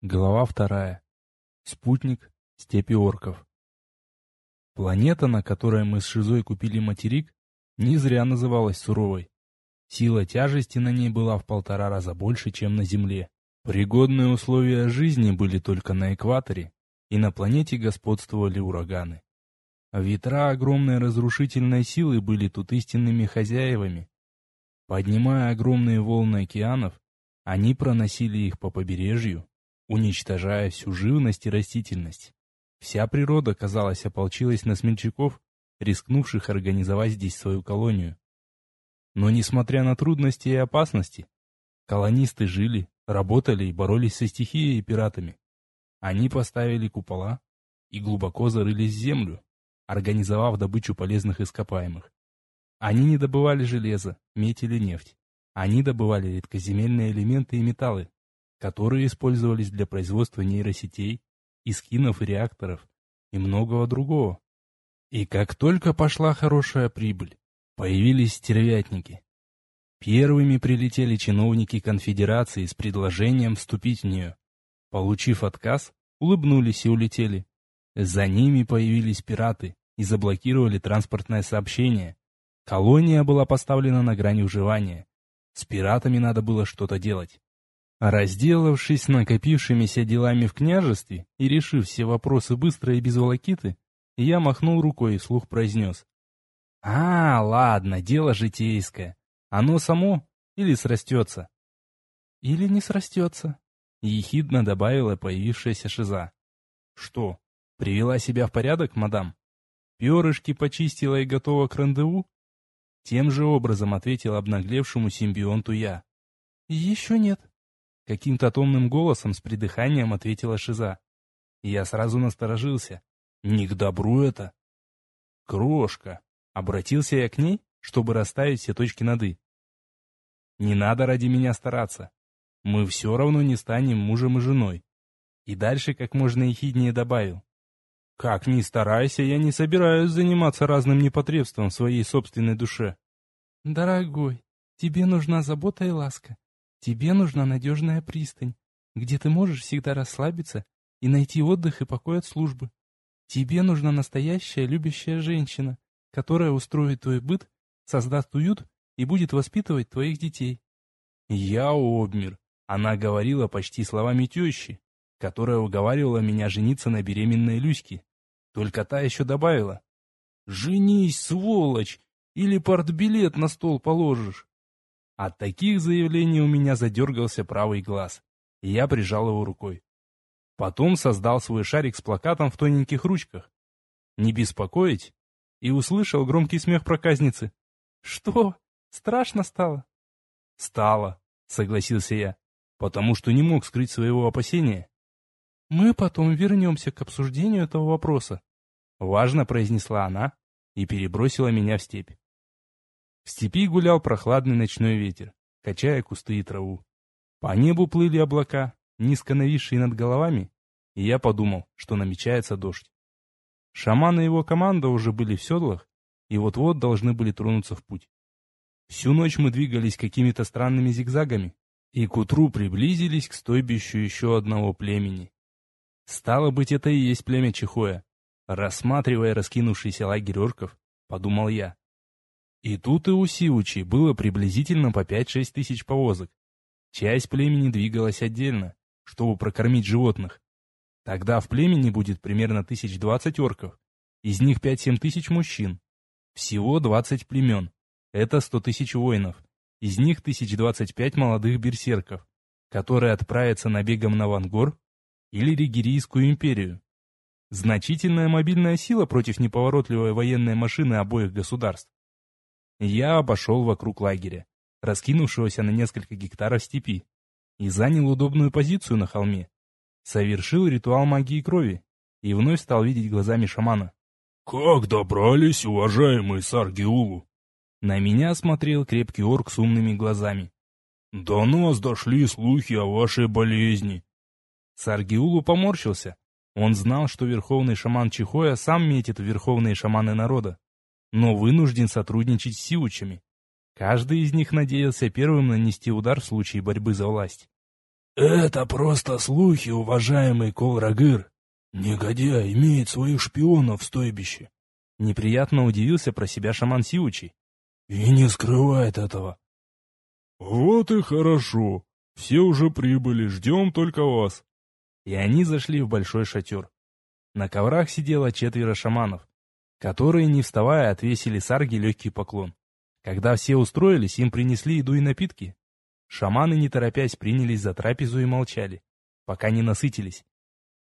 Глава вторая. Спутник степи орков. Планета, на которой мы с Шизой купили материк, не зря называлась суровой. Сила тяжести на ней была в полтора раза больше, чем на Земле. Пригодные условия жизни были только на экваторе, и на планете господствовали ураганы. Ветра огромной разрушительной силы были тут истинными хозяевами. Поднимая огромные волны океанов, они проносили их по побережью, уничтожая всю живность и растительность. Вся природа, казалось, ополчилась на смельчаков, рискнувших организовать здесь свою колонию. Но несмотря на трудности и опасности, колонисты жили, работали и боролись со стихией и пиратами. Они поставили купола и глубоко зарылись в землю, организовав добычу полезных ископаемых. Они не добывали железо, медь или нефть. Они добывали редкоземельные элементы и металлы, которые использовались для производства нейросетей, искинов и реакторов и многого другого. И как только пошла хорошая прибыль, появились стервятники. Первыми прилетели чиновники конфедерации с предложением вступить в нее. Получив отказ, улыбнулись и улетели. За ними появились пираты и заблокировали транспортное сообщение. Колония была поставлена на грани выживания. С пиратами надо было что-то делать. Разделавшись накопившимися делами в княжестве и решив все вопросы быстро и без волокиты, я махнул рукой и вслух произнес. «А, ладно, дело житейское. Оно само или срастется?» «Или не срастется», — ехидно добавила появившаяся шиза. «Что, привела себя в порядок, мадам? Перышки почистила и готова к рандеву?» Тем же образом ответил обнаглевшему симбионту я. «Еще нет», Каким-то томным голосом с придыханием ответила Шиза. я сразу насторожился. Не к добру это. Крошка. Обратился я к ней, чтобы расставить все точки над «и». Не надо ради меня стараться. Мы все равно не станем мужем и женой. И дальше как можно ехиднее добавил. Как ни старайся, я не собираюсь заниматься разным непотребством в своей собственной душе. Дорогой, тебе нужна забота и ласка. Тебе нужна надежная пристань, где ты можешь всегда расслабиться и найти отдых и покой от службы. Тебе нужна настоящая любящая женщина, которая устроит твой быт, создаст уют и будет воспитывать твоих детей. Я обмер. Она говорила почти словами тещи, которая уговаривала меня жениться на беременной Люське. Только та еще добавила. «Женись, сволочь, или портбилет на стол положишь». От таких заявлений у меня задергался правый глаз, и я прижал его рукой. Потом создал свой шарик с плакатом в тоненьких ручках. «Не беспокоить?» И услышал громкий смех проказницы. «Что? Страшно стало?» «Стало», — согласился я, потому что не мог скрыть своего опасения. «Мы потом вернемся к обсуждению этого вопроса», — важно произнесла она и перебросила меня в степь. В степи гулял прохладный ночной ветер, качая кусты и траву. По небу плыли облака, низко нависшие над головами, и я подумал, что намечается дождь. Шаман и его команда уже были в седлах, и вот-вот должны были тронуться в путь. Всю ночь мы двигались какими-то странными зигзагами, и к утру приблизились к стойбищу еще одного племени. Стало быть, это и есть племя Чехоя. Рассматривая раскинувшийся лагерь орков, подумал я. И тут и у Сиучи было приблизительно по 5-6 тысяч повозок. Часть племени двигалась отдельно, чтобы прокормить животных. Тогда в племени будет примерно 1020 орков, из них 5-7 тысяч мужчин. Всего 20 племен, это 100 тысяч воинов, из них 1025 молодых берсерков, которые отправятся набегом на Вангор или Ригерийскую империю. Значительная мобильная сила против неповоротливой военной машины обоих государств. Я обошел вокруг лагеря, раскинувшегося на несколько гектаров степи, и занял удобную позицию на холме. Совершил ритуал магии крови и вновь стал видеть глазами шамана. «Как добрались, уважаемый Саргиулу?» На меня смотрел крепкий орк с умными глазами. «До нас дошли слухи о вашей болезни». Саргиулу поморщился. Он знал, что верховный шаман Чихоя сам метит в верховные шаманы народа но вынужден сотрудничать с сиучами. Каждый из них надеялся первым нанести удар в случае борьбы за власть. Это просто слухи, уважаемый Колрагыр. Негодяй имеет своих шпионов в стойбище. Неприятно удивился про себя шаман Сиучи. И не скрывает этого. Вот и хорошо. Все уже прибыли, ждем только вас. И они зашли в большой шатер. На коврах сидело четверо шаманов, которые, не вставая, отвесили сарги легкий поклон. Когда все устроились, им принесли еду и напитки. Шаманы, не торопясь, принялись за трапезу и молчали, пока не насытились.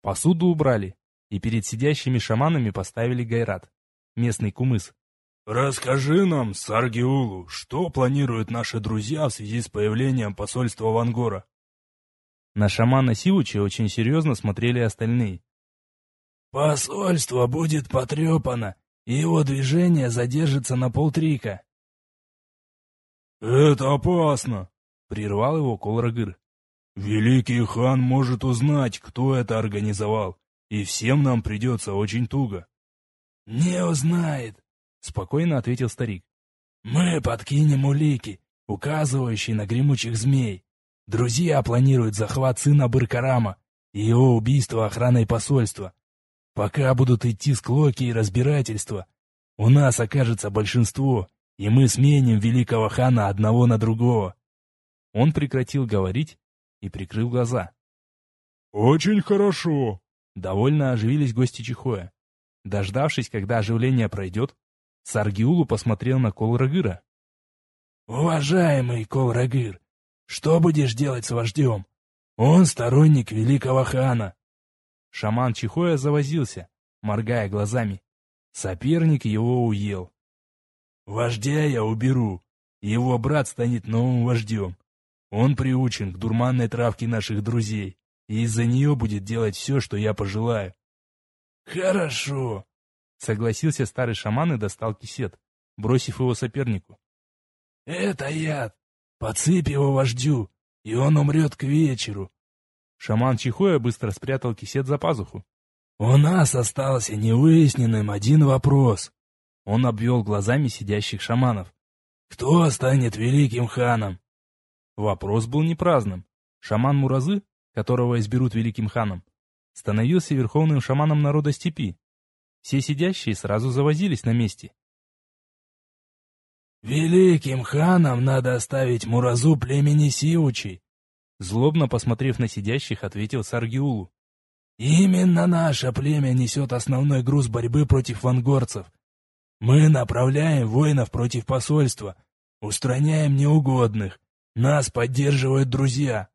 Посуду убрали, и перед сидящими шаманами поставили гайрат, местный кумыс. «Расскажи нам, Саргиулу, что планируют наши друзья в связи с появлением посольства Вангора?» На шамана Сиучи очень серьезно смотрели остальные. «Посольство будет потрепано, и его движение задержится на полтрика». «Это опасно!» — прервал его Колрагыр. «Великий хан может узнать, кто это организовал, и всем нам придется очень туго». «Не узнает», — спокойно ответил старик. «Мы подкинем улики, указывающие на гремучих змей. Друзья планируют захват сына Быркарама и его убийство охраной посольства. Пока будут идти склоки и разбирательства, у нас окажется большинство, и мы сменим великого хана одного на другого. Он прекратил говорить и прикрыл глаза. «Очень хорошо!» Довольно оживились гости Чихоя. Дождавшись, когда оживление пройдет, Саргиулу посмотрел на Колрагыра. «Уважаемый Колрагыр, что будешь делать с вождем? Он сторонник великого хана». Шаман Чихоя завозился, моргая глазами. Соперник его уел. «Вождя я уберу, его брат станет новым вождем. Он приучен к дурманной травке наших друзей, и из-за нее будет делать все, что я пожелаю. Хорошо, согласился старый шаман и достал кисет, бросив его сопернику. Это яд. Подсыпь его вождю, и он умрет к вечеру. Шаман Чихоя быстро спрятал кисет за пазуху. У нас остался невыясненным один вопрос. Он обвел глазами сидящих шаманов. Кто станет великим ханом? Вопрос был не праздным. Шаман Муразы, которого изберут великим ханом, становился верховным шаманом народа степи. Все сидящие сразу завозились на месте. «Великим ханом надо оставить Муразу племени Сиучи», злобно посмотрев на сидящих, ответил Саргиулу. «Именно наше племя несет основной груз борьбы против вангорцев. Мы направляем воинов против посольства, устраняем неугодных, нас поддерживают друзья.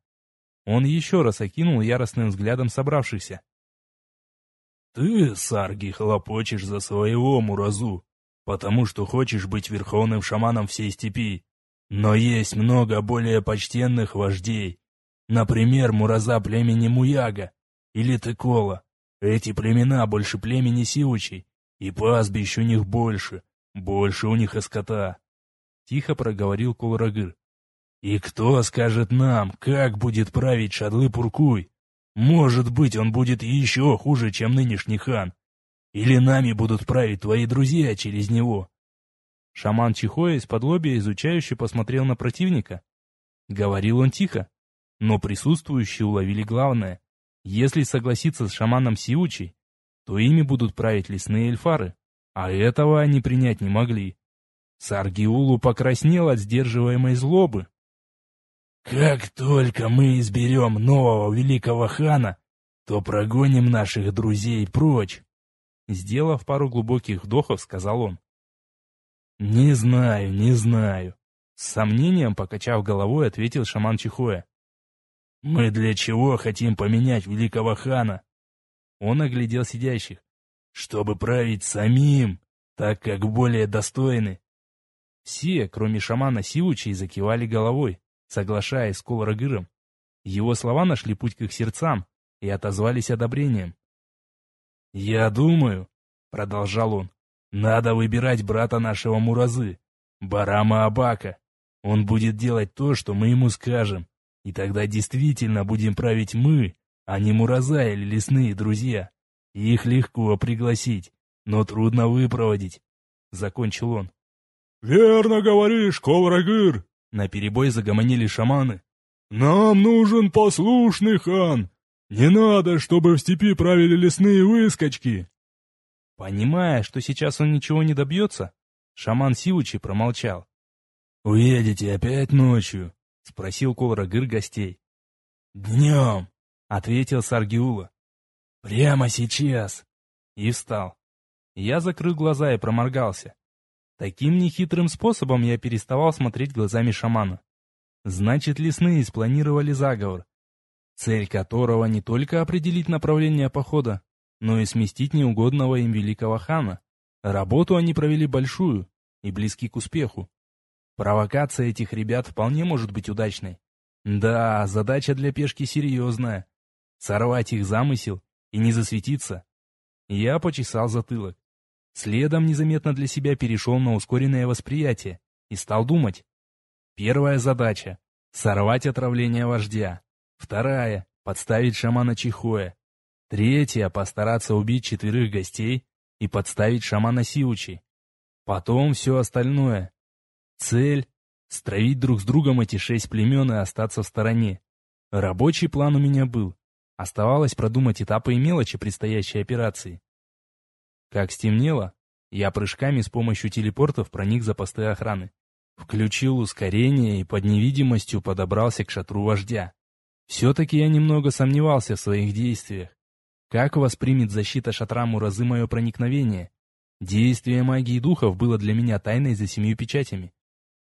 Он еще раз окинул яростным взглядом собравшихся. Ты, Сарги, хлопочешь за своего Муразу, потому что хочешь быть верховным шаманом всей степи. Но есть много более почтенных вождей. Например, Мураза племени Муяга или Текола. Эти племена больше племени Сиучей, и пастбищ у них больше, больше у них и скота. Тихо проговорил Кулрагыр. И кто скажет нам, как будет править Шадлы-Пуркуй? Может быть, он будет еще хуже, чем нынешний хан. Или нами будут править твои друзья через него?» Шаман Чихоя из-под лобья изучающе посмотрел на противника. Говорил он тихо, но присутствующие уловили главное. Если согласиться с шаманом Сиучи, то ими будут править лесные эльфары, а этого они принять не могли. Саргиулу покраснел от сдерживаемой злобы. Как только мы изберем нового великого хана, то прогоним наших друзей прочь. Сделав пару глубоких вдохов, сказал он. Не знаю, не знаю. С сомнением, покачав головой, ответил шаман Чихуэ. Мы для чего хотим поменять великого хана? Он оглядел сидящих. Чтобы править самим, так как более достойны. Все, кроме шамана Сивучей, закивали головой соглашаясь с Колорагыром. Его слова нашли путь к их сердцам и отозвались одобрением. «Я думаю», — продолжал он, — «надо выбирать брата нашего Муразы, Барама Абака. Он будет делать то, что мы ему скажем, и тогда действительно будем править мы, а не Мураза или лесные друзья. Их легко пригласить, но трудно выпроводить», — закончил он. «Верно говоришь, Колрагыр!» На перебой загомонили шаманы. «Нам нужен послушный хан! Не надо, чтобы в степи правили лесные выскочки!» Понимая, что сейчас он ничего не добьется, шаман Сиучи промолчал. «Уедете опять ночью?» — спросил Колрагыр гостей. «Днем!» — ответил Саргиула. «Прямо сейчас!» И встал. Я закрыл глаза и проморгался. Таким нехитрым способом я переставал смотреть глазами шамана. Значит, лесные спланировали заговор, цель которого не только определить направление похода, но и сместить неугодного им великого хана. Работу они провели большую и близки к успеху. Провокация этих ребят вполне может быть удачной. Да, задача для пешки серьезная. Сорвать их замысел и не засветиться. Я почесал затылок. Следом незаметно для себя перешел на ускоренное восприятие и стал думать. Первая задача — сорвать отравление вождя. Вторая — подставить шамана Чихоя. Третья — постараться убить четверых гостей и подставить шамана Сиучи. Потом все остальное. Цель — стравить друг с другом эти шесть племен и остаться в стороне. Рабочий план у меня был. Оставалось продумать этапы и мелочи предстоящей операции. Как стемнело, я прыжками с помощью телепортов проник за посты охраны. Включил ускорение и под невидимостью подобрался к шатру вождя. Все-таки я немного сомневался в своих действиях. Как воспримет защита шатра Муразы мое проникновение? Действие магии духов было для меня тайной за семью печатями.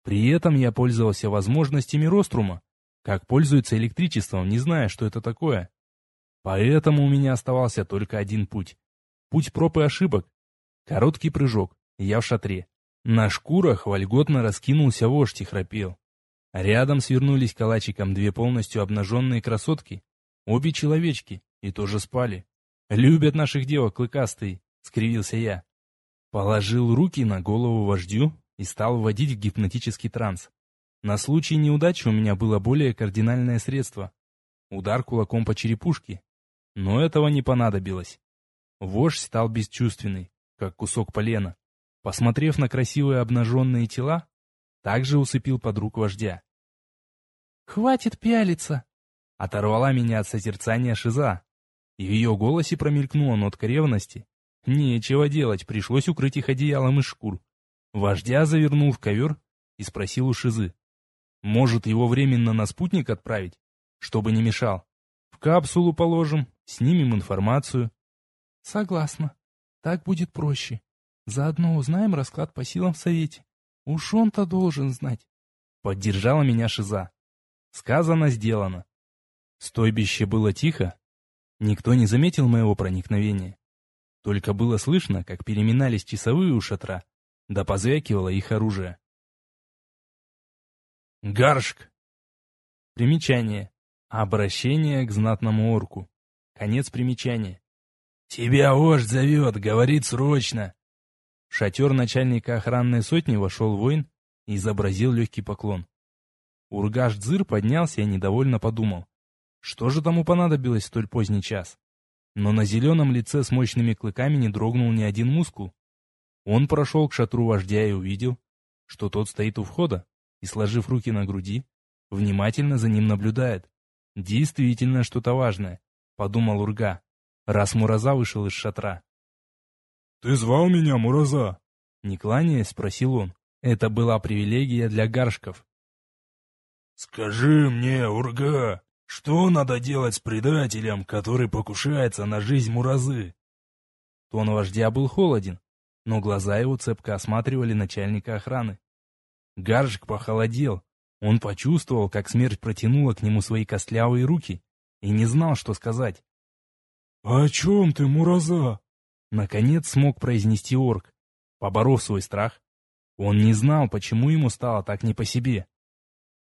При этом я пользовался возможностями Рострума, как пользуется электричеством, не зная, что это такое. Поэтому у меня оставался только один путь. Путь проб и ошибок. Короткий прыжок, я в шатре. На шкурах вольготно раскинулся вождь и храпел. Рядом свернулись калачиком две полностью обнаженные красотки. Обе человечки, и тоже спали. «Любят наших девок клыкастые», — скривился я. Положил руки на голову вождю и стал вводить в гипнотический транс. На случай неудачи у меня было более кардинальное средство — удар кулаком по черепушке. Но этого не понадобилось. Вождь стал бесчувственный, как кусок полена. Посмотрев на красивые обнаженные тела, также усыпил подруг вождя. «Хватит пялиться!» Оторвала меня от созерцания шиза. И в ее голосе промелькнула нотка ревности. Нечего делать, пришлось укрыть их одеялом из шкур. Вождя завернул в ковер и спросил у шизы. Может, его временно на спутник отправить, чтобы не мешал? В капсулу положим, снимем информацию. Согласна. Так будет проще. Заодно узнаем расклад по силам в Совете. Уж он-то должен знать. Поддержала меня Шиза. Сказано, сделано. Стойбище было тихо. Никто не заметил моего проникновения. Только было слышно, как переминались часовые у шатра, да позвякивало их оружие. Гаршк. Примечание. Обращение к знатному орку. Конец примечания. «Тебя вождь зовет, говорит срочно!» В шатер начальника охранной сотни вошел воин и изобразил легкий поклон. Ургаш Дзыр поднялся и недовольно подумал. Что же тому понадобилось в столь поздний час? Но на зеленом лице с мощными клыками не дрогнул ни один мускул. Он прошел к шатру вождя и увидел, что тот стоит у входа и, сложив руки на груди, внимательно за ним наблюдает. Действительно что-то важное, подумал Урга, раз Мураза вышел из шатра. «Ты звал меня, Мураза?» Не кланяясь, спросил он. Это была привилегия для гаршков. «Скажи мне, Урга, что надо делать с предателем, который покушается на жизнь Муразы?» Тон вождя был холоден, но глаза его цепко осматривали начальника охраны. Гаршк похолодел. Он почувствовал, как смерть протянула к нему свои костлявые руки и не знал, что сказать. «О чем ты, Мураза?» Наконец смог произнести орк, поборов свой страх. Он не знал, почему ему стало так не по себе.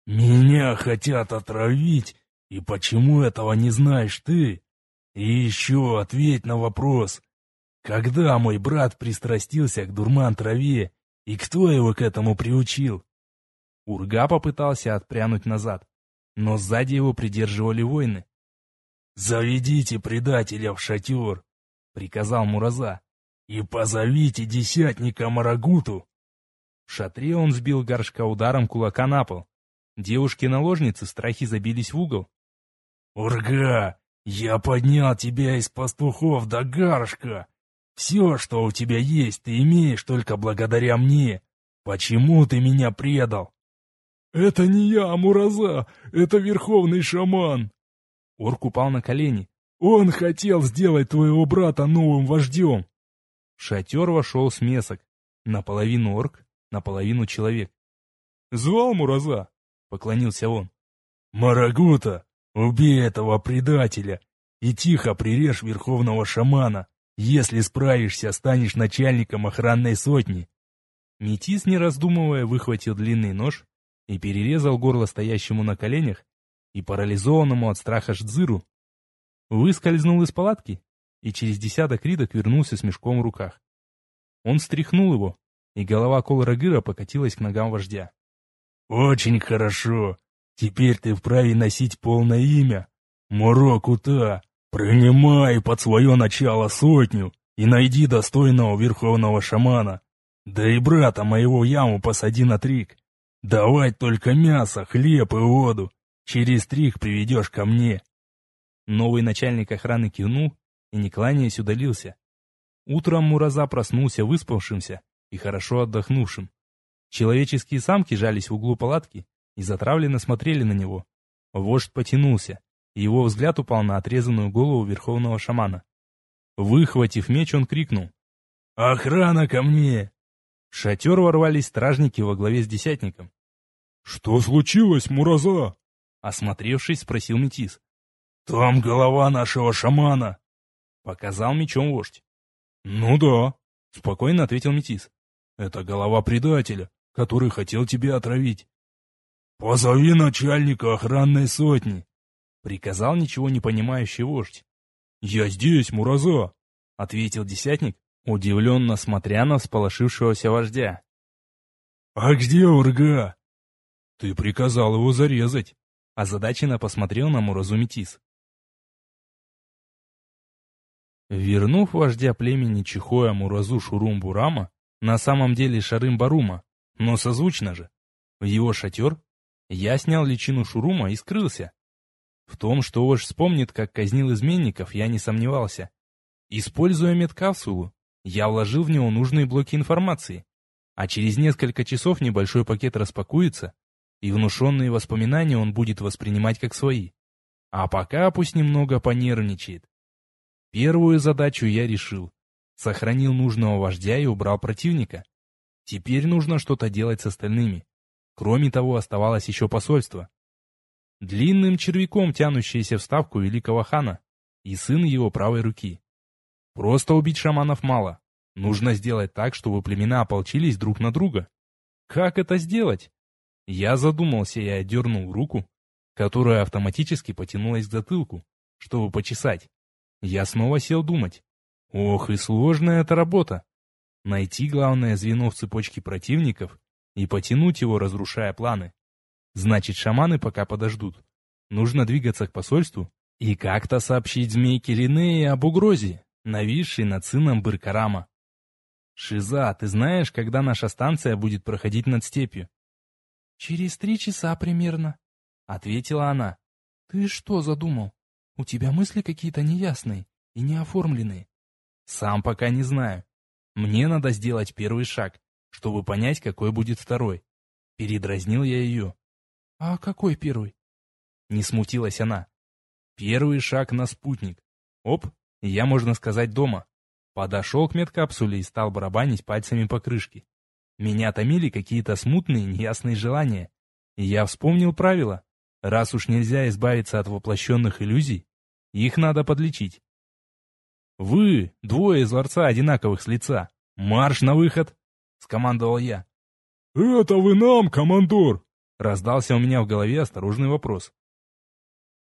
«Меня хотят отравить, и почему этого не знаешь ты? И еще ответь на вопрос. Когда мой брат пристрастился к дурман-траве, и кто его к этому приучил?» Урга попытался отпрянуть назад, но сзади его придерживали воины. «Заведите предателя в шатер!» — приказал Мураза. «И позовите десятника Марагуту!» В шатре он сбил горшка ударом кулака на пол. Девушки-наложницы страхи забились в угол. «Урга, я поднял тебя из пастухов до гаршка. Все, что у тебя есть, ты имеешь только благодаря мне. Почему ты меня предал?» «Это не я, Мураза, это верховный шаман!» Орк упал на колени. «Он хотел сделать твоего брата новым вождем!» В шатер вошел смесок. Наполовину орк, наполовину человек. «Звал Мураза?» — поклонился он. «Марагута, убей этого предателя и тихо прирежь верховного шамана. Если справишься, станешь начальником охранной сотни». Метис, не раздумывая, выхватил длинный нож и перерезал горло стоящему на коленях и парализованному от страха Ждзыру. Выскользнул из палатки и через десяток ридок вернулся с мешком в руках. Он стряхнул его, и голова Колорагыра покатилась к ногам вождя. «Очень хорошо. Теперь ты вправе носить полное имя. Мурокута, принимай под свое начало сотню и найди достойного верховного шамана. Да и брата моего яму посади на трик. Давать только мясо, хлеб и воду. Через трих приведешь ко мне. Новый начальник охраны кивнул и, не кланяясь, удалился. Утром Мураза проснулся выспавшимся и хорошо отдохнувшим. Человеческие самки жались в углу палатки и затравленно смотрели на него. Вождь потянулся, его взгляд упал на отрезанную голову верховного шамана. Выхватив меч, он крикнул. «Охрана ко мне!» В шатер ворвались стражники во главе с десятником. «Что случилось, Мураза?» Осмотревшись, спросил Метис. «Там голова нашего шамана!» Показал мечом вождь. «Ну да», — спокойно ответил Метис. «Это голова предателя, который хотел тебя отравить». «Позови начальника охранной сотни», — приказал ничего не понимающий вождь. «Я здесь, Мураза», — ответил десятник, удивленно смотря на всполошившегося вождя. «А где Урга?» «Ты приказал его зарезать», — озадаченно посмотрел на Муразу Метис. Вернув вождя племени Чихоя Муразу Шурум-Бурама, на самом деле Шарым-Барума, но созвучно же, в его шатер, я снял личину Шурума и скрылся. В том, что Ош вспомнит, как казнил изменников, я не сомневался. Используя медкапсулу, я вложил в него нужные блоки информации, а через несколько часов небольшой пакет распакуется, и внушенные воспоминания он будет воспринимать как свои. А пока пусть немного понервничает. Первую задачу я решил. Сохранил нужного вождя и убрал противника. Теперь нужно что-то делать с остальными. Кроме того, оставалось еще посольство. Длинным червяком тянущееся в ставку великого хана и сын его правой руки. Просто убить шаманов мало. Нужно сделать так, чтобы племена ополчились друг на друга. Как это сделать? Я задумался и отдернул руку, которая автоматически потянулась к затылку, чтобы почесать. Я снова сел думать. Ох, и сложная эта работа. Найти главное звено в цепочке противников и потянуть его, разрушая планы. Значит, шаманы пока подождут. Нужно двигаться к посольству и как-то сообщить змейке Линнее об угрозе, нависшей над сыном Быркарама. «Шиза, ты знаешь, когда наша станция будет проходить над степью?» «Через три часа примерно», — ответила она. «Ты что задумал? У тебя мысли какие-то неясные и неоформленные. Сам пока не знаю. Мне надо сделать первый шаг, чтобы понять, какой будет второй. Передразнил я ее. А какой первый? Не смутилась она. Первый шаг на спутник. Оп, я, можно сказать, дома. Подошел к медкапсуле и стал барабанить пальцами по крышке. Меня томили какие-то смутные, неясные желания. И я вспомнил правила. Раз уж нельзя избавиться от воплощенных иллюзий, их надо подлечить. «Вы, двое из ларца одинаковых с лица, марш на выход!» — скомандовал я. «Это вы нам, командор!» — раздался у меня в голове осторожный вопрос.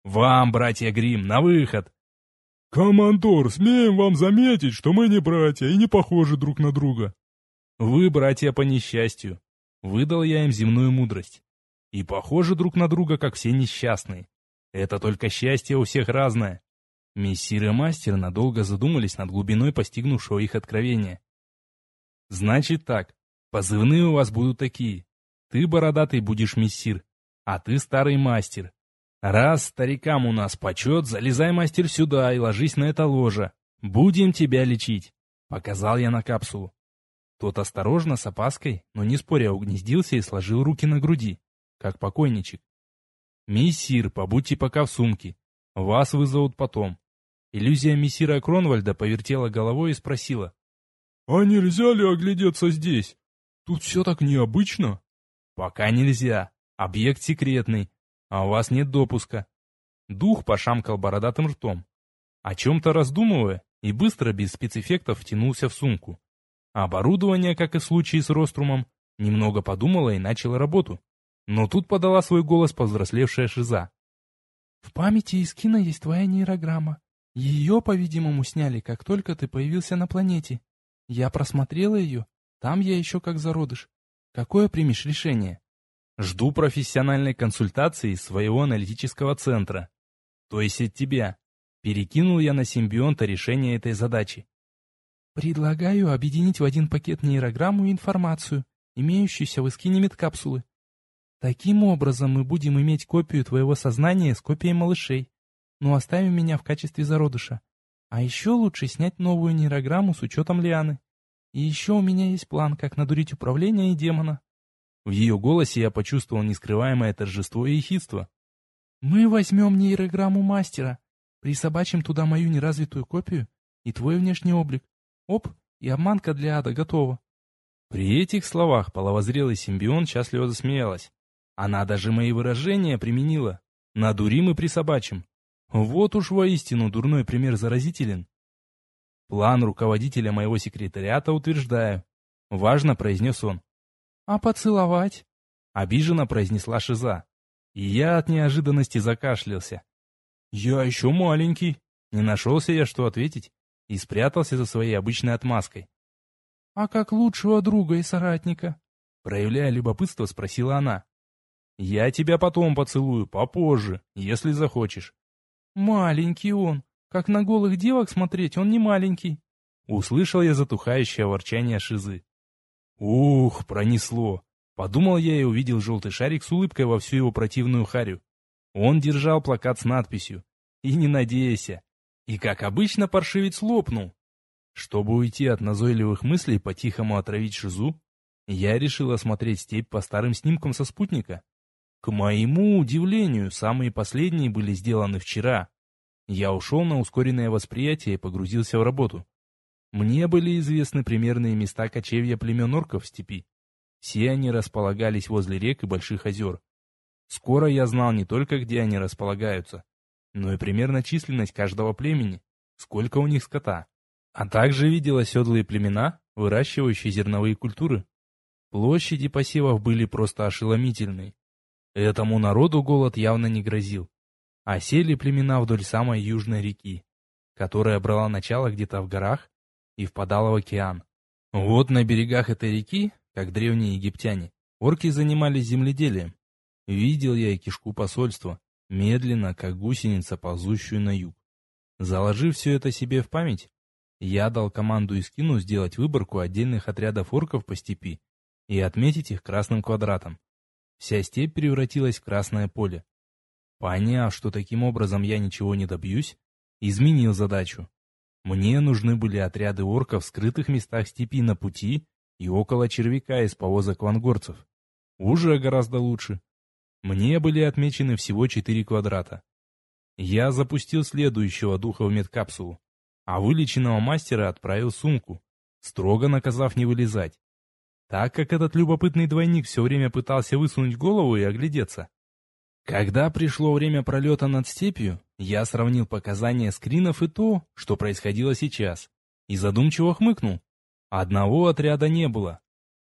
«Вам, братья Грим, на выход!» «Командор, смеем вам заметить, что мы не братья и не похожи друг на друга!» «Вы, братья по несчастью!» — выдал я им земную мудрость и похожи друг на друга, как все несчастные. Это только счастье у всех разное. Мессир и мастер надолго задумались над глубиной постигнувшего их откровения. Значит так, позывные у вас будут такие. Ты, бородатый, будешь мессир, а ты старый мастер. Раз старикам у нас почет, залезай, мастер, сюда и ложись на это ложе. Будем тебя лечить. Показал я на капсулу. Тот осторожно, с опаской, но не споря, угнездился и сложил руки на груди, как покойничек. «Мессир, побудьте пока в сумке. Вас вызовут потом». Иллюзия мессира Кронвальда повертела головой и спросила. «А нельзя ли оглядеться здесь? Тут все так необычно». «Пока нельзя. Объект секретный, а у вас нет допуска». Дух пошамкал бородатым ртом, о чем-то раздумывая, и быстро, без спецэффектов, втянулся в сумку. Оборудование, как и в случае с Рострумом, немного подумала и начала работу. Но тут подала свой голос повзрослевшая Шиза. «В памяти из кино есть твоя нейрограмма. Ее, по-видимому, сняли, как только ты появился на планете. Я просмотрела ее, там я еще как зародыш. Какое примешь решение?» «Жду профессиональной консультации своего аналитического центра. То есть от тебя. Перекинул я на симбионта решение этой задачи. Предлагаю объединить в один пакет нейрограмму и информацию, имеющуюся в эскине медкапсулы. Таким образом мы будем иметь копию твоего сознания с копией малышей, но оставим меня в качестве зародыша. А еще лучше снять новую нейрограмму с учетом Лианы. И еще у меня есть план, как надурить управление и демона. В ее голосе я почувствовал нескрываемое торжество и ехидство. Мы возьмем нейрограмму мастера, Присобачим туда мою неразвитую копию и твой внешний облик. Оп, и обманка для ада готова. При этих словах половозрелый симбион счастливо засмеялась. Она даже мои выражения применила. Надурим и присобачим. Вот уж воистину дурной пример заразителен. План руководителя моего секретариата утверждаю. Важно, произнес он. А поцеловать? Обиженно произнесла Шиза. И я от неожиданности закашлялся. «Я еще маленький». Не нашелся я, что ответить, и спрятался за своей обычной отмазкой. «А как лучшего друга и соратника?» Проявляя любопытство, спросила она. «Я тебя потом поцелую, попозже, если захочешь». «Маленький он. Как на голых девок смотреть, он не маленький». Услышал я затухающее ворчание Шизы. «Ух, пронесло!» Подумал я и увидел желтый шарик с улыбкой во всю его противную харю. Он держал плакат с надписью «И не надейся». И, как обычно, паршивец лопнул. Чтобы уйти от назойливых мыслей по-тихому отравить шизу, я решил осмотреть степь по старым снимкам со спутника. К моему удивлению, самые последние были сделаны вчера. Я ушел на ускоренное восприятие и погрузился в работу. Мне были известны примерные места кочевья племен орков в степи. Все они располагались возле рек и больших озер. Скоро я знал не только, где они располагаются, но и примерно численность каждого племени, сколько у них скота, а также видел оседлые племена, выращивающие зерновые культуры. Площади посевов были просто ошеломительные. Этому народу голод явно не грозил. Осели племена вдоль самой южной реки, которая брала начало где-то в горах и впадала в океан. Вот на берегах этой реки, как древние египтяне, орки занимались земледелием. Видел я и кишку посольства, медленно, как гусеница, ползущую на юг. Заложив все это себе в память, я дал команду Искину сделать выборку отдельных отрядов орков по степи и отметить их красным квадратом. Вся степь превратилась в красное поле. Поняв, что таким образом я ничего не добьюсь, изменил задачу. Мне нужны были отряды орков в скрытых местах степи на пути и около червяка из повозок вангорцев. Уже гораздо лучше. Мне были отмечены всего четыре квадрата. Я запустил следующего духа в медкапсулу, а вылеченного мастера отправил сумку, строго наказав не вылезать, так как этот любопытный двойник все время пытался высунуть голову и оглядеться. Когда пришло время пролета над степью, я сравнил показания скринов и то, что происходило сейчас, и задумчиво хмыкнул. Одного отряда не было.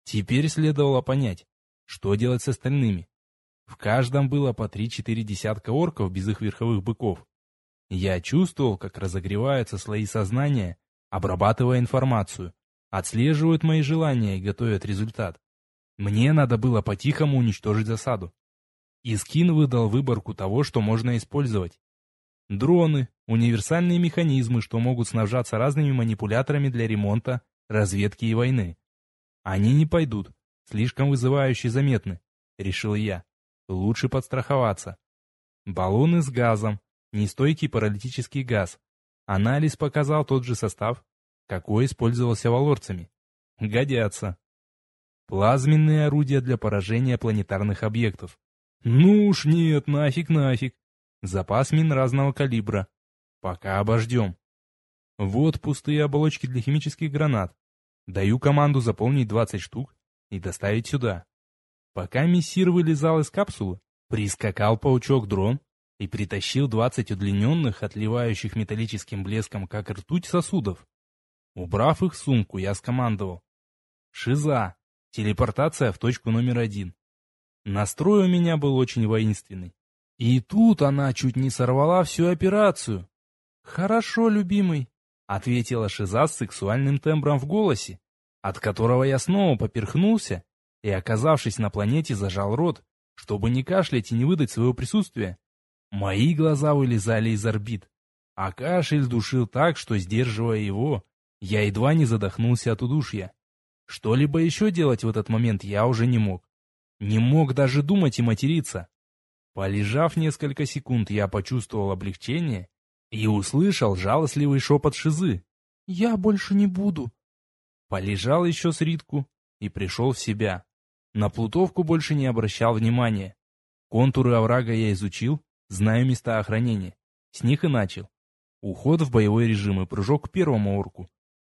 Теперь следовало понять, что делать с остальными. В каждом было по три-четыре десятка орков без их верховых быков. Я чувствовал, как разогреваются слои сознания, обрабатывая информацию, отслеживают мои желания и готовят результат. Мне надо было по-тихому уничтожить засаду. Искин выдал выборку того, что можно использовать. Дроны, универсальные механизмы, что могут снабжаться разными манипуляторами для ремонта, разведки и войны. Они не пойдут, слишком вызывающе заметны, решил я. лучше подстраховаться. Баллоны с газом, нестойкий паралитический газ. Анализ показал тот же состав, какой использовался валорцами. Годятся. Плазменные орудия для поражения планетарных объектов. Ну уж нет, нафиг, нафиг. Запас мин разного калибра. Пока обождем. Вот пустые оболочки для химических гранат. Даю команду заполнить 20 штук и доставить сюда. Пока мессир вылезал из капсулы, прискакал паучок-дрон и притащил 20 удлиненных, отливающих металлическим блеском, как ртуть сосудов. Убрав их в сумку, я скомандовал. «Шиза! Телепортация в точку номер один». Настрой у меня был очень воинственный. И тут она чуть не сорвала всю операцию. «Хорошо, любимый», — ответила Шиза с сексуальным тембром в голосе, от которого я снова поперхнулся и, оказавшись на планете, зажал рот, чтобы не кашлять и не выдать своего присутствия. Мои глаза вылезали из орбит, а кашель душил так, что, сдерживая его, я едва не задохнулся от удушья. Что-либо еще делать в этот момент я уже не мог. Не мог даже думать и материться. Полежав несколько секунд, я почувствовал облегчение и услышал жалостливый шепот Шизы. «Я больше не буду». Полежал еще с Ритку и пришел в себя. На плутовку больше не обращал внимания. Контуры оврага я изучил, знаю места охранения. С них и начал. Уход в боевой режим и прыжок к первому орку.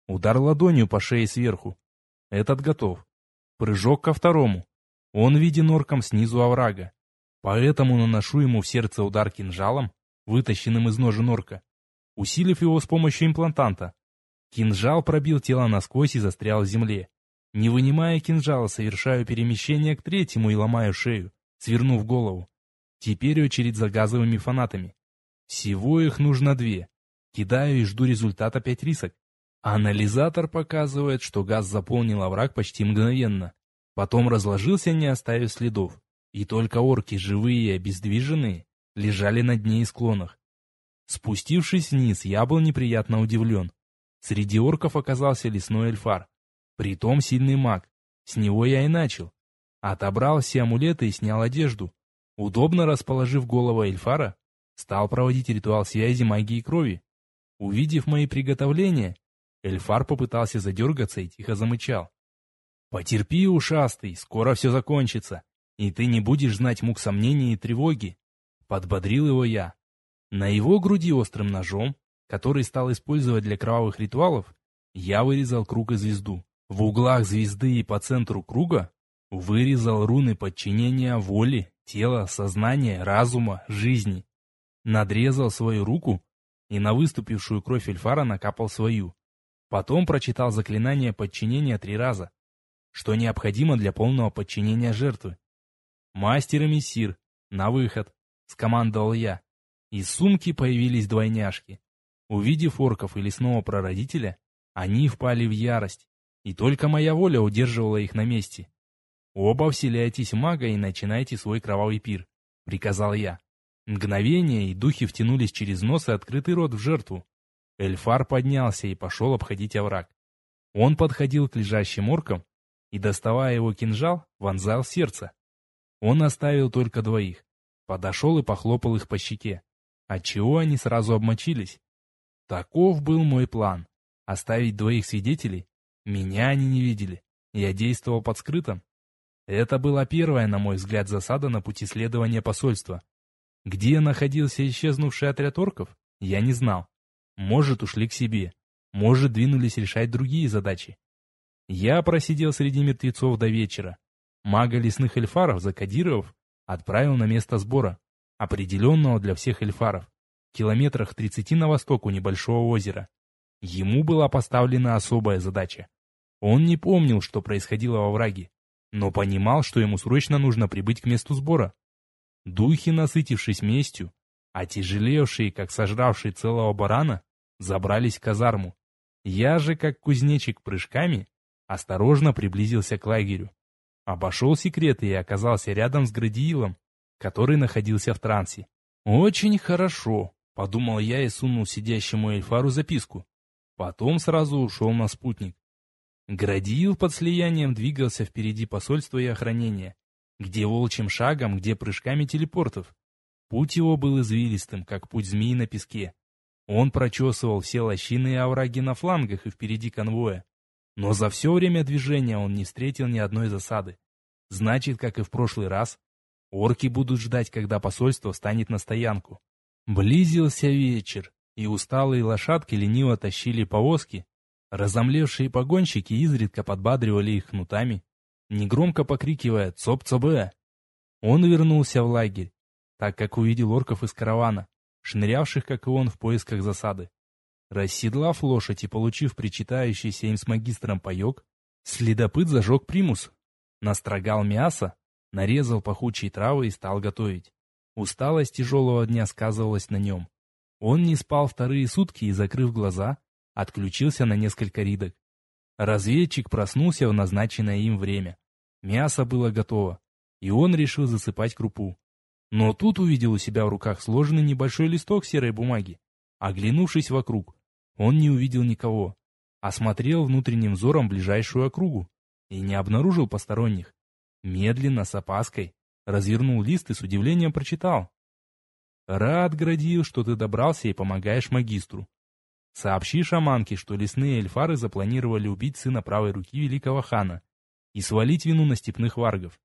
Удар ладонью по шее сверху. Этот готов. Прыжок ко второму. Он виден орком снизу оврага. Поэтому наношу ему в сердце удар кинжалом, вытащенным из ножен орка, усилив его с помощью имплантанта. Кинжал пробил тело насквозь и застрял в земле. Не вынимая кинжала, совершаю перемещение к третьему и ломаю шею, свернув голову. Теперь очередь за газовыми фанатами. Всего их нужно две. Кидаю и жду результата пять рисок. Анализатор показывает, что газ заполнил овраг почти мгновенно. Потом разложился, не оставив следов. И только орки, живые и обездвиженные, лежали на дне и склонах. Спустившись вниз, я был неприятно удивлен. Среди орков оказался лесной эльфар. Притом сильный маг. С него я и начал. Отобрал все амулеты и снял одежду. Удобно расположив голову эльфара, стал проводить ритуал связи магии крови. Увидев мои приготовления, эльфар попытался задергаться и тихо замычал. «Потерпи, ушастый, скоро все закончится и ты не будешь знать мук сомнений и тревоги. Подбодрил его я. На его груди острым ножом, который стал использовать для кровавых ритуалов, я вырезал круг и звезду. В углах звезды и по центру круга вырезал руны подчинения воли, тела, сознания, разума, жизни. Надрезал свою руку и на выступившую кровь Эльфара накапал свою. Потом прочитал заклинание подчинения три раза, что необходимо для полного подчинения жертвы. «Мастер и мессир, на выход!» — скомандовал я. Из сумки появились двойняшки. Увидев орков и лесного прародителя, они впали в ярость, и только моя воля удерживала их на месте. «Оба вселяйтесь в мага и начинайте свой кровавый пир», — приказал я. Мгновение, и духи втянулись через нос и открытый рот в жертву. Эльфар поднялся и пошел обходить овраг. Он подходил к лежащим оркам и, доставая его кинжал, вонзал сердце. Он оставил только двоих. Подошел и похлопал их по щеке. Отчего они сразу обмочились? Таков был мой план. Оставить двоих свидетелей? Меня они не видели. Я действовал под скрытым. Это была первая, на мой взгляд, засада на пути следования посольства. Где находился исчезнувший отряд орков, я не знал. Может, ушли к себе. Может, двинулись решать другие задачи. Я просидел среди мертвецов до вечера. Мага лесных эльфаров, закодировав, отправил на место сбора, определенного для всех эльфаров, в километрах 30 на восток у небольшого озера. Ему была поставлена особая задача. Он не помнил, что происходило во враге, но понимал, что ему срочно нужно прибыть к месту сбора. Духи, насытившись местью, отяжелевшие, как сожравшие целого барана, забрались в казарму. Я же, как кузнечик прыжками, осторожно приблизился к лагерю. Обошел секреты и оказался рядом с Градиилом, который находился в трансе. «Очень хорошо», — подумал я и сунул сидящему Эльфару записку. Потом сразу ушел на спутник. Градиил под слиянием двигался впереди посольства и охранения. Где волчьим шагом, где прыжками телепортов. Путь его был извилистым, как путь змеи на песке. Он прочесывал все лощины и овраги на флангах и впереди конвоя. Но за все время движения он не встретил ни одной засады. Значит, как и в прошлый раз, орки будут ждать, когда посольство встанет на стоянку. Близился вечер, и усталые лошадки лениво тащили повозки. Разомлевшие погонщики изредка подбадривали их кнутами, негромко покрикивая «Цоп-цобэ!». Он вернулся в лагерь, так как увидел орков из каравана, шнырявших, как и он, в поисках засады. Расседлав лошадь и получив причитающийся им с магистром паек, следопыт зажег примус, настрогал мясо, нарезал пахучие травы и стал готовить. Усталость тяжелого дня сказывалась на нем. Он не спал вторые сутки и, закрыв глаза, отключился на несколько ридок. Разведчик проснулся в назначенное им время. Мясо было готово, и он решил засыпать крупу. Но тут увидел у себя в руках сложенный небольшой листок серой бумаги. Оглянувшись вокруг, он не увидел никого. Осмотрел внутренним взором ближайшую округу и не обнаружил посторонних. Медленно, с опаской, развернул лист и с удивлением прочитал. «Рад, Градил, что ты добрался и помогаешь магистру. Сообщи шаманке, что лесные эльфары запланировали убить сына правой руки великого хана и свалить вину на степных варгов.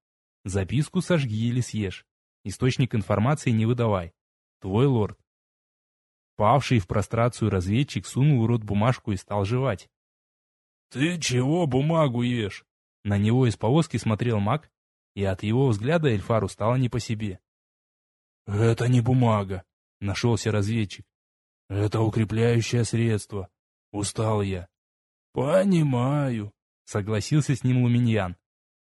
Записку сожги или съешь. Источник информации не выдавай. Твой лорд. Павший в прострацию разведчик сунул в рот бумажку и стал жевать. «Ты чего бумагу ешь?» На него из повозки смотрел маг, и от его взгляда Эльфару стало не по себе. «Это не бумага», — нашелся разведчик. «Это укрепляющее средство. Устал я». «Понимаю», — согласился с ним Луминьян.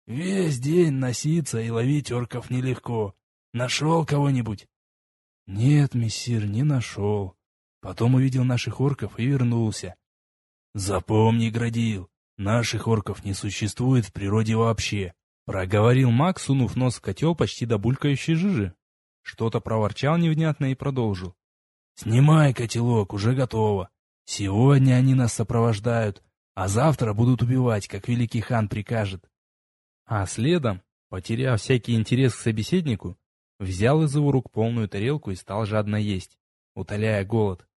«Весь день носиться и ловить орков нелегко. Нашел кого-нибудь?» «Нет, мессир, не нашел. Потом увидел наших орков и вернулся. «Запомни, Градил, наших орков не существует в природе вообще», проговорил маг, сунув нос в котел почти до булькающей жижи. Что-то проворчал невнятно и продолжил. «Снимай котелок, уже готово. Сегодня они нас сопровождают, а завтра будут убивать, как великий хан прикажет». А следом, потеряв всякий интерес к собеседнику, взял из его рук полную тарелку и стал жадно есть, утоляя голод.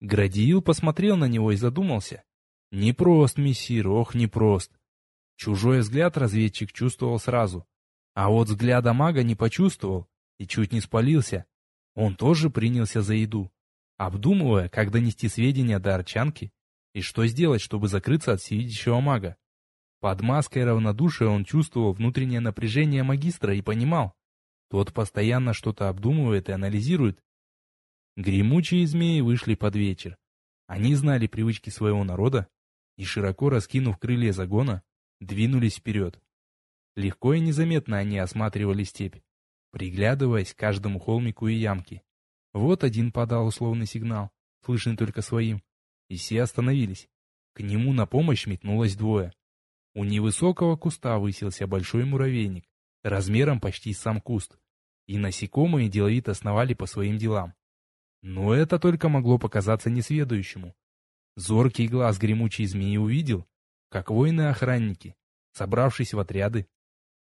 Градиил посмотрел на него и задумался. Непрост, мессир, ох, непрост. Чужой взгляд разведчик чувствовал сразу. А вот взгляда мага не почувствовал и чуть не спалился. Он тоже принялся за еду, обдумывая, как донести сведения до арчанки и что сделать, чтобы закрыться от всевидящего мага. Под маской равнодушия он чувствовал внутреннее напряжение магистра и понимал, тот постоянно что-то обдумывает и анализирует, Гремучие змеи вышли под вечер. Они знали привычки своего народа и, широко раскинув крылья загона, двинулись вперед. Легко и незаметно они осматривали степь, приглядываясь к каждому холмику и ямке. Вот один подал условный сигнал, слышный только своим, и все остановились. К нему на помощь метнулось двое. У невысокого куста высился большой муравейник, размером почти сам куст, и насекомые деловито сновали по своим делам. Но это только могло показаться несведущему. Зоркий глаз гремучей змеи увидел, как воины-охранники, собравшись в отряды,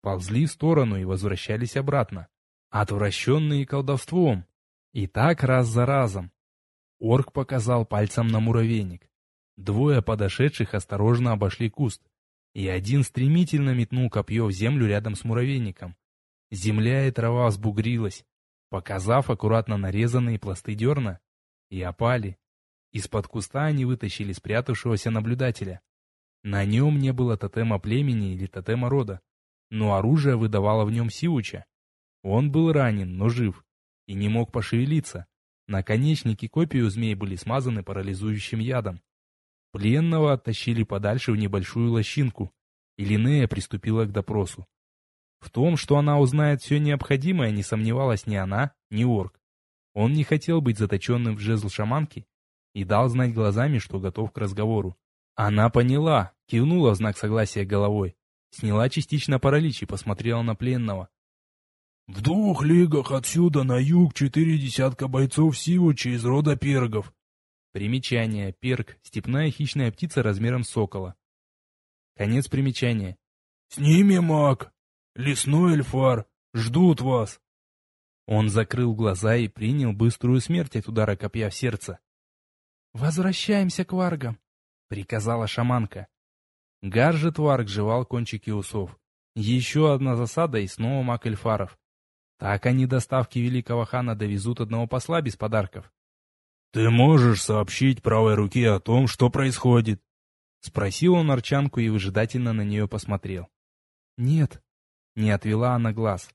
ползли в сторону и возвращались обратно, отвращенные колдовством. И так раз за разом. Орк показал пальцем на муравейник. Двое подошедших осторожно обошли куст, и один стремительно метнул копье в землю рядом с муравейником. Земля и трава взбугрилась, показав аккуратно нарезанные пласты дерна, и опали. Из-под куста они вытащили спрятавшегося наблюдателя. На нем не было тотема племени или тотема рода, но оружие выдавало в нем Сиуча. Он был ранен, но жив, и не мог пошевелиться. Наконечники копии у змей были смазаны парализующим ядом. Пленного оттащили подальше в небольшую лощинку, и Линея приступила к допросу. В том, что она узнает все необходимое, не сомневалась ни она, ни орк. Он не хотел быть заточенным в жезл шаманки и дал знать глазами, что готов к разговору. Она поняла, кивнула в знак согласия головой, сняла частично паралич и посмотрела на пленного. «В двух лигах отсюда на юг четыре десятка бойцов Сивуча из рода пергов». Примечание. Перг – степная хищная птица размером сокола. Конец примечания. «С ними маг, Лесной эльфар, Ждут вас!» Он закрыл глаза и принял быструю смерть от удара копья в сердце. «Возвращаемся к варгам», — приказала шаманка. Гаржет варг жевал кончики усов. Еще одна засада и снова маг эльфаров. Так они доставки великого хана довезут одного посла без подарков. «Ты можешь сообщить правой руке о том, что происходит?» Спросил он Арчанку и выжидательно на нее посмотрел. «Нет», — не отвела она глаз.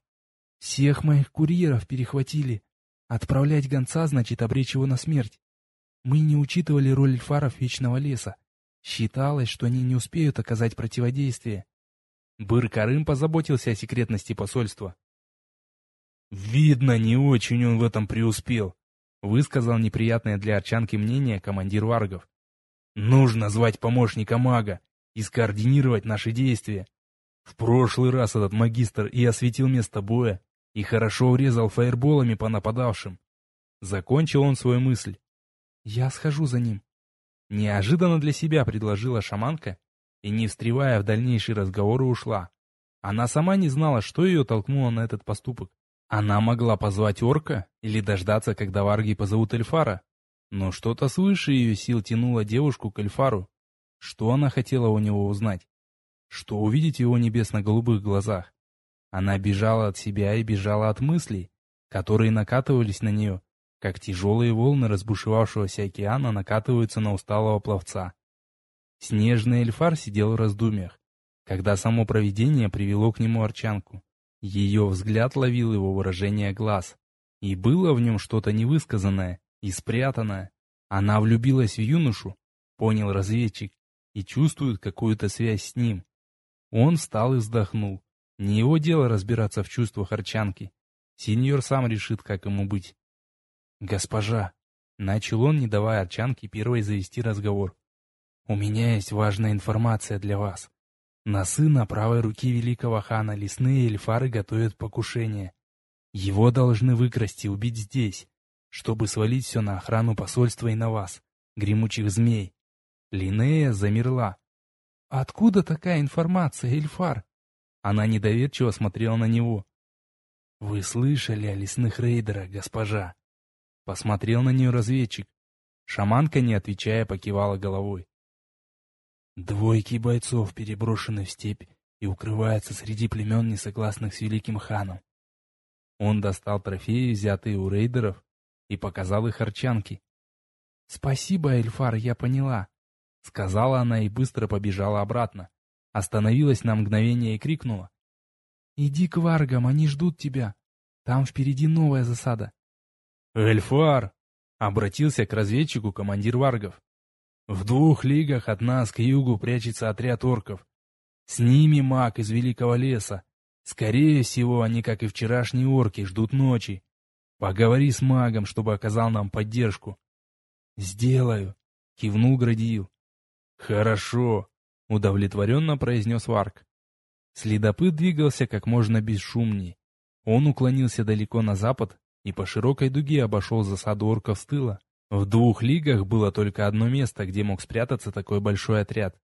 «Всех моих курьеров перехватили. Отправлять гонца значит обречь его на смерть. Мы не учитывали роль эльфаров Вечного Леса. Считалось, что они не успеют оказать противодействие. Быр-Карым позаботился о секретности посольства. «Видно, не очень он в этом преуспел», — высказал неприятное для Арчанки мнение командир Варгов. «Нужно звать помощника мага и скоординировать наши действия. В прошлый раз этот магистр и осветил место боя, и хорошо урезал фаерболами по нападавшим. Закончил он свою мысль. «Я схожу за ним», Неожиданно для себя предложила шаманка и, не встревая в дальнейшие разговоры, ушла. Она сама не знала, что ее толкнуло на этот поступок. Она могла позвать орка или дождаться, когда варги позовут Эльфара. Но что-то свыше ее сил тянуло девушку к Эльфару. Что она хотела у него узнать? Что увидеть его небесно-голубых глазах? Она бежала от себя и бежала от мыслей, которые накатывались на нее, как тяжелые волны разбушевавшегося океана накатываются на усталого пловца. Снежный эльфар сидел в раздумьях, когда само провидение привело к нему арчанку. Ее взгляд ловил его выражение глаз, и было в нем что-то невысказанное и спрятанное. Она влюбилась в юношу, понял разведчик, и чувствует какую-то связь с ним. Он встал и вздохнул. Не его дело разбираться в чувствах арчанки. Сеньор сам решит, как ему быть. «Госпожа», — начал он, не давая Арчанке первой завести разговор, — «у меня есть важная информация для вас. На сына правой руки великого хана лесные эльфары готовят покушение. Его должны выкрасть и убить здесь, чтобы свалить все на охрану посольства и на вас, гремучих змей». Линея замерла. «Откуда такая информация, Эльфар?» Она недоверчиво смотрела на него. «Вы слышали о лесных рейдерах, госпожа?» Посмотрел на нее разведчик. Шаманка, не отвечая, покивала головой. Двойки бойцов переброшены в степь и укрываются среди племен, несогласных с великим ханом. Он достал трофеи, взятые у рейдеров, и показал их арчанке. «Спасибо, Эльфар, я поняла», — сказала она и быстро побежала обратно. Остановилась на мгновение и крикнула. «Иди к варгам, они ждут тебя. Там впереди новая засада». «Эльфар!» — обратился к разведчику командир варгов. «В двух лигах от нас к югу прячется отряд орков. С ними маг из Великого леса. Скорее всего, они, как и вчерашние орки, ждут ночи. Поговори с магом, чтобы оказал нам поддержку». «Сделаю», — кивнул Градиил. «Хорошо», — удовлетворенно произнес Варк. Следопыт двигался как можно бесшумнее. Он уклонился далеко на запад и по широкой дуге обошел засаду орков с тыла. В двух лигах было только одно место, где мог спрятаться такой большой отряд.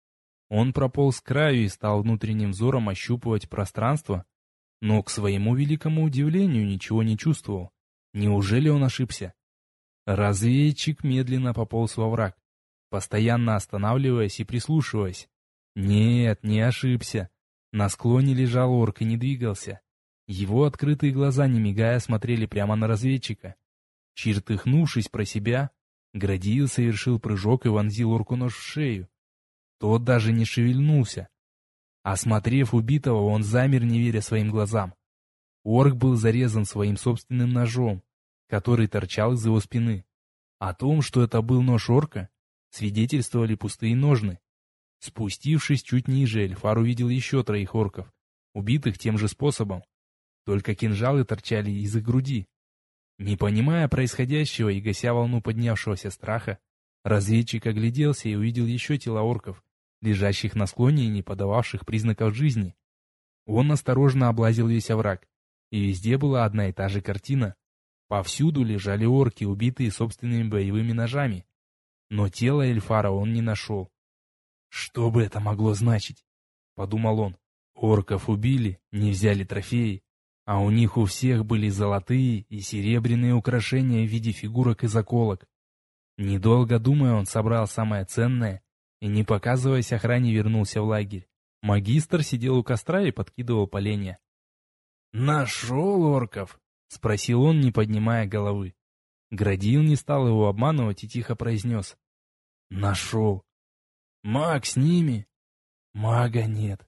Он прополз к краю и стал внутренним взором ощупывать пространство, но к своему великому удивлению ничего не чувствовал. Неужели он ошибся? Разведчик медленно пополз во враг, постоянно останавливаясь и прислушиваясь. Нет, не ошибся. На склоне лежал орк и не двигался. Его открытые глаза, не мигая, смотрели прямо на разведчика. Чертыхнувшись про себя, Градиил совершил прыжок и вонзил орку нож в шею. Тот даже не шевельнулся. Осмотрев убитого, он замер, не веря своим глазам. Орк был зарезан своим собственным ножом, который торчал из его спины. О том, что это был нож орка, свидетельствовали пустые ножны. Спустившись чуть ниже, Эльфар увидел еще троих орков, убитых тем же способом. Только кинжалы торчали из их груди. Не понимая происходящего и гася волну поднявшегося страха, разведчик огляделся и увидел еще тела орков, лежащих на склоне и не подававших признаков жизни. Он осторожно облазил весь овраг, и везде была одна и та же картина. Повсюду лежали орки, убитые собственными боевыми ножами. Но тело Эльфара он не нашел. «Что бы это могло значить?» — подумал он. «Орков убили, не взяли трофеи, а у них у всех были золотые и серебряные украшения в виде фигурок и заколок. Недолго думая, он собрал самое ценное и, не показываясь охране, вернулся в лагерь. Магистр сидел у костра и подкидывал поленья. «Нашел орков?» — спросил он, не поднимая головы. Градил не стал его обманывать и тихо произнес. «Нашел. Маг с ними?» «Мага нет».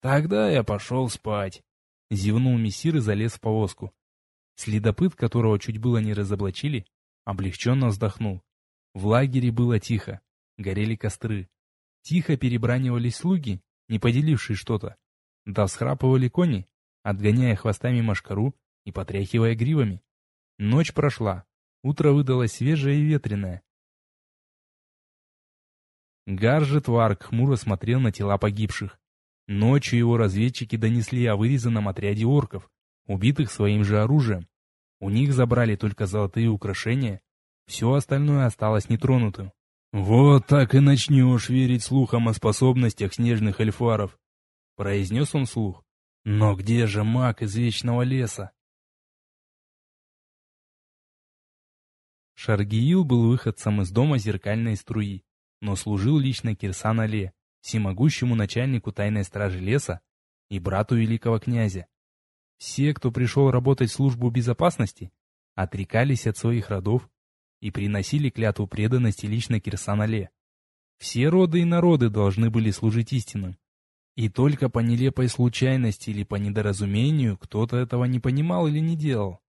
«Тогда я пошел спать», — зевнул мессир и залез в повозку. Следопыт, которого чуть было не разоблачили, облегченно вздохнул. В лагере было тихо, горели костры. Тихо перебранивались слуги, не поделившие что-то. Да всхрапывали кони, отгоняя хвостами машкару и потряхивая гривами. Ночь прошла, утро выдалось свежее и ветреное. Гаржет Варк хмуро смотрел на тела погибших. Ночью его разведчики донесли о вырезанном отряде орков, убитых своим же оружием. У них забрали только золотые украшения, все остальное осталось нетронутым. «Вот так и начнешь верить слухам о способностях снежных эльфаров», — произнес он слух. «Но где же маг из Вечного Леса?» Шаргиил был выходцем из дома зеркальной струи, но служил лично Кирсан-Але, всемогущему начальнику тайной стражи леса и брату великого князя. Все, кто пришел работать в службу безопасности, отрекались от своих родов и приносили клятву преданности лично Кирсан-Але. Все роды и народы должны были служить истинным. И только по нелепой случайности или по недоразумению кто-то этого не понимал или не делал.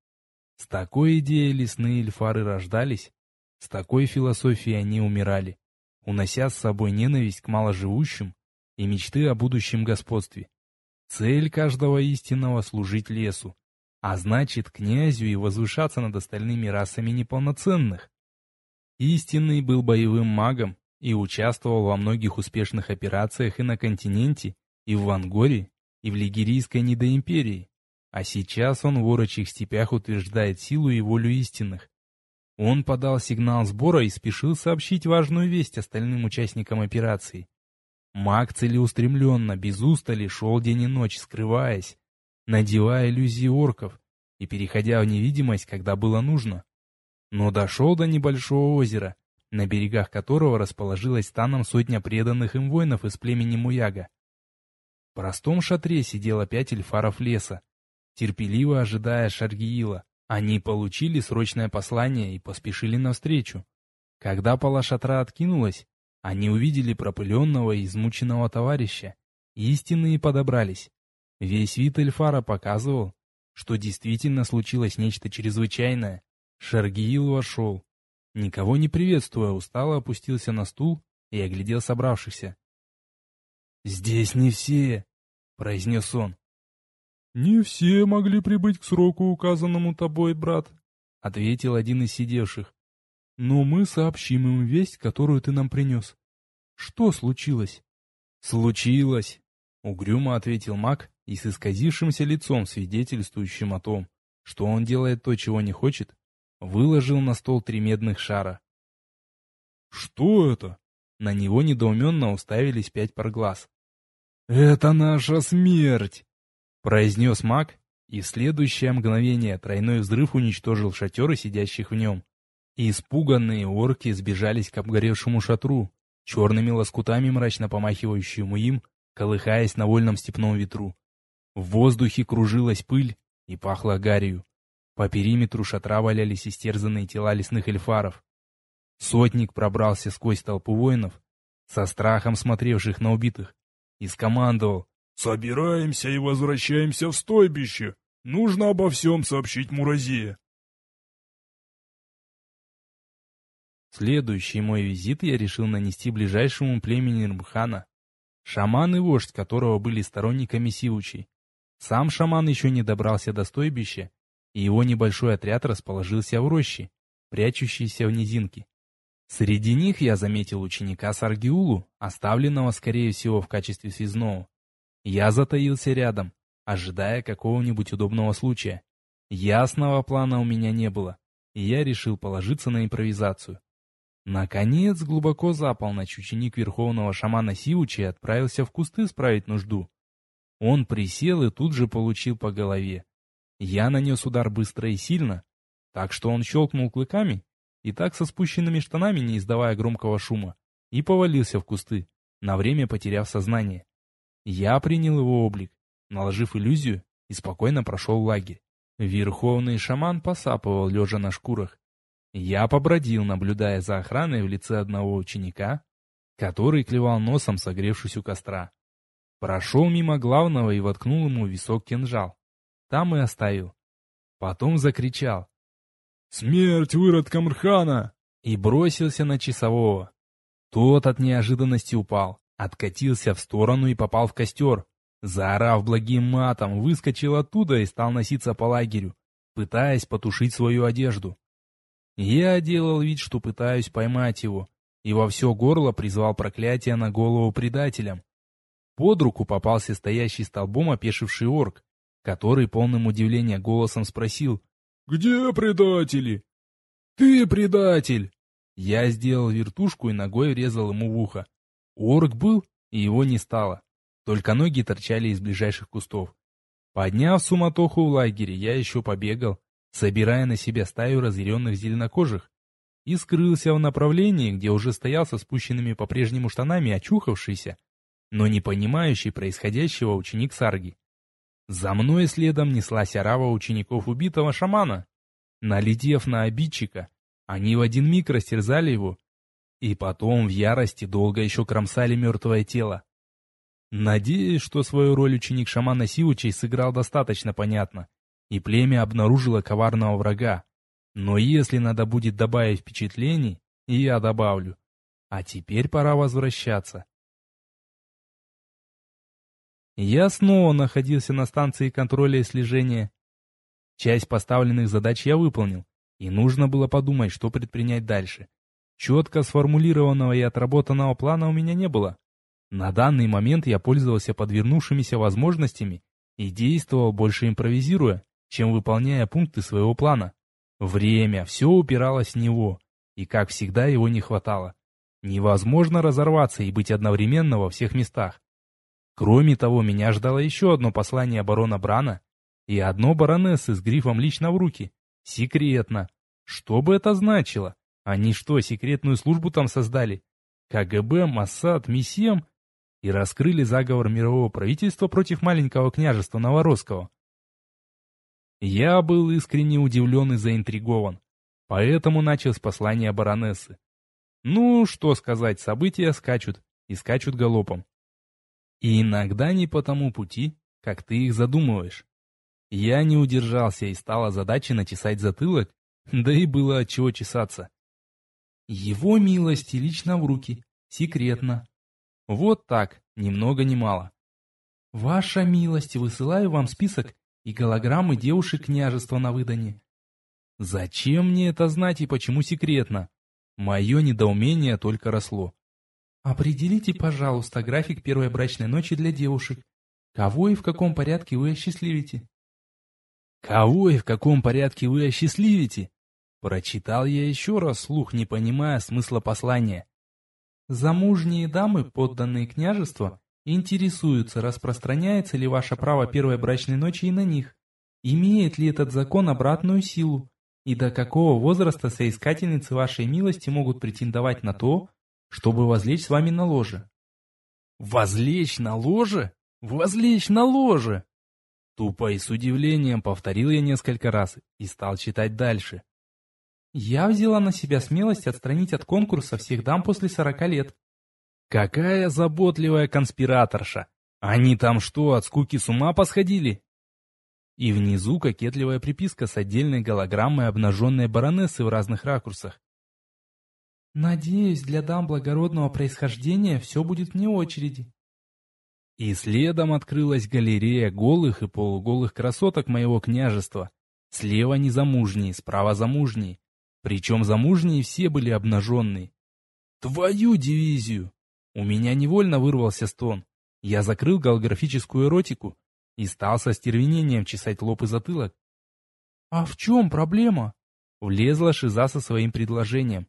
С такой идеей лесные эльфары рождались, с такой философией они умирали, унося с собой ненависть к маложивущим и мечты о будущем господстве. Цель каждого истинного — служить лесу, а значит князю и возвышаться над остальными расами неполноценных. Истинный был боевым магом и участвовал во многих успешных операциях и на континенте, и в Вангоре, и в Лигерийской недоимперии. А сейчас он в орочих степях утверждает силу и волю истинных. Он подал сигнал сбора и спешил сообщить важную весть остальным участникам операции. Маг целеустремленно, без устали, шел день и ночь, скрываясь, надевая иллюзии орков и переходя в невидимость, когда было нужно. Но дошел до небольшого озера, на берегах которого расположилась станом сотня преданных им воинов из племени Муяга. В простом шатре сидело пять эльфаров леса, терпеливо ожидая Шаргиила. Они получили срочное послание и поспешили навстречу. Когда пола шатра откинулась, они увидели пропыленного и измученного товарища. Истинные подобрались. Весь вид Эльфара показывал, что действительно случилось нечто чрезвычайное. Шаргиил вошел. Никого не приветствуя, устало опустился на стул и оглядел собравшихся. «Здесь не все», — произнес он. «Не все могли прибыть к сроку, указанному тобой, брат», — ответил один из сидевших. «Но мы сообщим им весть, которую ты нам принес. Что случилось?» «Случилось», — угрюмо ответил маг и с исказившимся лицом, свидетельствующим о том, что он делает то, чего не хочет, выложил на стол три медных шара. «Что это?» На него недоуменно уставились пять пар глаз. «Это наша смерть!» Произнес маг, и в следующее мгновение тройной взрыв уничтожил шатеры сидящих в нем. испуганные орки сбежались к обгоревшему шатру, черными лоскутами мрачно помахивающему им, колыхаясь на вольном степном ветру. В воздухе кружилась пыль и пахло гарью. По периметру шатра валялись истерзанные тела лесных эльфаров. Сотник пробрался сквозь толпу воинов, со страхом смотревших на убитых, и скомандовал «Собираемся и возвращаемся в стойбище. Нужно обо всем сообщить Муразе». Следующий мой визит я решил нанести ближайшему племени Рмхана, шаман и вождь которого были сторонниками Сивучей. Сам шаман еще не добрался до стойбища, и его небольшой отряд расположился в роще, прячущейся в низинке. Среди них я заметил ученика Саргиулу, оставленного, скорее всего, в качестве связного. Я затаился рядом, ожидая какого-нибудь удобного случая. Ясного плана у меня не было, и я решил положиться на импровизацию. Наконец, глубоко за полночь ученик верховного шамана Сиучи отправился в кусты справить нужду. Он присел и тут же получил по голове, Я нанес удар быстро и сильно, так что он щелкнул клыками и так со спущенными штанами, не издавая громкого шума, и повалился в кусты, на время потеряв сознание. Я принял его облик, наложив иллюзию, и спокойно прошел лагерь. Верховный шаман посапывал, лежа на шкурах. Я побродил, наблюдая за охраной в лице одного ученика, который клевал носом, согревшись у костра. Прошел мимо главного и воткнул ему висок кинжал. Там и оставил. Потом закричал. «Смерть выродкам Рхана!» и бросился на часового. Тот от неожиданности упал, откатился в сторону и попал в костер. Заорав благим матом, выскочил оттуда и стал носиться по лагерю, пытаясь потушить свою одежду. Я делал вид, что пытаюсь поймать его, и во все горло призвал проклятие на голову предателям. Под руку попался стоящий столбом опешивший орк, который полным удивления голосом спросил «Где предатели?» «Ты предатель!» Я сделал вертушку и ногой врезал ему в ухо. Орк был, и его не стало. Только ноги торчали из ближайших кустов. Подняв суматоху в лагере, я еще побегал, собирая на себя стаю разъяренных зеленокожих, и скрылся в направлении, где уже стоял со спущенными по-прежнему штанами очухавшийся, но не понимающий происходящего ученик Сарги. За мной следом неслась орава учеников убитого шамана. Налетев на обидчика, они в один миг растерзали его, и потом в ярости долго еще кромсали мертвое тело. Надеюсь, что свою роль ученик шамана Сиучей сыграл достаточно понятно, и племя обнаружило коварного врага. Но если надо будет добавить впечатлений, я добавлю. А теперь пора возвращаться. Я снова находился на станции контроля и слежения. Часть поставленных задач я выполнил, и нужно было подумать, что предпринять дальше. Четко сформулированного и отработанного плана у меня не было. На данный момент я пользовался подвернувшимися возможностями и действовал больше импровизируя, чем выполняя пункты своего плана. Время, все упиралось в него, и как всегда его не хватало. Невозможно разорваться и быть одновременно во всех местах. Кроме того, меня ждало еще одно послание барона Брана и одно баронессы с грифом лично в руки. Секретно. Что бы это значило? Они что, секретную службу там создали? КГБ, Моссад, МИСЕМ? И раскрыли заговор мирового правительства против маленького княжества Новоросского. Я был искренне удивлен и заинтригован, поэтому начал с послания баронессы. Ну, что сказать, события скачут, и скачут галопом. И иногда не по тому пути, как ты их задумываешь. Я не удержался и стала задачей начесать затылок, да и было от чего чесаться. Его милости лично в руки, секретно. Вот так, ни много ни мало. Ваша милость, высылаю вам список и голограммы девушек княжества на выдане. Зачем мне это знать и почему секретно? Мое недоумение только росло. Определите, пожалуйста, график первой брачной ночи для девушек. Кого и в каком порядке вы осчастливите? Кого и в каком порядке вы осчастливите? Прочитал я еще раз слух, не понимая смысла послания. Замужние дамы, подданные княжества, интересуются, распространяется ли ваше право первой брачной ночи и на них. Имеет ли этот закон обратную силу? И до какого возраста соискательницы вашей милости могут претендовать на то, чтобы возлечь с вами на ложе. «Возлечь на ложе? Возлечь на ложе!» Тупо и с удивлением повторил я несколько раз и стал читать дальше. Я взяла на себя смелость отстранить от конкурса всех дам после сорока лет. Какая заботливая конспираторша! Они там что, от скуки с ума посходили? И внизу кокетливая приписка с отдельной голограммой обнаженной баронессы в разных ракурсах. Надеюсь, для дам благородного происхождения все будет вне очереди. И следом открылась галерея голых и полуголых красоток моего княжества. Слева незамужние, справа замужние. Причем замужние все были обнаженные. Твою дивизию! У меня невольно вырвался стон. Я закрыл голографическую эротику и стал со стервенением чесать лоб и затылок. «А в чем проблема?» Влезла Шиза со своим предложением.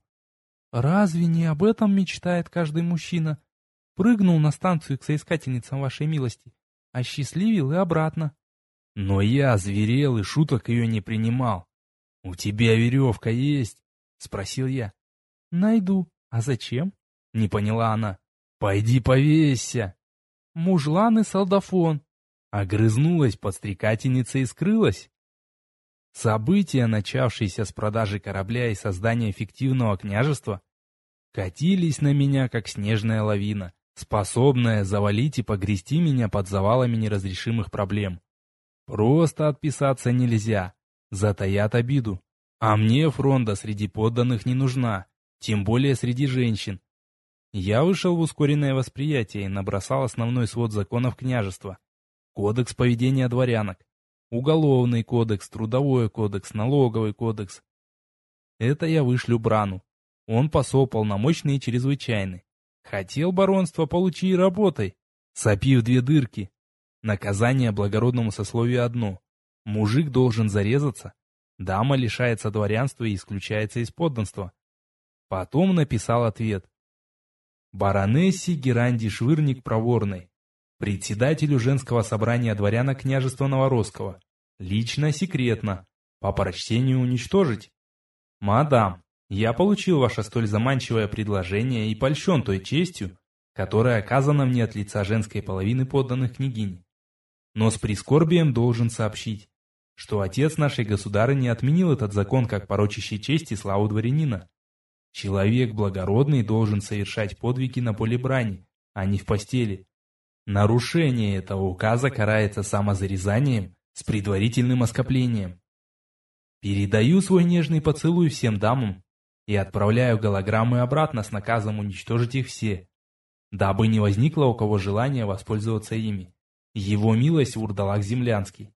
Разве не об этом мечтает каждый мужчина? Прыгнул на станцию к соискательницам вашей милости, осчастливил и обратно. Но я зверел и шуток ее не принимал. «У тебя веревка есть?» — спросил я. «Найду. А зачем?» — не поняла она. «Пойди повесься!» «Мужлан и солдафон!» Огрызнулась подстрекательница и скрылась. События, начавшиеся с продажи корабля и создания фиктивного княжества, катились на меня, как снежная лавина, способная завалить и погрести меня под завалами неразрешимых проблем. Просто отписаться нельзя, затаят обиду. А мне фронта среди подданных не нужна, тем более среди женщин. Я вышел в ускоренное восприятие и набросал основной свод законов княжества. Кодекс поведения дворянок, Уголовный кодекс, трудовой кодекс, налоговый кодекс. Это я вышлю Брану. Он посол полномочный и чрезвычайный. Хотел баронство, получи и работай. Сопи две дырки. Наказание благородному сословию одно. Мужик должен зарезаться. Дама лишается дворянства и исключается из подданства. Потом написал ответ. Баронессе Геранди Швырник Проворной председателю женского собрания дворяна княжества Новоросского. Лично, секретно. По прочтению уничтожить. Мадам, я получил ваше столь заманчивое предложение и польщен той честью, которая оказана мне от лица женской половины подданных княгинь. Но с прискорбием должен сообщить, что отец нашей государыни отменил этот закон как порочащий честь и славу дворянина. Человек благородный должен совершать подвиги на поле брани, а не в постели. Нарушение этого указа карается самозарезанием с предварительным оскоплением. Передаю свой нежный поцелуй всем дамам и отправляю голограммы обратно с наказом уничтожить их все, дабы не возникло у кого желания воспользоваться ими. Его милость Урдалак Землянский.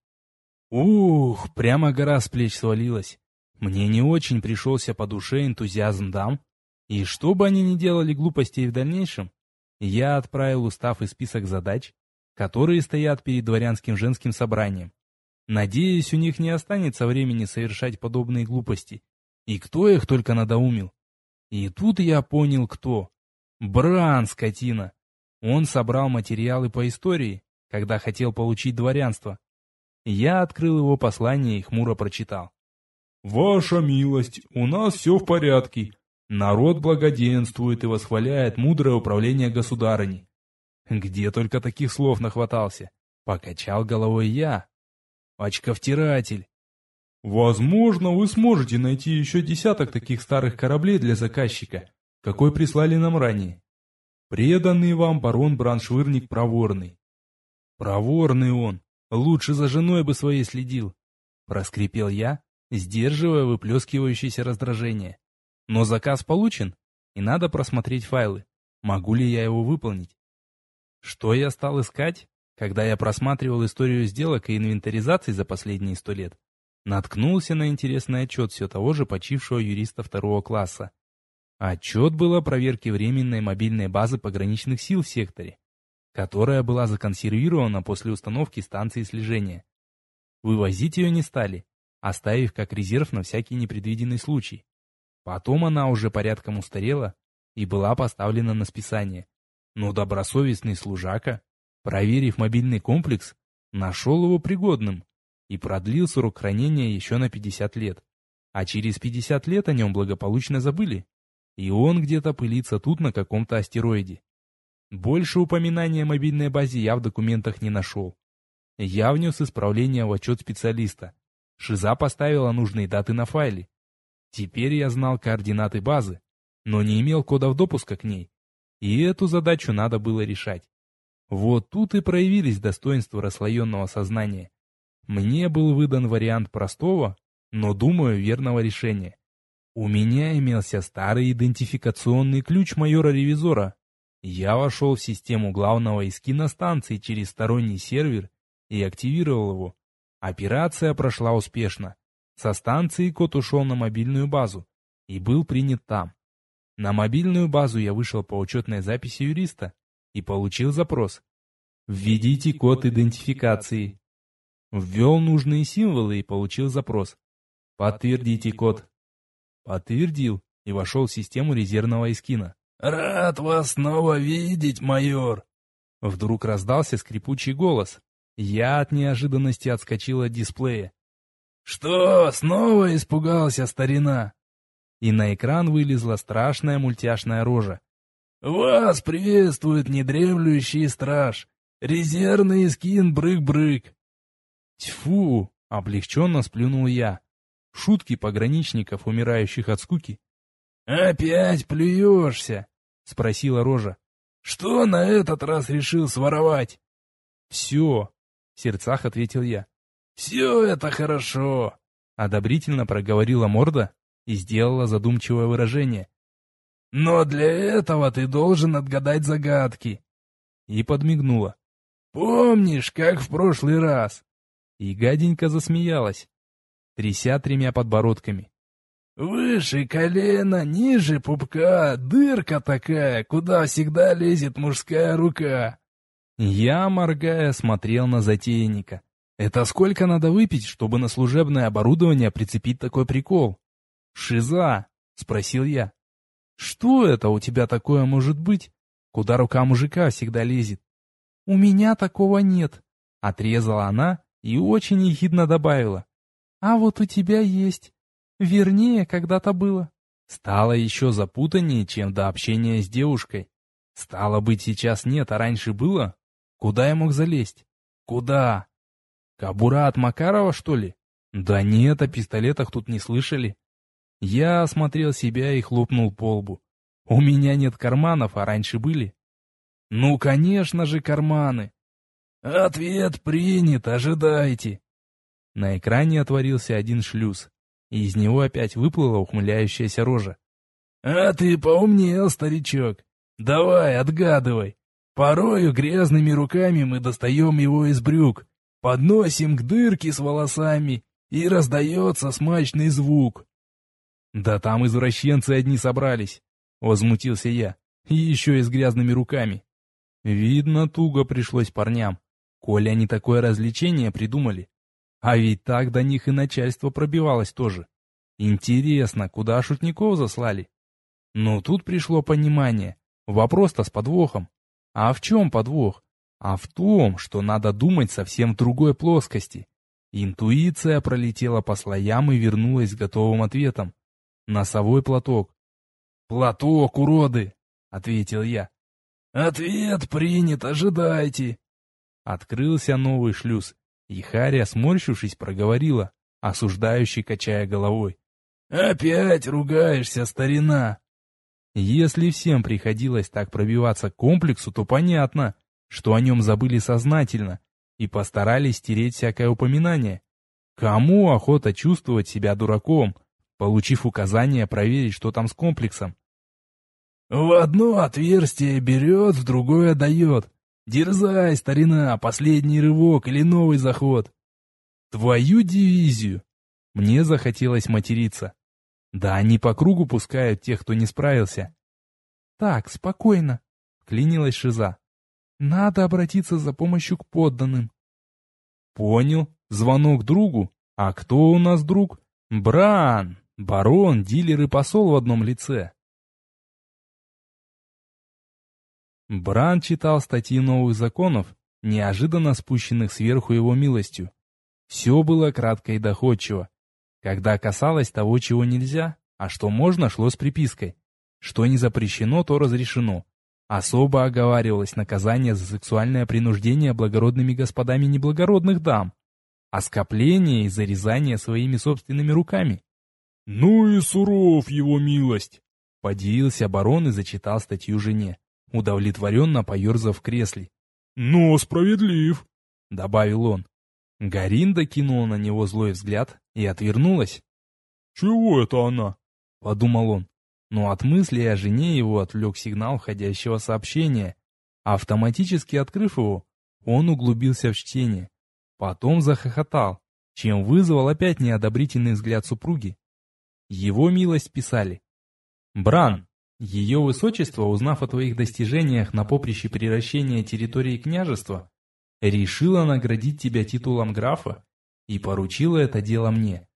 Ух, прямо гора с плеч свалилась. Мне не очень пришелся по душе энтузиазм дам, и что бы они ни делали глупостей в дальнейшем, я отправил устав и список задач, которые стоят перед дворянским женским собранием. Надеюсь, у них не останется времени совершать подобные глупости. И кто их только надоумил? И тут я понял, кто. Бран, скотина. Он собрал материалы по истории, когда хотел получить дворянство. Я открыл его послание и хмуро прочитал. «Ваша милость, у нас все в порядке. Народ благоденствует и восхваляет мудрое управление государыней. Где только таких слов нахватался? Покачал головой я. Очковтиратель. Возможно, вы сможете найти еще десяток таких старых кораблей для заказчика, какой прислали нам ранее. Преданный вам барон Браншвырник проворный. Проворный он, лучше за женой бы своей следил. Проскрипел я, сдерживая выплескивающееся раздражение. Но заказ получен, и надо просмотреть файлы. Могу ли я его выполнить? Что я стал искать, когда я просматривал историю сделок и инвентаризации за последние сто лет? Наткнулся на интересный отчет все того же почившего юриста второго класса. Отчет был о проверке временной мобильной базы пограничных сил в секторе, которая была законсервирована после установки станции слежения. Вывозить ее не стали, оставив как резерв на всякий непредвиденный случай. Потом она уже порядком устарела и была поставлена на списание. Но добросовестный служака, проверив мобильный комплекс, нашел его пригодным и продлил срок хранения еще на 50 лет. А через 50 лет о нем благополучно забыли. И он где-то пылится тут на каком-то астероиде. Больше упоминания о мобильной базе я в документах не нашел. Я внес исправление в отчет специалиста. Шиза поставила нужные даты на файле. Теперь я знал координаты базы, но не имел кодов допуска к ней. И эту задачу надо было решать. Вот тут и проявились достоинства расслоенного сознания. Мне был выдан вариант простого, но, думаю, верного решения. У меня имелся старый идентификационный ключ майора-ревизора. Я вошел в систему главного из киностанции через сторонний сервер и активировал его. Операция прошла успешно. Со станции кот ушел на мобильную базу и был принят там. На мобильную базу я вышел по учетной записи юриста и получил запрос. «Введите код идентификации». Ввел нужные символы и получил запрос. «Подтвердите код». Подтвердил и вошел в систему резервного эскина. «Рад вас снова видеть, майор!» Вдруг раздался скрипучий голос, Я от неожиданности отскочил от дисплея. «Что, снова испугался старина?» И на экран вылезла страшная мультяшная рожа. «Вас приветствует недремлющий страж, резервный скин Брык-Брык». «Тьфу!» — облегченно сплюнул я. Шутки пограничников, умирающих от скуки. «Опять плюешься?» — спросила Рожа. «Что на этот раз решил своровать?» «Все», — в сердцах ответил я. «Все это хорошо», — одобрительно проговорила морда и сделала задумчивое выражение. «Но для этого ты должен отгадать загадки». И подмигнула. «Помнишь, как в прошлый раз?» И гаденько засмеялась, тряся тремя подбородками. «Выше колена, ниже пупка, дырка такая, куда всегда лезет мужская рука». Я, моргая, смотрел на затейника. Это сколько надо выпить, чтобы на служебное оборудование прицепить такой прикол? «Шиза?» — спросил я. «Что это у тебя такое может быть, куда рука мужика всегда лезет?» «У меня такого нет», — отрезала она и очень ехидно добавила. «А вот у тебя есть. Вернее, когда-то было». Стало еще запутаннее, чем до общения с девушкой. Стало быть, сейчас нет, а раньше было? Куда я мог залезть? Куда? Кабура от Макарова, что ли? Да нет, о пистолетах тут не слышали. Я осмотрел себя и хлопнул по лбу. У меня нет карманов, а раньше были. Ну, конечно же, карманы. Ответ принят, ожидайте. На экране отворился один шлюз, и из него опять выплыла ухмыляющаяся рожа. А ты поумнел, старичок. Давай, отгадывай. Порою грязными руками мы достаем его из брюк, подносим к дырке с волосами, и раздается смачный звук. «Да там извращенцы одни собрались», — возмутился я, — «и еще и с грязными руками». Видно, туго пришлось парням, коли они такое развлечение придумали. А ведь так до них и начальство пробивалось тоже. Интересно, куда шутников заслали? Но тут пришло понимание. Вопрос-то с подвохом. А в чем подвох? А в том, что надо думать совсем в другой плоскости. Интуиция пролетела по слоям и вернулась с готовым ответом. Носовой платок. «Платок, уроды!» — ответил я. «Ответ принят, ожидайте!» Открылся новый шлюз, и Харя, сморщившись, проговорила, осуждающий, качая головой. «Опять ругаешься, старина!» Если всем приходилось так пробиваться к комплексу, то понятно, что о нем забыли сознательно и постарались стереть всякое упоминание. Кому охота чувствовать себя дураком, получив указание проверить, что там с комплексом? «В одно отверстие берет, в другое дает. Дерзай, старина, последний рывок или новый заход!» «Твою дивизию!» Мне захотелось материться. Да они по кругу пускают тех, кто не справился. Так, спокойно, клинилась Шиза. Надо обратиться за помощью к подданным. Понял. Звонок другу. А кто у нас друг? Бран, барон, дилер и посол в одном лице. Бран читал статьи новых законов, неожиданно спущенных сверху его милостью. Все было кратко и доходчиво. Когда касалось того, чего нельзя, а что можно, шло с припиской. Что не запрещено, то разрешено. Особо оговаривалось наказание за сексуальное принуждение благородными господами неблагородных дам, а скопление и зарезание своими собственными руками. «Ну и суров его милость!» Подивился барон и зачитал статью жене, удовлетворенно поерзав в кресле. «Но справедлив!» — добавил он. Гаринда кинула на него злой взгляд и отвернулась. «Чего это она?» — подумал он. Но от мысли о жене его отвлек сигнал входящего сообщения. Автоматически открыв его, он углубился в чтение. Потом захохотал, чем вызвал опять неодобрительный взгляд супруги. Его милость писали. «Бран, ее высочество, узнав о твоих достижениях на поприще превращения территории княжества, решила наградить тебя титулом графа и поручила это дело мне.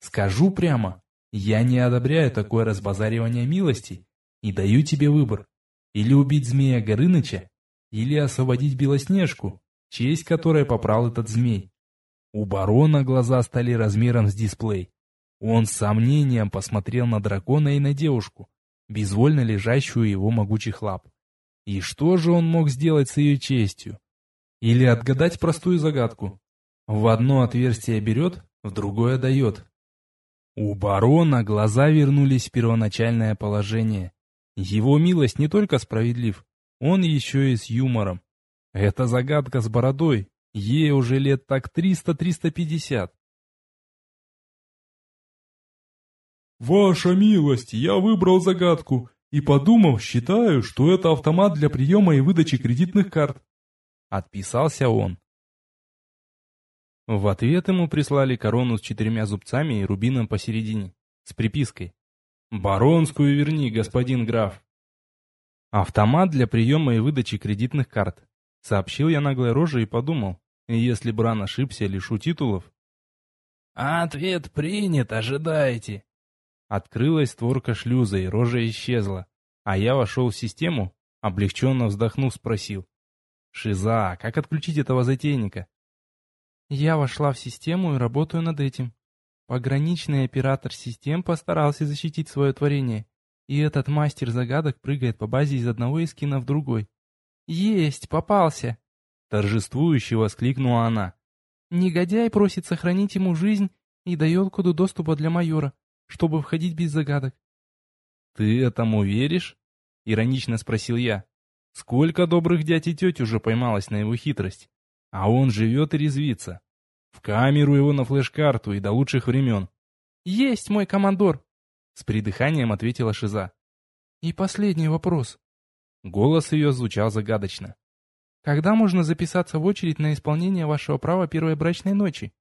Скажу прямо, я не одобряю такое разбазаривание милости и даю тебе выбор. Или убить змея Горыныча, или освободить Белоснежку, честь которой попрал этот змей. У барона глаза стали размером с дисплей. Он с сомнением посмотрел на дракона и на девушку, безвольно лежащую его могучих лап. И что же он мог сделать с ее честью? Или отгадать простую загадку? В одно отверстие берет, в другое дает. У барона глаза вернулись в первоначальное положение. Его милость не только справедлив, он еще и с юмором. Эта загадка с бородой, ей уже лет так 300-350. «Ваша милость, я выбрал загадку и, подумав, считаю, что это автомат для приема и выдачи кредитных карт». Отписался он. В ответ ему прислали корону с четырьмя зубцами и рубином посередине, с припиской «Баронскую верни, господин граф». Автомат для приема и выдачи кредитных карт. Сообщил я наглой роже и подумал, если Бран ошибся, лишу титулов. «Ответ принят, ожидайте». Открылась створка шлюза, и рожа исчезла. А я вошел в систему, облегченно вздохнув, спросил. «Шиза, как отключить этого затейника?» Я вошла в систему и работаю над этим. Пограничный оператор систем постарался защитить свое творение, и этот мастер загадок прыгает по базе из одного эскина в другой. «Есть, попался!» Торжествующе воскликнула она. «Негодяй просит сохранить ему жизнь и дает коду доступа для майора, чтобы входить без загадок». «Ты этому веришь?» — иронично спросил я. «Сколько добрых дядь и теть уже поймалось на его хитрость? А он живет и резвится. В камеру его на флеш-карту и до лучших времен. «Есть мой командор!» С придыханием ответила Шиза. «И последний вопрос». Голос ее звучал загадочно. «Когда можно записаться в очередь на исполнение вашего права первой брачной ночи?»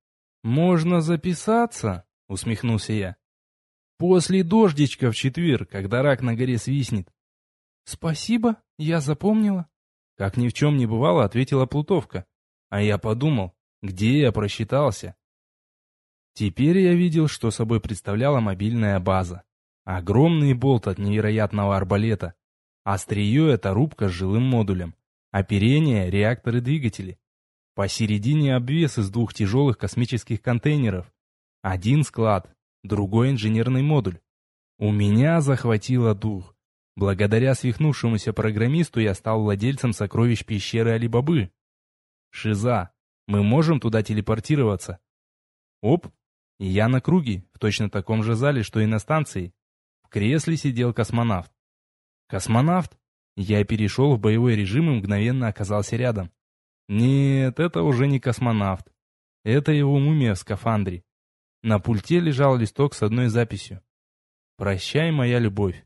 «Можно записаться?» — усмехнулся я. «После дождичка в четверг, когда рак на горе свистнет». «Спасибо, я запомнила». Как ни в чем не бывало, ответила Плутовка. А я подумал, где я просчитался? Теперь я видел, что собой представляла мобильная база. Огромный болт от невероятного арбалета. Острие — это рубка с жилым модулем. Оперение — реакторы-двигатели. Посередине обвес из двух тяжелых космических контейнеров. Один склад, другой инженерный модуль. У меня захватило дух. Благодаря свихнувшемуся программисту я стал владельцем сокровищ пещеры Алибабы. Шиза, мы можем туда телепортироваться? Оп, я на круге, в точно таком же зале, что и на станции. В кресле сидел космонавт. Космонавт? Я перешел в боевой режим и мгновенно оказался рядом. Нет, это уже не космонавт. Это его мумия в скафандре. На пульте лежал листок с одной записью. «Прощай, моя любовь».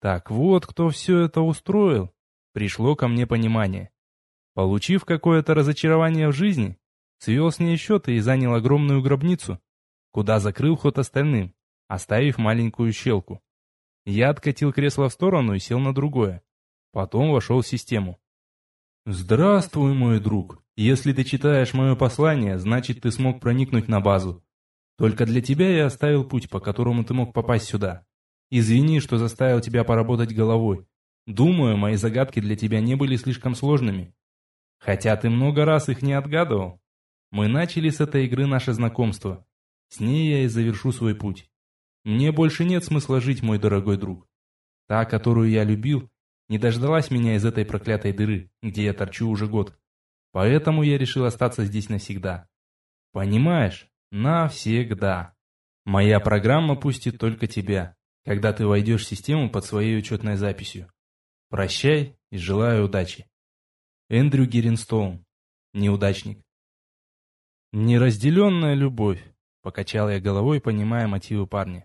Так вот, кто все это устроил. Пришло ко мне понимание. Получив какое-то разочарование в жизни, свел с ней счеты и занял огромную гробницу, куда закрыл ход остальным, оставив маленькую щелку. Я откатил кресло в сторону и сел на другое. Потом вошел в систему. «Здравствуй, мой друг. Если ты читаешь мое послание, значит, ты смог проникнуть на базу. Только для тебя я оставил путь, по которому ты мог попасть сюда. Извини, что заставил тебя поработать головой. Думаю, мои загадки для тебя не были слишком сложными. Хотя ты много раз их не отгадывал. Мы начали с этой игры наше знакомство. С ней я и завершу свой путь. Мне больше нет смысла жить, мой дорогой друг. Та, которую я любил, не дождалась меня из этой проклятой дыры, где я торчу уже год. Поэтому я решил остаться здесь навсегда. Понимаешь? Навсегда. Моя программа пустит только тебя, когда ты войдешь в систему под своей учетной записью. Прощай и желаю удачи. Эндрю Геринстоун. Неудачник. «Неразделенная любовь», — покачал я головой, понимая мотивы парня.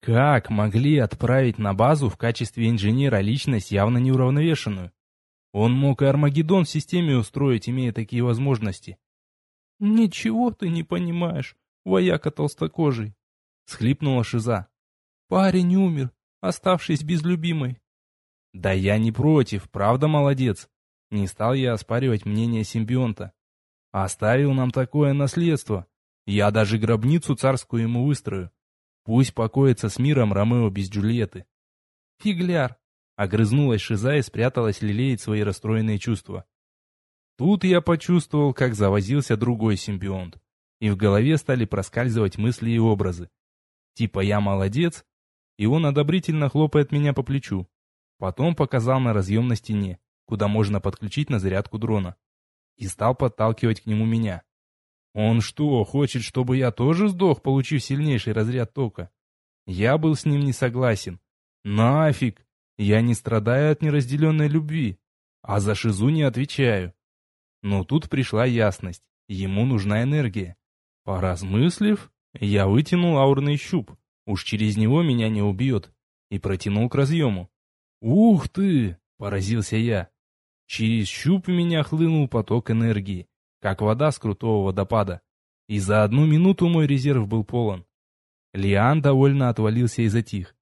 «Как могли отправить на базу в качестве инженера личность явно неуравновешенную? Он мог и Армагеддон в системе устроить, имея такие возможности». «Ничего ты не понимаешь, вояка толстокожий», — схлипнула Шиза. «Парень умер, оставшись без любимой». «Да я не против, правда молодец. Не стал я оспаривать мнение симбионта. Оставил нам такое наследство. Я даже гробницу царскую ему выстрою. Пусть покоится с миром Ромео без Джульетты. Фигляр. Огрызнулась Шиза и спряталась лелеять свои расстроенные чувства. Тут я почувствовал, как завозился другой симбионт, и в голове стали проскальзывать мысли и образы. Типа я молодец, и он одобрительно хлопает меня по плечу. Потом показал на разъем на стене, куда можно подключить на зарядку дрона. И стал подталкивать к нему меня. Он что, хочет, чтобы я тоже сдох, получив сильнейший разряд тока? Я был с ним не согласен. Нафиг! Я не страдаю от неразделенной любви, а за шизу не отвечаю. Но тут пришла ясность. Ему нужна энергия. Поразмыслив, я вытянул аурный щуп. Уж через него меня не убьет. И протянул к разъему. «Ух ты!» — поразился я. Через щуп меня хлынул поток энергии, как вода с крутого водопада. И за одну минуту мой резерв был полон. Лиан довольно отвалился и затих.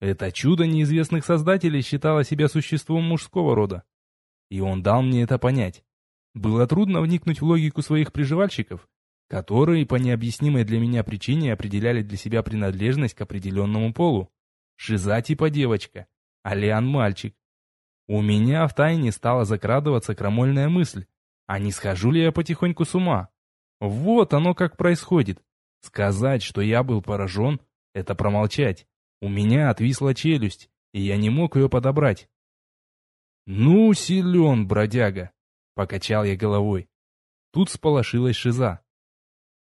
Это чудо неизвестных создателей считало себя существом мужского рода. И он дал мне это понять. Было трудно вникнуть в логику своих приживальщиков, которые по необъяснимой для меня причине определяли для себя принадлежность к определенному полу. Шиза типа девочка, а Лиан мальчик. У меня в тайне стала закрадываться крамольная мысль, а не схожу ли я потихоньку с ума? Вот оно как происходит. Сказать, что я был поражен, это промолчать. У меня отвисла челюсть, и я не мог ее подобрать. «Ну, силен, бродяга!» — покачал я головой. Тут сполошилась шиза.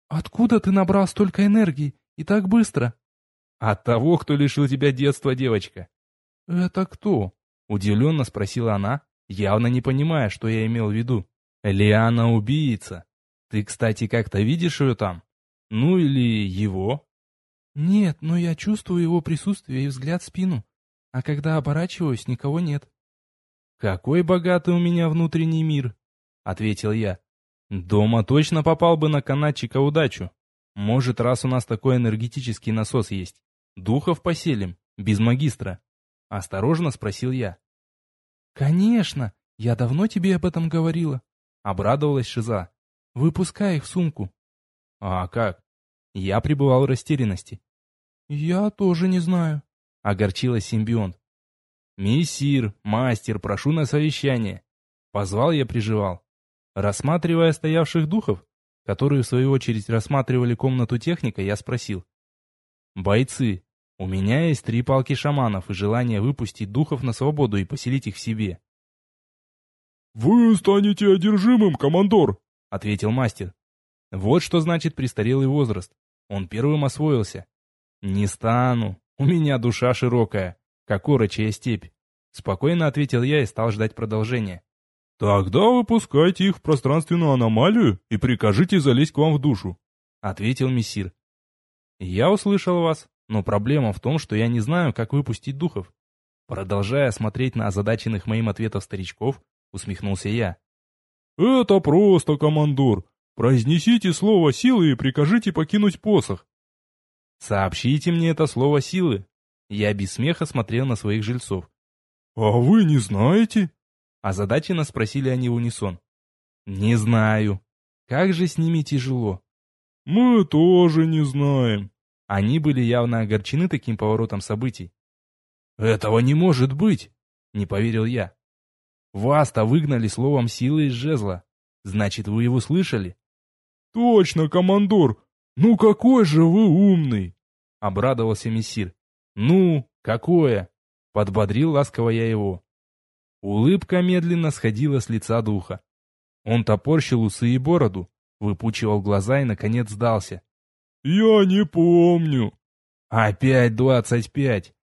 «Откуда ты набрал столько энергии и так быстро?» «От того, кто лишил тебя детства, девочка». «Это кто?» — удивленно спросила она, явно не понимая, что я имел в виду. «Лиана убийца. Ты, кстати, как-то видишь ее там? Ну или его?» «Нет, но я чувствую его присутствие и взгляд в спину. А когда оборачиваюсь, никого нет». «Какой богатый у меня внутренний мир!» — ответил я. «Дома точно попал бы на канатчика удачу. Может, раз у нас такой энергетический насос есть, духов поселим, без магистра?» Осторожно спросил я. «Конечно! Я давно тебе об этом говорила!» Обрадовалась Шиза. «Выпускай их в сумку». «А как?» Я пребывал в растерянности. «Я тоже не знаю», — огорчилась симбионт. «Мессир, мастер, прошу на совещание». Позвал я приживал. Рассматривая стоявших духов, которые в свою очередь рассматривали комнату техника, я спросил. «Бойцы, у меня есть три палки шаманов и желание выпустить духов на свободу и поселить их в себе». «Вы станете одержимым, командор», — ответил мастер. Вот что значит престарелый возраст. Он первым освоился. «Не стану. У меня душа широкая, как орочья степь», — спокойно ответил я и стал ждать продолжения. «Тогда выпускайте их в пространственную аномалию и прикажите залезть к вам в душу», — ответил мессир. «Я услышал вас, но проблема в том, что я не знаю, как выпустить духов». Продолжая смотреть на озадаченных моим ответом старичков, усмехнулся я. «Это просто, командор. Произнесите слово силы и прикажите покинуть посох. Сообщите мне это слово силы. Я без смеха смотрел на своих жильцов. А вы не знаете? Озадаченно спросили они в унисон. Не знаю. Как же с ними тяжело. Мы тоже не знаем. Они были явно огорчены таким поворотом событий. Этого не может быть, не поверил я. Вас-то выгнали словом силы из жезла. Значит, вы его слышали? «Точно, командор! Ну какой же вы умный!» — обрадовался мессир. «Ну, какое?» — подбодрил ласково я его. Улыбка медленно сходила с лица духа. Он топорщил усы и бороду, выпучивал глаза и, наконец, сдался. «Я не помню». «Опять двадцать пять!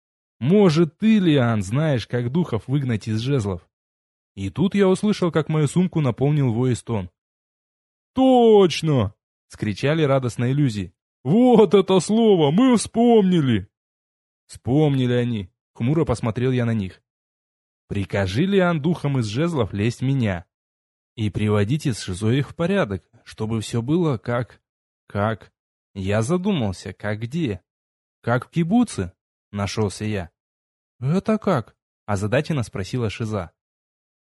Может, ты, Лиан, знаешь, как духов выгнать из жезлов?» И тут я услышал, как мою сумку наполнил вой стон. «Точно!» — скричали радостно иллюзии. «Вот это слово! Мы вспомнили!» Вспомнили они. Хмуро посмотрел я на них. Прикажи Лиан духом из жезлов лезть меня. И приводите с шизой их в порядок, чтобы все было как... Как... Я задумался, как где? Как в кибуце? Нашелся я. Это как? Озадаченно спросила Шиза.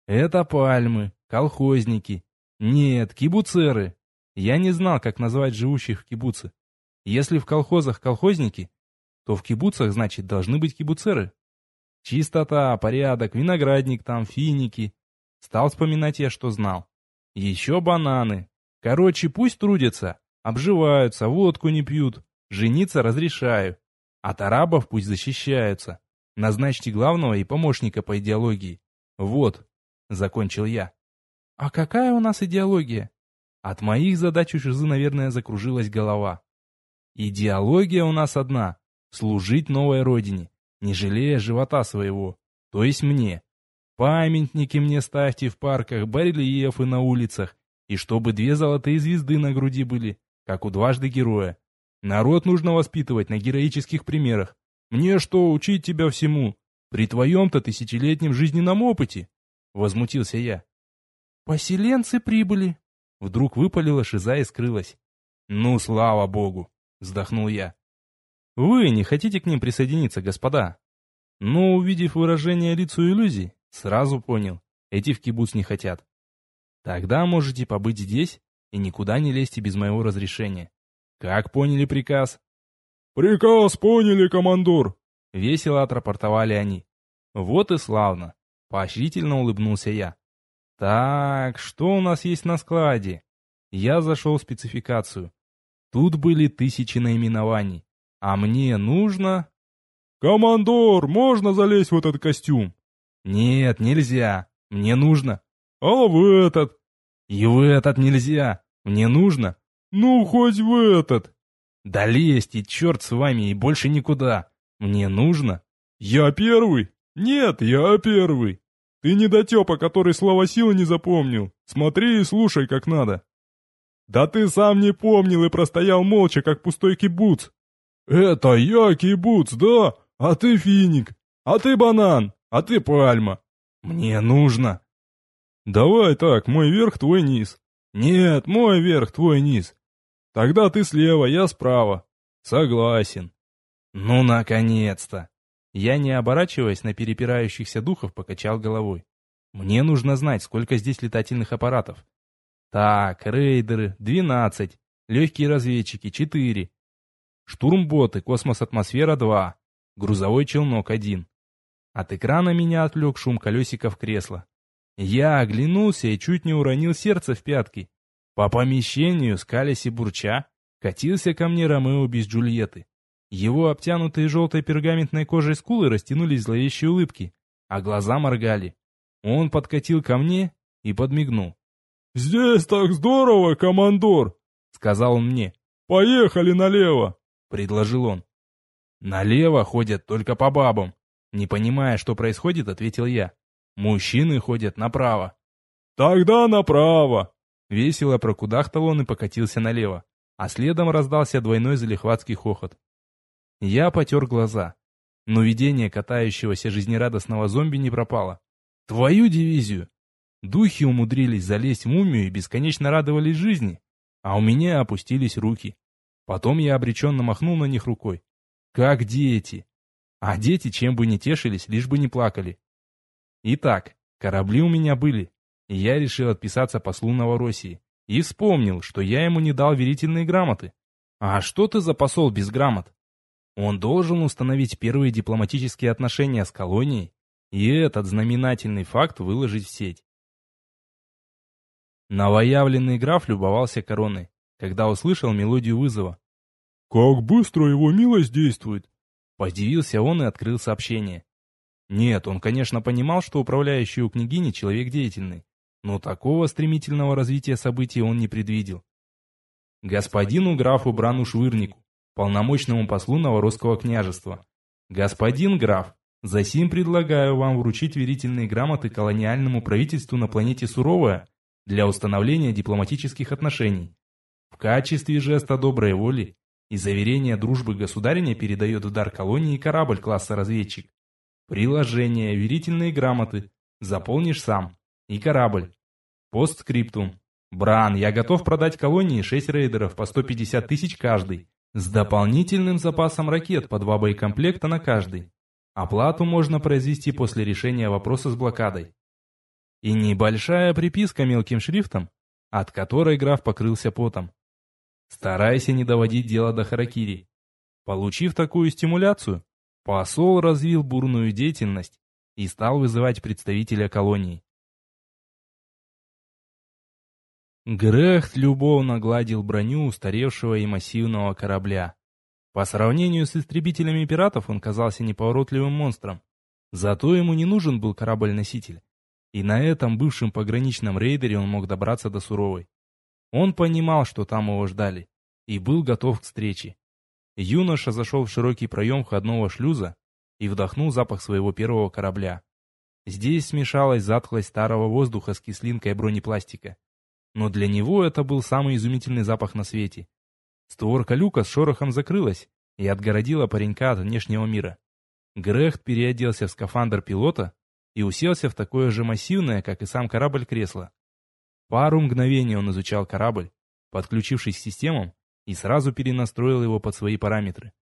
Это пальмы, колхозники, нет, кибуцеры. Я не знал, как назвать живущих в кибуце. Если в колхозах колхозники, то в кибуцах, значит, должны быть кибуцеры. Чистота, порядок, виноградник там, финики. Стал вспоминать я, что знал. Еще бананы. Короче, пусть трудятся, обживаются, водку не пьют, жениться разрешаю. От арабов пусть защищаются. Назначьте главного и помощника по идеологии. Вот, закончил я. А какая у нас идеология? От моих задач у Шизы, наверное, закружилась голова. Идеология у нас одна — служить новой родине, не жалея живота своего, то есть мне. Памятники мне ставьте в парках, барельефы на улицах, и чтобы две золотые звезды на груди были, как у дважды героя. Народ нужно воспитывать на героических примерах. Мне что, учить тебя всему? При твоем-то тысячелетнем жизненном опыте? Возмутился я. Поселенцы прибыли. Вдруг выпалила шиза и скрылась. Ну, слава богу, вздохнул я. Вы не хотите к ним присоединиться, господа? Но, увидев выражение лицу иллюзий, сразу понял, эти в кибуц не хотят. Тогда можете побыть здесь и никуда не лезьте без моего разрешения. Как поняли приказ? Приказ поняли, командор. Весело отрапортовали они. Вот и славно. Поощрительно улыбнулся я. Так, что у нас есть на складе? Я зашел в спецификацию. Тут были тысячи наименований. А мне нужно... «Командор, можно залезть в этот костюм?» «Нет, нельзя. Мне нужно. А в этот? И в этот нельзя. Мне нужно. Ну, хоть в этот. Да лезьте, черт с вами, и больше никуда. Мне нужно. Я первый? Нет, я первый. Ты недотепа, который слова силы не запомнил. Смотри и слушай, как надо. Да ты сам не помнил и простоял молча, как пустой кибуц. Это я кибуц, да? А ты финик. А ты банан. А ты пальма. Мне нужно. «Давай так, мой верх, твой низ». «Нет, мой верх, твой низ». «Тогда ты слева, я справа». «Согласен». «Ну, наконец-то!» Я, не оборачиваясь на перепирающихся духов, покачал головой. «Мне нужно знать, сколько здесь летательных аппаратов». «Так, рейдеры — двенадцать, легкие разведчики — четыре, штурмботы, космос-атмосфера — два, грузовой челнок — один». От экрана меня отвлек шум колесиков кресла. Я оглянулся и чуть не уронил сердце в пятки. По помещению, скалясь и бурча, катился ко мне Ромео без Джульетты. Его обтянутые желтой пергаментной кожей скулы растянулись зловещие улыбки, а глаза моргали. Он подкатил ко мне и подмигнул. «Здесь так здорово, командор!» — сказал он мне. «Поехали налево!» — предложил он. «Налево ходят только по бабам». Не понимая, что происходит, ответил я. Мужчины ходят направо. Тогда направо. Весело прокудахтал он и покатился налево, а следом раздался двойной залихватский хохот. Я потер глаза, но видение катающегося жизнерадостного зомби не пропало. Твою дивизию! Духи умудрились залезть в мумию и бесконечно радовались жизни, а у меня опустились руки. Потом я обреченно махнул на них рукой. Как дети! А дети чем бы не тешились, лишь бы не плакали. Итак, корабли у меня были, и я решил отписаться послу Новороссии. И вспомнил, что я ему не дал верительные грамоты. А что ты за посол без грамот? Он должен установить первые дипломатические отношения с колонией и этот знаменательный факт выложить в сеть. Новоявленный граф любовался короной, когда услышал мелодию вызова. «Как быстро его милость действует!» Подивился он и открыл сообщение. Нет, он, конечно, понимал, что управляющий у княгини человек деятельный, но такого стремительного развития событий он не предвидел. Господину графу Брану Швырнику, полномочному послу Новоросского княжества. Господин граф, засим предлагаю вам вручить верительные грамоты колониальному правительству на планете Суровая для установления дипломатических отношений. В качестве жеста доброй воли и заверения дружбы государиня передает в дар колонии корабль класса разведчик Приложение, верительные грамоты. Заполнишь сам. И корабль. Постскриптум. Бран, я готов продать колонии 6 рейдеров по 150 тысяч каждый. С дополнительным запасом ракет по два боекомплекта на каждый. Оплату можно произвести после решения вопроса с блокадой. И небольшая приписка мелким шрифтом, от которой граф покрылся потом. Старайся не доводить дело до харакири. Получив такую стимуляцию, Посол развил бурную деятельность и стал вызывать представителя колонии. Грехт любовно гладил броню устаревшего и массивного корабля. По сравнению с истребителями пиратов он казался неповоротливым монстром. Зато ему не нужен был корабль-носитель. И на этом бывшем пограничном рейдере он мог добраться до Суровой. Он понимал, что там его ждали, и был готов к встрече. Юноша зашел в широкий проем входного шлюза и вдохнул запах своего первого корабля. Здесь смешалась затхлость старого воздуха с кислинкой бронепластика. Но для него это был самый изумительный запах на свете. Створка люка с шорохом закрылась и отгородила паренька от внешнего мира. Грехт переоделся в скафандр пилота и уселся в такое же массивное, как и сам корабль, кресло. Пару мгновений он изучал корабль, подключившись к системам, и сразу перенастроил его под свои параметры.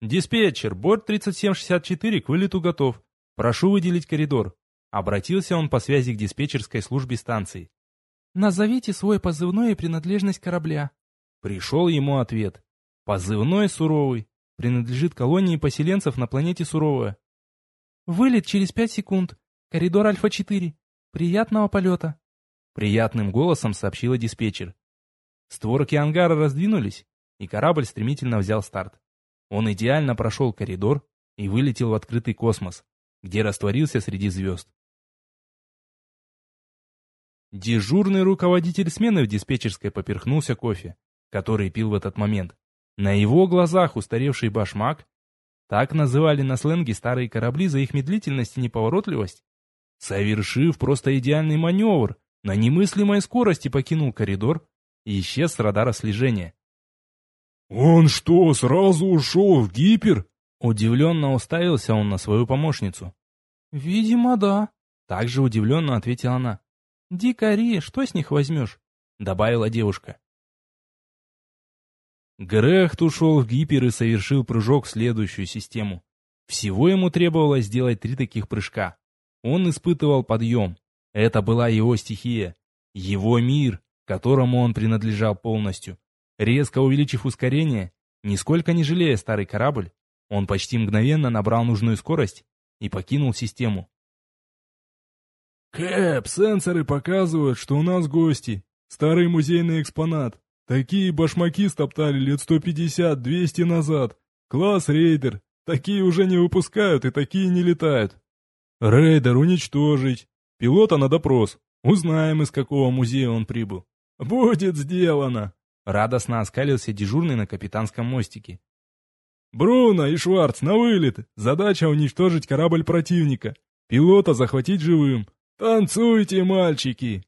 «Диспетчер, борт 3764 к вылету готов. Прошу выделить коридор». Обратился он по связи к диспетчерской службе станции. «Назовите свой позывной и принадлежность корабля». Пришел ему ответ. Позывной суровый. Принадлежит колонии поселенцев на планете Суровая. «Вылет через пять секунд. Коридор Альфа-4. Приятного полета». Приятным голосом сообщила диспетчер. Створки ангара раздвинулись, и корабль стремительно взял старт. Он идеально прошел коридор и вылетел в открытый космос, где растворился среди звезд. Дежурный руководитель смены в диспетчерской поперхнулся кофе, который пил в этот момент. На его глазах устаревший башмак, так называли на сленге старые корабли за их медлительность и неповоротливость, совершив просто идеальный маневр, на немыслимой скорости покинул коридор и исчез с радара слежения. «Он что, сразу ушел в гипер?» Удивленно уставился он на свою помощницу. «Видимо, да», — также удивленно ответила она. «Дикари, что с них возьмешь?» — добавила девушка. Грехт ушел в гипер и совершил прыжок в следующую систему. Всего ему требовалось сделать три таких прыжка. Он испытывал подъем. Это была его стихия, его мир, которому он принадлежал полностью. Резко увеличив ускорение, нисколько не жалея старый корабль, он почти мгновенно набрал нужную скорость и покинул систему. «Кэп, сенсоры показывают, что у нас гости. Старый музейный экспонат. Такие башмаки стоптали лет 150-200 назад. Класс рейдер. Такие уже не выпускают и такие не летают. Рейдер уничтожить. Пилота на допрос. Узнаем, из какого музея он прибыл. «Будет сделано!» Радостно оскалился дежурный на капитанском мостике. «Бруно и Шварц на вылет! Задача уничтожить корабль противника. Пилота захватить живым. Танцуйте, мальчики!»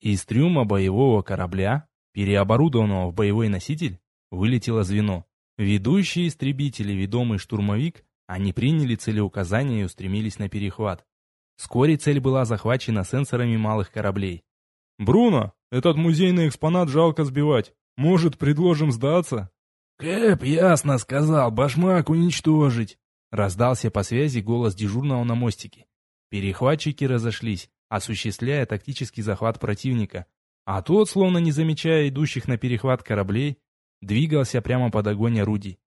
Из трюма боевого корабля, переоборудованного в боевой носитель, вылетело звено. Ведущие истребители, ведомый штурмовик, они приняли целеуказания и устремились на перехват. Вскоре цель была захвачена сенсорами малых кораблей. «Бруно, этот музейный экспонат жалко сбивать. Может, предложим сдаться?» «Кэп ясно сказал, башмак уничтожить!» Раздался по связи голос дежурного на мостике. Перехватчики разошлись, осуществляя тактический захват противника, а тот, словно не замечая идущих на перехват кораблей, двигался прямо под огонь орудий.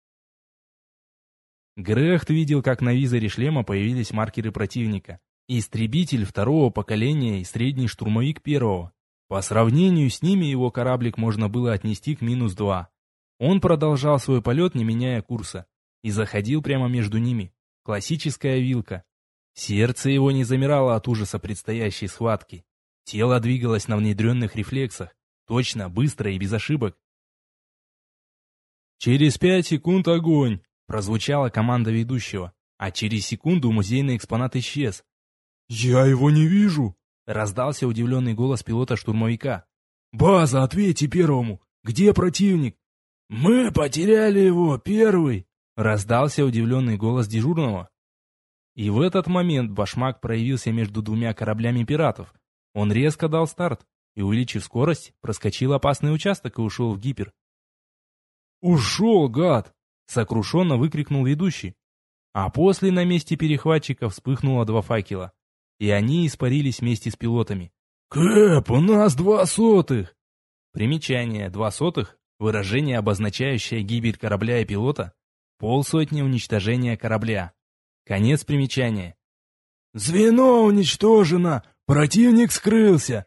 Грехт видел, как на визоре шлема появились маркеры противника. Истребитель второго поколения и средний штурмовик первого. По сравнению с ними его кораблик можно было отнести к минус два. Он продолжал свой полет, не меняя курса, и заходил прямо между ними. Классическая вилка. Сердце его не замирало от ужаса предстоящей схватки. Тело двигалось на внедренных рефлексах, точно, быстро и без ошибок. «Через пять секунд огонь!» — прозвучала команда ведущего, а через секунду музейный экспонат исчез. «Я его не вижу!» Раздался удивленный голос пилота-штурмовика. «База, ответьте первому! Где противник?» «Мы потеряли его, первый!» Раздался удивленный голос дежурного. И в этот момент башмак проявился между двумя кораблями пиратов. Он резко дал старт и, увеличив скорость, проскочил опасный участок и ушел в гипер. «Ушел, гад!» — сокрушенно выкрикнул ведущий. А после на месте перехватчика вспыхнуло два факела и они испарились вместе с пилотами. «Кэп, у нас два сотых!» Примечание «два сотых» — выражение, обозначающее гибель корабля и пилота, полсотни уничтожения корабля. Конец примечания. «Звено уничтожено! Противник скрылся!»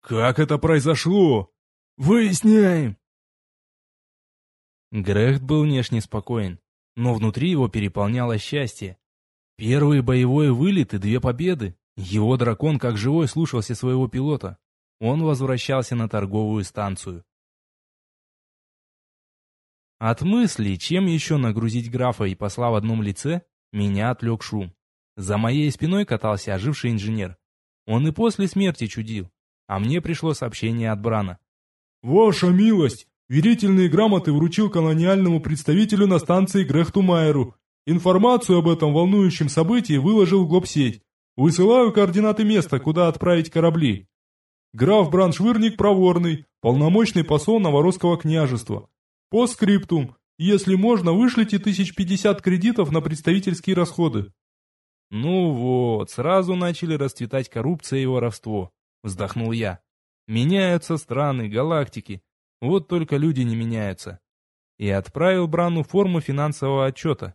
Как это произошло? Выясняем!» Грехт был внешне спокоен, но внутри его переполняло счастье. Первый боевой вылет и две победы. Его дракон как живой слушался своего пилота. Он возвращался на торговую станцию. От мысли, чем еще нагрузить графа и посла в одном лице, меня отвлек шум. За моей спиной катался оживший инженер. Он и после смерти чудил. А мне пришло сообщение от Брана. «Ваша милость! Верительные грамоты вручил колониальному представителю на станции Грехту Майеру. Информацию об этом волнующем событии выложил в глобсеть. Высылаю координаты места, куда отправить корабли. Граф Браншвырник проворный, полномочный посол Новоросского княжества. По скриптум, если можно, вышлите тысяч пятьдесят кредитов на представительские расходы. Ну вот, сразу начали расцветать коррупция и воровство, вздохнул я. Меняются страны, галактики, вот только люди не меняются. И отправил Брану форму финансового отчета,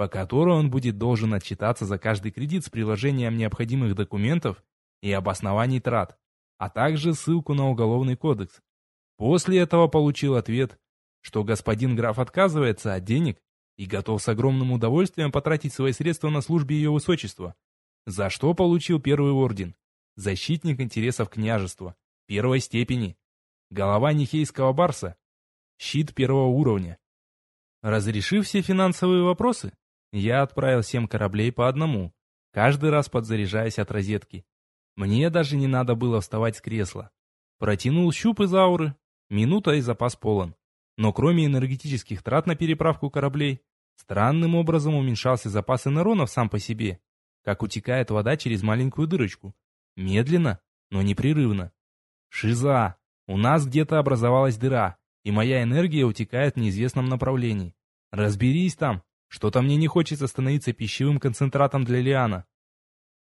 по которой он будет должен отчитаться за каждый кредит с приложением необходимых документов и обоснований трат, а также ссылку на Уголовный кодекс. После этого получил ответ, что господин граф отказывается от денег и готов с огромным удовольствием потратить свои средства на службе ее высочества, за что получил первый орден, защитник интересов княжества, первой степени, голова Нихейского барса, щит первого уровня. Разрешив все финансовые вопросы, я отправил семь кораблей по одному, каждый раз подзаряжаясь от розетки. Мне даже не надо было вставать с кресла. Протянул щуп из ауры, минута и запас полон. Но кроме энергетических трат на переправку кораблей, странным образом уменьшался запас энеронов сам по себе, как утекает вода через маленькую дырочку. Медленно, но непрерывно. Шиза! У нас где-то образовалась дыра, и моя энергия утекает в неизвестном направлении. Разберись там, что-то мне не хочется становиться пищевым концентратом для Лиана.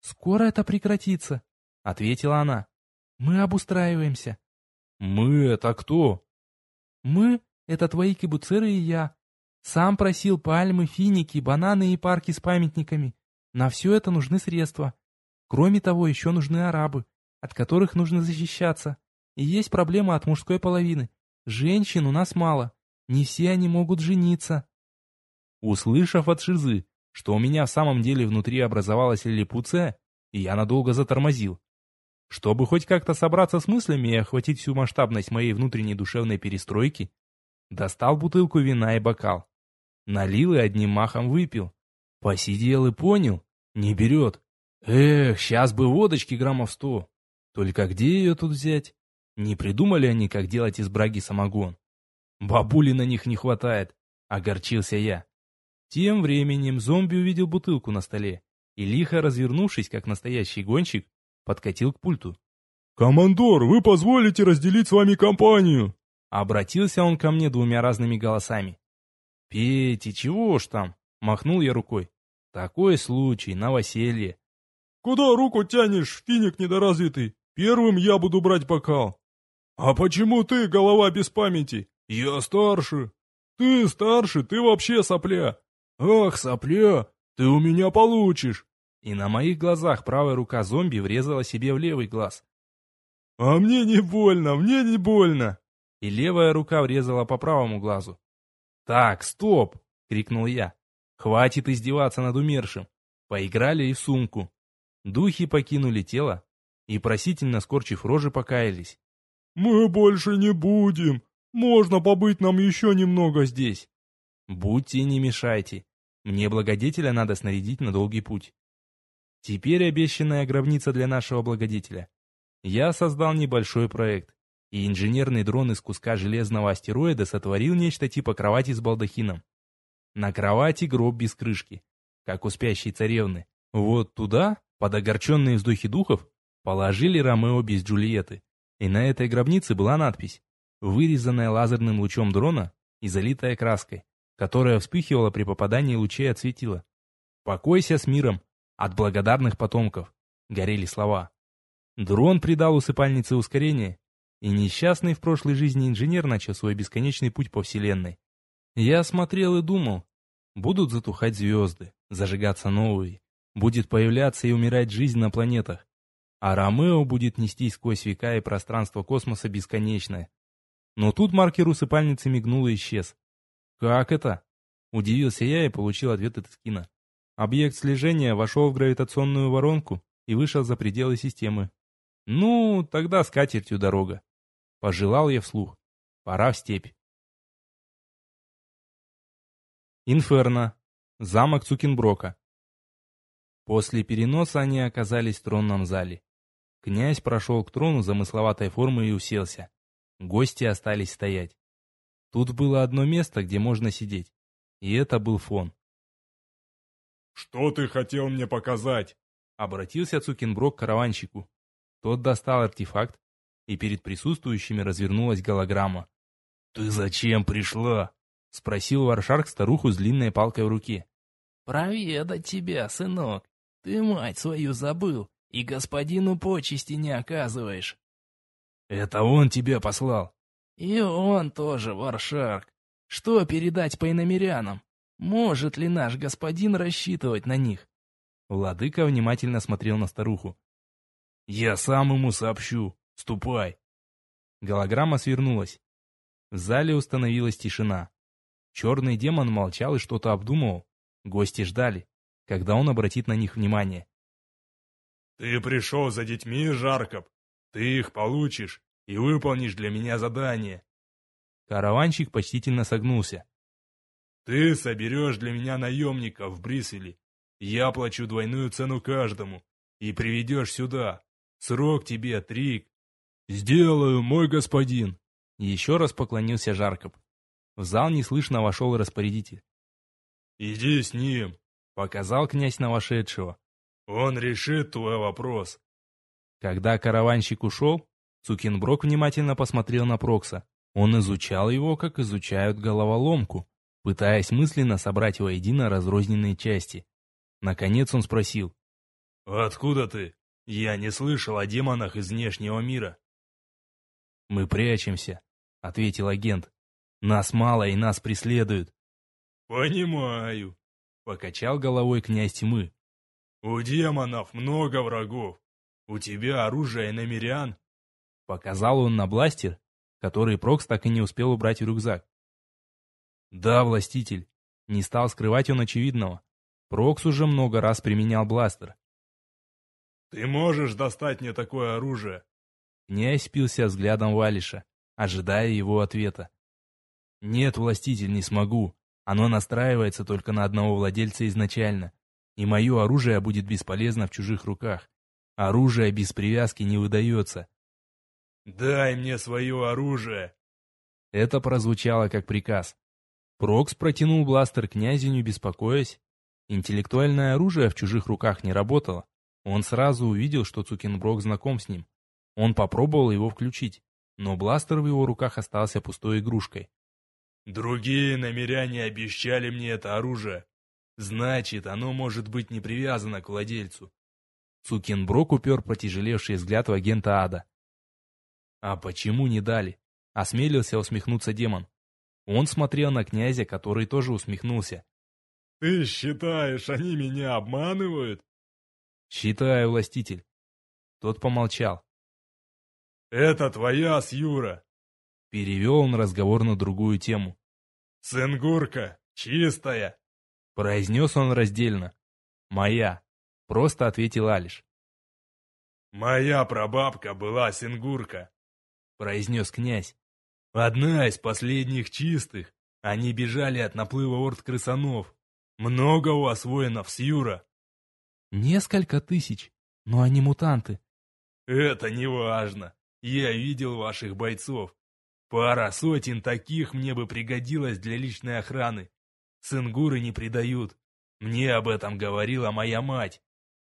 «Скоро это прекратится», — ответила она. «Мы обустраиваемся». «Мы — это кто?» «Мы — это твои кибуцеры и я. Сам просил пальмы, финики, бананы и парки с памятниками. На все это нужны средства. Кроме того, еще нужны арабы, от которых нужно защищаться. И есть проблема от мужской половины. Женщин у нас мало. Не все они могут жениться. Услышав от Шизы, что у меня в самом деле внутри образовалась лилипуция, я надолго затормозил. Чтобы хоть как-то собраться с мыслями и охватить всю масштабность моей внутренней душевной перестройки, достал бутылку вина и бокал. Налил и одним махом выпил. Посидел и понял, не берет. Эх, сейчас бы водочки граммов сто. Только где ее тут взять? Не придумали они, как делать из браги самогон. Бабули на них не хватает, огорчился я. Тем временем зомби увидел бутылку на столе и, лихо развернувшись, как настоящий гонщик, подкатил к пульту. «Командор, вы позволите разделить с вами компанию?» Обратился он ко мне двумя разными голосами. «Пейте, чего ж там?» — махнул я рукой. «Такой случай, новоселье». «Куда руку тянешь, финик недоразвитый? Первым я буду брать бокал». «А почему ты, голова без памяти? Я старше». «Ты старше, ты вообще сопля. «Ах, сопля, ты у меня получишь!» И на моих глазах правая рука зомби врезала себе в левый глаз. «А мне не больно, мне не больно!» И левая рука врезала по правому глазу. «Так, стоп!» — крикнул я. «Хватит издеваться над умершим!» Поиграли и в сумку. Духи покинули тело и, просительно скорчив рожи, покаялись. «Мы больше не будем! Можно побыть нам еще немного здесь!» «Будьте не мешайте. Мне благодетеля надо снарядить на долгий путь. Теперь обещанная гробница для нашего благодетеля. Я создал небольшой проект, и инженерный дрон из куска железного астероида сотворил нечто типа кровати с балдахином. На кровати гроб без крышки, как у спящей царевны. Вот туда, под огорченные вздохи духов, положили Ромео без Джульетты. И на этой гробнице была надпись, вырезанная лазерным лучом дрона и залитая краской которая вспыхивала при попадании лучей от светила. «Покойся с миром! От благодарных потомков!» — горели слова. Дрон придал усыпальнице ускорение, и несчастный в прошлой жизни инженер начал свой бесконечный путь по Вселенной. Я смотрел и думал, будут затухать звезды, зажигаться новые, будет появляться и умирать жизнь на планетах. а Ромео будет нестись сквозь века и пространство космоса бесконечное. Но тут маркер усыпальницы мигнул и исчез. «Как это?» Удивился я и получил ответ от Скина. Объект слежения вошел в гравитационную воронку и вышел за пределы системы. Ну, тогда с катертью дорога. Пожелал я вслух. Пора в степь. Инферно. Замок Цукенброка. После переноса они оказались в тронном зале. Князь прошел к трону замысловатой формы и уселся. Гости остались стоять. Тут было одно место, где можно сидеть. И это был фон. «Что ты хотел мне показать?» Обратился Цукенброк к караванщику. Тот достал артефакт, и перед присутствующими развернулась голограмма. «Ты зачем пришла?» — спросил Варшарк старуху с длинной палкой в руке. «Проведать тебя, сынок. Ты мать свою забыл и господину почести не оказываешь». «Это он тебя послал?» «И он тоже, Варшарк. Что передать по иномерянам? Может ли наш господин рассчитывать на них?» Владыка внимательно смотрел на старуху. «Я сам ему сообщу. Ступай!» Голограмма свернулась. В зале установилась тишина. Черный демон молчал и что-то обдумывал. Гости ждали, когда он обратит на них внимание. «Ты пришел за детьми, Жаркоп. Ты их получишь и выполнишь для меня задание. Караванщик почтительно согнулся. «Ты соберешь для меня наемников в Брисвеле. Я плачу двойную цену каждому. И приведешь сюда. Срок тебе, Трик». «Сделаю, мой господин!» Еще раз поклонился Жаркоп. В зал неслышно вошел распорядитель. «Иди с ним», — показал князь на вошедшего. «Он решит твой вопрос». Когда караванщик ушел, Цукенброк внимательно посмотрел на Прокса. Он изучал его, как изучают головоломку, пытаясь мысленно собрать воедино разрозненные части. Наконец он спросил. «Откуда ты? Я не слышал о демонах из внешнего мира». «Мы прячемся», — ответил агент. «Нас мало и нас преследуют». «Понимаю», — покачал головой князь тьмы. «У демонов много врагов. У тебя оружие намерян?» Показал он на бластер, который Прокс так и не успел убрать в рюкзак. Да, властитель. Не стал скрывать он очевидного. Прокс уже много раз применял бластер. «Ты можешь достать мне такое оружие?» Князь спился взглядом Валиша, ожидая его ответа. «Нет, властитель, не смогу. Оно настраивается только на одного владельца изначально, и мое оружие будет бесполезно в чужих руках. Оружие без привязки не выдается. «Дай мне свое оружие!» Это прозвучало как приказ. Прокс протянул бластер князю, не беспокоясь. Интеллектуальное оружие в чужих руках не работало. Он сразу увидел, что Цукенброк знаком с ним. Он попробовал его включить, но бластер в его руках остался пустой игрушкой. «Другие намеряне обещали мне это оружие. Значит, оно может быть не привязано к владельцу». Цукенброк упер потяжелевший взгляд в агента Ада. А почему не дали? Осмелился усмехнуться демон. Он смотрел на князя, который тоже усмехнулся. «Ты считаешь, они меня обманывают?» «Считаю, властитель». Тот помолчал. «Это твоя Сьюра!» Перевел он разговор на другую тему. «Сенгурка, чистая!» Произнес он раздельно. «Моя», — просто ответил Алиш. «Моя прабабка была сенгурка», произнес князь. «Одна из последних чистых. Они бежали от наплыва орд крысанов. Много у вас воинов с Юра?» «Несколько тысяч, но они мутанты». «Это не важно. Я видел ваших бойцов. Пара сотен таких мне бы пригодилась для личной охраны. Сынгуры не предают. Мне об этом говорила моя мать.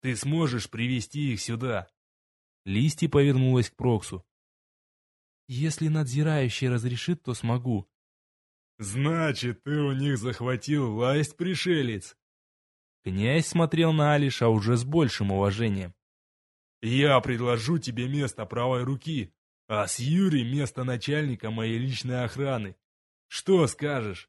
Ты сможешь привести их сюда?» Листи повернулась к Проксу. Если надзирающий разрешит, то смогу. Значит, ты у них захватил власть, пришелец? Князь смотрел на Алиша уже с большим уважением. Я предложу тебе место правой руки, а с Юри место начальника моей личной охраны. Что скажешь?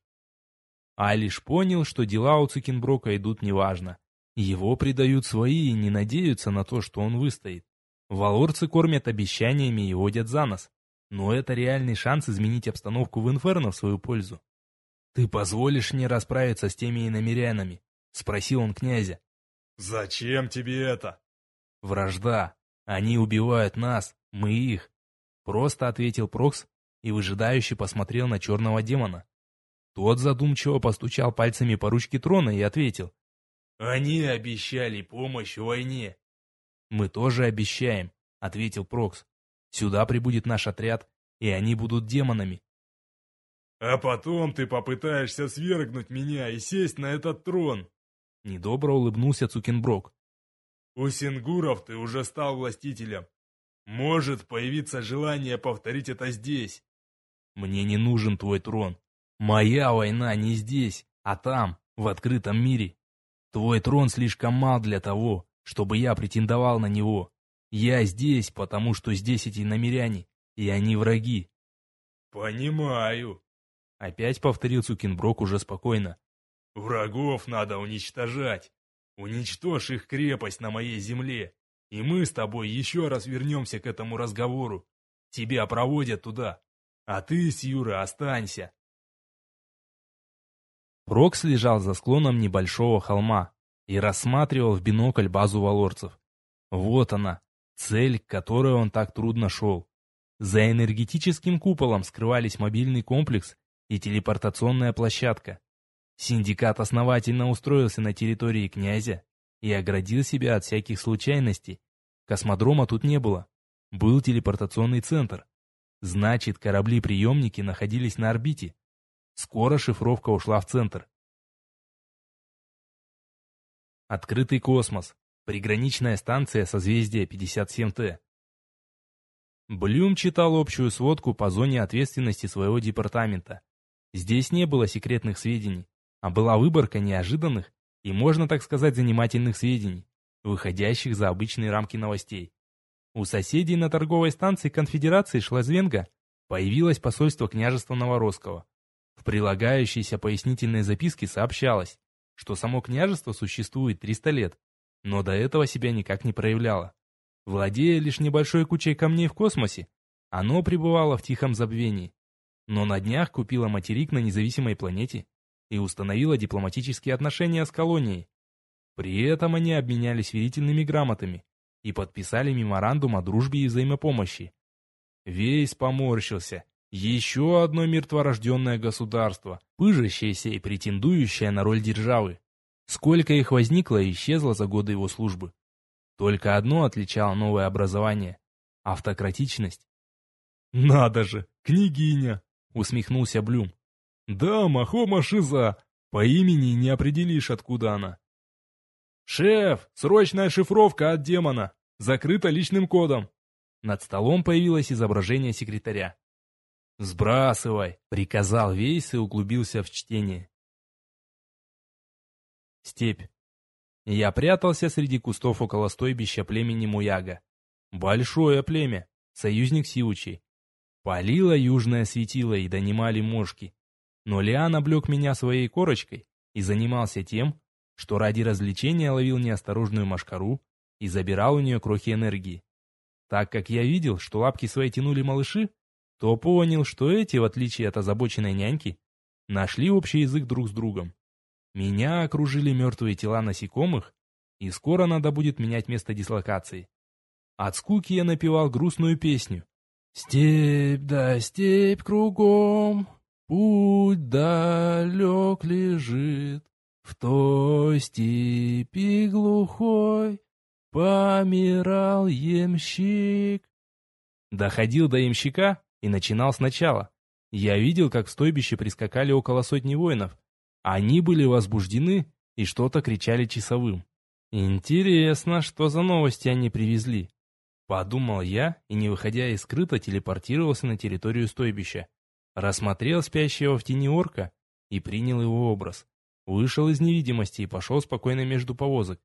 Алиш понял, что дела у Цукенброка идут неважно. Его предают свои и не надеются на то, что он выстоит. Валорцы кормят обещаниями и водят за нос. Но это реальный шанс изменить обстановку в Инферно в свою пользу. «Ты позволишь мне расправиться с теми иномерянами?» — спросил он князя. «Зачем тебе это?» «Вражда. Они убивают нас, мы их», — просто ответил Прокс и выжидающе посмотрел на черного демона. Тот задумчиво постучал пальцами по ручке трона и ответил. «Они обещали помощь в войне». «Мы тоже обещаем», — ответил Прокс. «Сюда прибудет наш отряд, и они будут демонами». «А потом ты попытаешься свергнуть меня и сесть на этот трон!» Недобро улыбнулся Цукенброк. «У сингуров ты уже стал властителем. Может появиться желание повторить это здесь». «Мне не нужен твой трон. Моя война не здесь, а там, в открытом мире. Твой трон слишком мал для того, чтобы я претендовал на него. Я здесь, потому что здесь эти намеряне, и они враги. Понимаю. Опять повторил Цукинброк уже спокойно. Врагов надо уничтожать. Уничтожь их крепость на моей земле. И мы с тобой еще раз вернемся к этому разговору. Тебя проводят туда. А ты, Сьюра, останься. Рокс лежал за склоном небольшого холма и рассматривал в бинокль базу валорцев. Вот она, цель, к которой он так трудно шел. За энергетическим куполом скрывались мобильный комплекс и телепортационная площадка. Синдикат основательно устроился на территории князя и оградил себя от всяких случайностей. Космодрома тут не было. Был телепортационный центр. Значит, корабли-приемники находились на орбите. Скоро шифровка ушла в центр. Открытый космос. Приграничная станция созвездия 57Т. Блюм читал общую сводку по зоне ответственности своего департамента. Здесь не было секретных сведений, а была выборка неожиданных и, можно так сказать, занимательных сведений, выходящих за обычные рамки новостей. У соседей на торговой станции конфедерации Шлазвенга появилось посольство княжества Новоросского. В прилагающейся пояснительной записке сообщалось, что само княжество существует 300 лет, но до этого себя никак не проявляло. Владея лишь небольшой кучей камней в космосе, оно пребывало в тихом забвении. Но на днях купило материк на независимой планете и установило дипломатические отношения с колонией. При этом они обменялись верительными грамотами и подписали меморандум о дружбе и взаимопомощи. Вейс поморщился еще одно мертворожденное государство, пыжащееся и претендующее на роль державы. Сколько их возникло и исчезло за годы его службы. Только одно отличало новое образование — автократичность. «Надо же, княгиня!» — усмехнулся Блюм. «Да, Махома Шиза, по имени не определишь, откуда она». «Шеф, срочная шифровка от демона! Закрыта личным кодом!» Над столом появилось изображение секретаря. «Сбрасывай!» — приказал Вейс и углубился в чтение. Степь. Я прятался среди кустов около стойбища племени Муяга. Большое племя, союзник Сиучи. Палило южное светило и донимали мошки. Но Лиан облег меня своей корочкой и занимался тем, что ради развлечения ловил неосторожную машкару и забирал у нее крохи энергии. Так как я видел, что лапки свои тянули малыши, то понял, что эти, в отличие от озабоченной няньки, нашли общий язык друг с другом. Меня окружили мертвые тела насекомых, и скоро надо будет менять место дислокации. От скуки я напевал грустную песню. «Степь да степь кругом, путь далек лежит, в той степи глухой помирал ямщик». Доходил до ямщика, и начинал сначала. Я видел, как в стойбище прискакали около сотни воинов. Они были возбуждены и что-то кричали часовым. Интересно, что за новости они привезли. Подумал я и, не выходя из скрыта, телепортировался на территорию стойбища. Рассмотрел спящего в тени орка и принял его образ. Вышел из невидимости и пошел спокойно между повозок.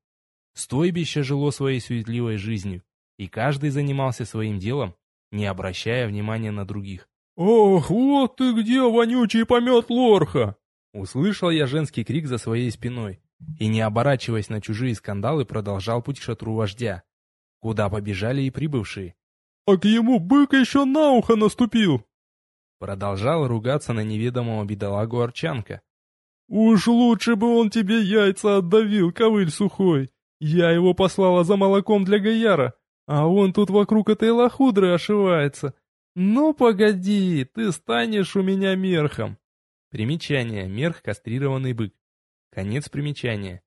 Стойбище жило своей суетливой жизнью, и каждый занимался своим делом, не обращая внимания на других. «Ох, вот ты где, вонючий помет лорха!» Услышал я женский крик за своей спиной и, не оборачиваясь на чужие скандалы, продолжал путь к шатру вождя. куда побежали и прибывшие. «А к ему бык еще на ухо наступил!» Продолжал ругаться на неведомого бедолагу Арчанка. «Уж лучше бы он тебе яйца отдавил, ковыль сухой. Я его послала за молоком для Гаяра, а он тут вокруг этой лохудры ошивается. Ну, погоди, ты станешь у меня мерхом!» Примечание. Мерх – кастрированный бык. Конец примечания.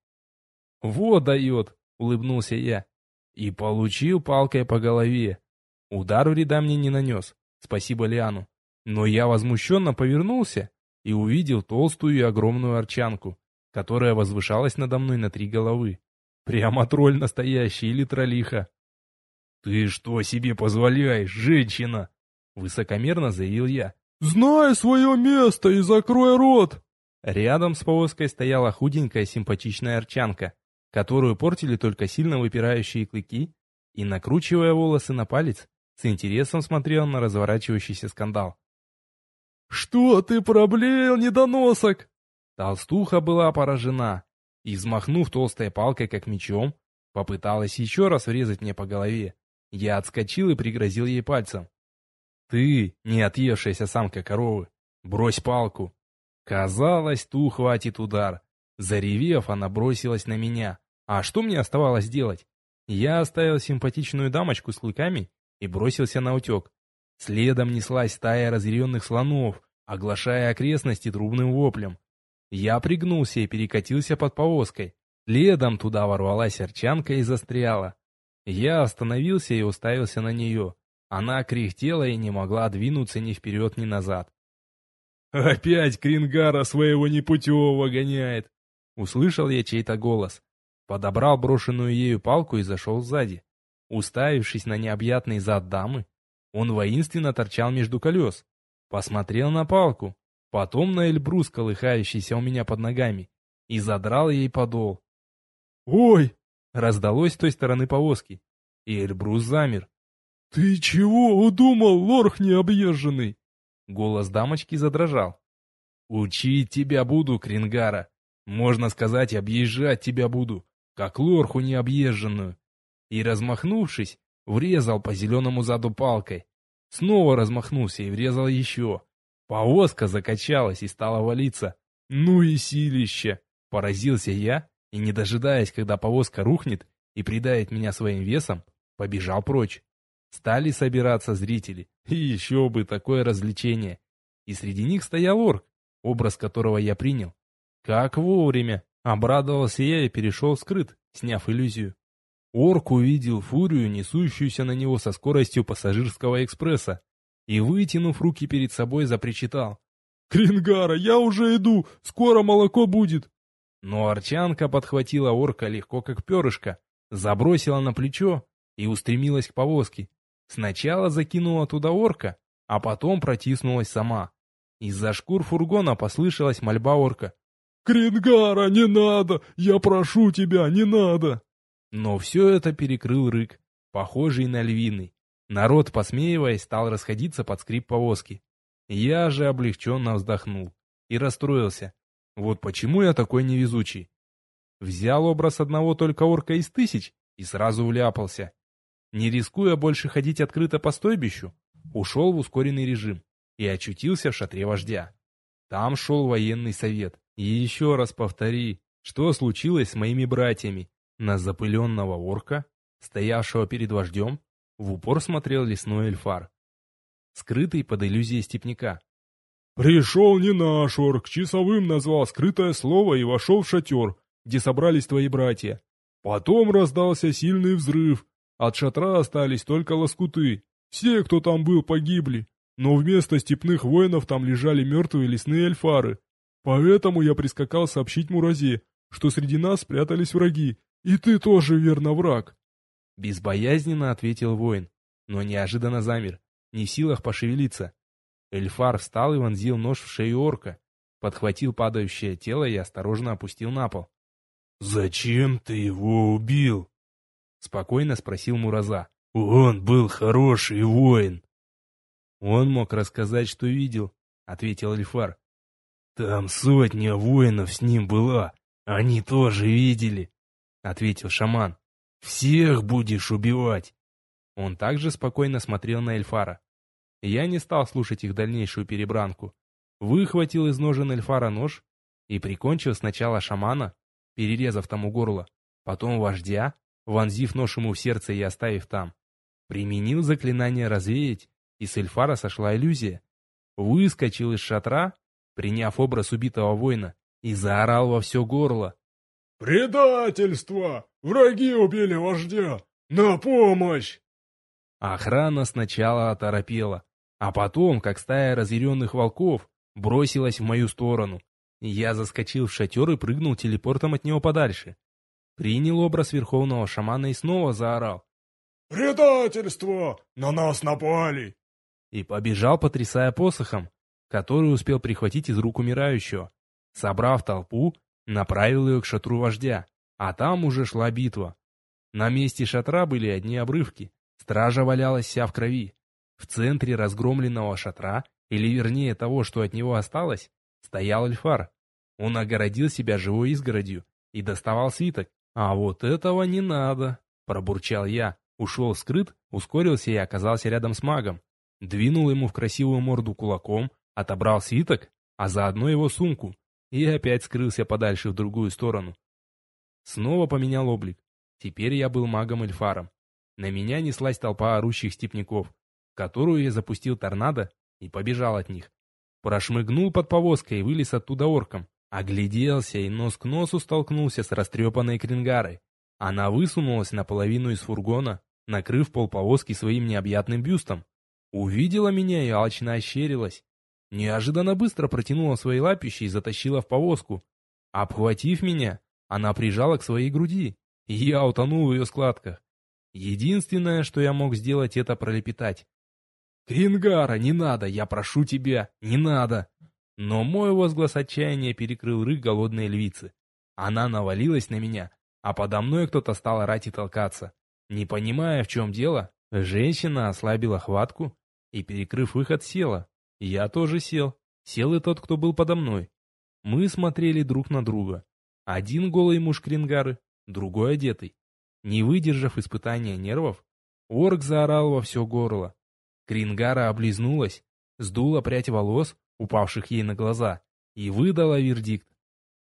«Вот дает!» — улыбнулся я. И получил палкой по голове. Удар вреда мне не нанес, спасибо Лиану. Но я возмущенно повернулся и увидел толстую и огромную арчанку, которая возвышалась надо мной на три головы. Прямо тролль настоящий или троллиха. «Ты что себе позволяешь, женщина?» Высокомерно заявил я. «Знай свое место и закрой рот!» Рядом с повозкой стояла худенькая симпатичная арчанка, которую портили только сильно выпирающие клыки, и, накручивая волосы на палец, с интересом смотрел на разворачивающийся скандал. «Что ты проблеял, недоносок?» Толстуха была поражена и, взмахнув толстой палкой, как мечом, попыталась еще раз врезать мне по голове. Я отскочил и пригрозил ей пальцем. «Ты, не отъевшаяся самка коровы, брось палку!» Казалось, ту хватит удар. Заревев, она бросилась на меня. А что мне оставалось делать? Я оставил симпатичную дамочку с клыками и бросился на утек. Следом неслась стая разъяренных слонов, оглашая окрестности трубным воплем. Я пригнулся и перекатился под повозкой. Следом туда ворвалась арчанка и застряла. Я остановился и уставился на нее. Она кряхтела и не могла двинуться ни вперед, ни назад. «Опять Крингара своего непутевого гоняет!» Услышал я чей-то голос. Подобрал брошенную ею палку и зашел сзади. Уставившись на необъятный зад дамы, он воинственно торчал между колес. Посмотрел на палку, потом на Эльбрус, колыхающийся у меня под ногами, и задрал ей подол. «Ой!» — раздалось с той стороны повозки, и Эльбрус замер. «Ты чего удумал, лорх необъезженный?» Голос дамочки задрожал. «Учить тебя буду, Крингара. Можно сказать, объезжать тебя буду, как лорху необъезженную». И, размахнувшись, врезал по зеленому заду палкой. Снова размахнулся и врезал еще. Повозка закачалась и стала валиться. «Ну и силище!» Поразился я и, не дожидаясь, когда повозка рухнет и придавит меня своим весом, побежал прочь. Стали собираться зрители. И еще бы такое развлечение. И среди них стоял орк, образ которого я принял. Как вовремя. Обрадовался я и перешел скрыт, сняв иллюзию. Орк увидел фурию, несущуюся на него со скоростью пассажирского экспресса, и, вытянув руки перед собой, запричитал. «Крингара, я уже иду! Скоро молоко будет!» Но Арчанка подхватила орка легко, как перышко, забросила на плечо и устремилась к повозке. Сначала закинула туда орка, а потом протиснулась сама. Из-за шкур фургона послышалась мольба орка. «Крингара, не надо! Я прошу тебя, не надо!» Но все это перекрыл рык, похожий на львиный. Народ, посмеиваясь, стал расходиться под скрип повозки. Я же облегченно вздохнул и расстроился. Вот почему я такой невезучий. Взял образ одного только орка из тысяч и сразу вляпался. Не рискуя больше ходить открыто по стойбищу, ушел в ускоренный режим и очутился в шатре вождя. Там шел военный совет. И еще раз повтори, что случилось с моими братьями. На запыленного орка, стоявшего перед вождем, в упор смотрел лесной эльфар, скрытый под иллюзией степняка. «Пришел не наш орк, часовым назвал скрытое слово и вошел в шатер, где собрались твои братья. Потом раздался сильный взрыв, от шатра остались только лоскуты. Все, кто там был, погибли. Но вместо степных воинов там лежали мертвые лесные эльфары. Поэтому я прискакал сообщить Муразе, что среди нас спрятались враги, и ты тоже верно враг. Безбоязненно ответил воин, но неожиданно замер, не в силах пошевелиться. Эльфар встал и вонзил нож в шею орка, подхватил падающее тело и осторожно опустил на пол. «Зачем ты его убил?» Спокойно спросил Мураза. «Он был хороший воин». «Он мог рассказать, что видел», — ответил Эльфар. «Там сотня воинов с ним была. Они тоже видели», — ответил шаман. Всех будешь убивать!» Он также спокойно смотрел на Эльфара. Я не стал слушать их дальнейшую перебранку. Выхватил из ножен Эльфара нож и прикончил сначала шамана, перерезав тому горло, потом вождя, вонзив нож ему в сердце и оставив там. Применил заклинание развеять, и с Эльфара сошла иллюзия. Выскочил из шатра, приняв образ убитого воина, и заорал во все горло. «Предательство! Враги убили вождя! На помощь!» Охрана сначала оторопела, а потом, как стая разъяренных волков, бросилась в мою сторону. Я заскочил в шатер и прыгнул телепортом от него подальше. Принял образ верховного шамана и снова заорал. «Предательство! На нас напали!» И побежал, потрясая посохом, который успел прихватить из рук умирающего. Собрав толпу, направил ее к шатру вождя, а там уже шла битва. На месте шатра были одни обрывки, стража валялась вся в крови. В центре разгромленного шатра, или вернее того, что от него осталось, стоял Эльфар. Он огородил себя живой изгородью и доставал свиток. «А вот этого не надо!» – пробурчал я. Ушел скрыт, ускорился и оказался рядом с магом. Двинул ему в красивую морду кулаком, отобрал свиток, а заодно его сумку, и опять скрылся подальше в другую сторону. Снова поменял облик. Теперь я был магом-эльфаром. На меня неслась толпа орущих степняков, которую я запустил торнадо и побежал от них. Прошмыгнул под повозкой и вылез оттуда орком. Огляделся и нос к носу столкнулся с растрепанной крингарой. Она высунулась наполовину из фургона, накрыв пол повозки своим необъятным бюстом. Увидела меня и алчно ощерилась. Неожиданно быстро протянула свои лапищи и затащила в повозку. Обхватив меня, она прижала к своей груди, и я утонул в ее складках. Единственное, что я мог сделать, это пролепетать. «Крингара, не надо, я прошу тебя, не надо!» Но мой возглас отчаяния перекрыл рык голодной львицы. Она навалилась на меня, а подо мной кто-то стал орать и толкаться. Не понимая, в чем дело, женщина ослабила хватку и, перекрыв выход, села. Я тоже сел. Сел и тот, кто был подо мной. Мы смотрели друг на друга. Один голый муж Крингары, другой одетый. Не выдержав испытания нервов, орк заорал во все горло. Крингара облизнулась, сдула прядь волос, упавших ей на глаза, и выдала вердикт.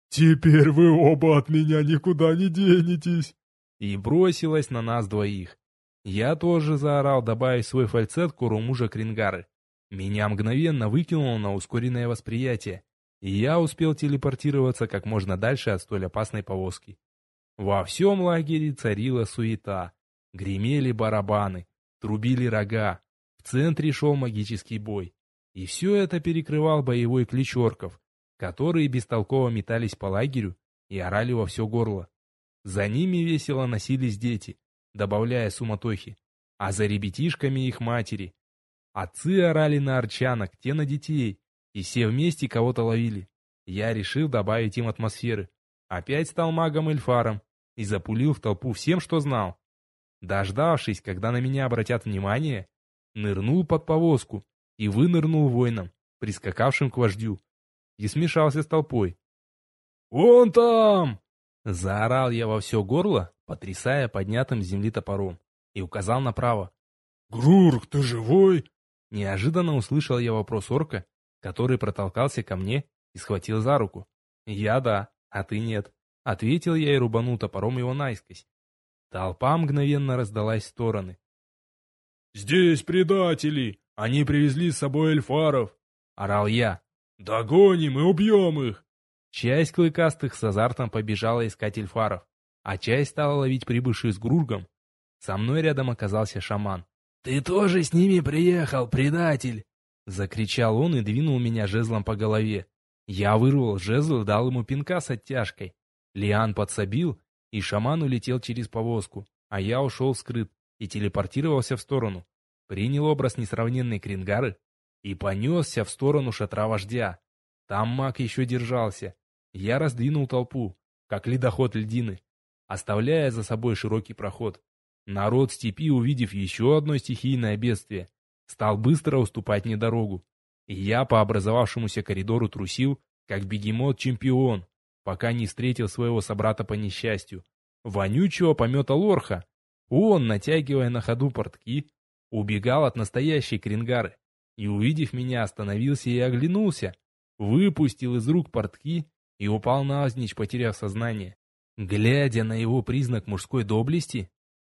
«Теперь вы оба от меня никуда не денетесь!» И бросилась на нас двоих. Я тоже заорал, добавив свой фальцет к уру мужа Крингары. Меня мгновенно выкинуло на ускоренное восприятие, и я успел телепортироваться как можно дальше от столь опасной повозки. Во всем лагере царила суета. Гремели барабаны, трубили рога. В центре шел магический бой. И все это перекрывал боевой клич орков, которые бестолково метались по лагерю и орали во все горло. За ними весело носились дети, добавляя суматохи, а за ребятишками их матери. Отцы орали на арчанок, те на детей, и все вместе кого-то ловили. Я решил добавить им атмосферы. Опять стал магом-эльфаром и запулил в толпу всем, что знал. Дождавшись, когда на меня обратят внимание, нырнул под повозку и вынырнул воином, прискакавшим к вождю, и смешался с толпой. «Он там!» Заорал я во все горло, потрясая поднятым с земли топором, и указал направо. «Грурк, ты живой?» Неожиданно услышал я вопрос орка, который протолкался ко мне и схватил за руку. «Я да, а ты нет», — ответил я и рубанул топором его наискось. Толпа мгновенно раздалась в стороны. «Здесь предатели! Они привезли с собой эльфаров!» — орал я. «Догоним и убьем их!» Часть клыкастых с азартом побежала искать эльфаров, а часть стала ловить прибывших с Грургом. Со мной рядом оказался шаман. «Ты тоже с ними приехал, предатель!» Закричал он и двинул меня жезлом по голове. Я вырвал жезл и дал ему пинка с оттяжкой. Лиан подсобил, и шаман улетел через повозку, а я ушел скрыт и телепортировался в сторону. Принял образ несравненной Крингары и понесся в сторону шатра вождя. Там маг еще держался. Я раздвинул толпу, как ледоход льдины, оставляя за собой широкий проход. Народ степи, увидев еще одно стихийное бедствие, стал быстро уступать мне дорогу. И я по образовавшемуся коридору трусил, как бегемот-чемпион, пока не встретил своего собрата по несчастью. вонючего помета лорха. Он, натягивая на ходу портки, убегал от настоящей крингары и, увидев меня, остановился и оглянулся, выпустил из рук портки и упал навзничь, потеряв сознание. Глядя на его признак мужской доблести,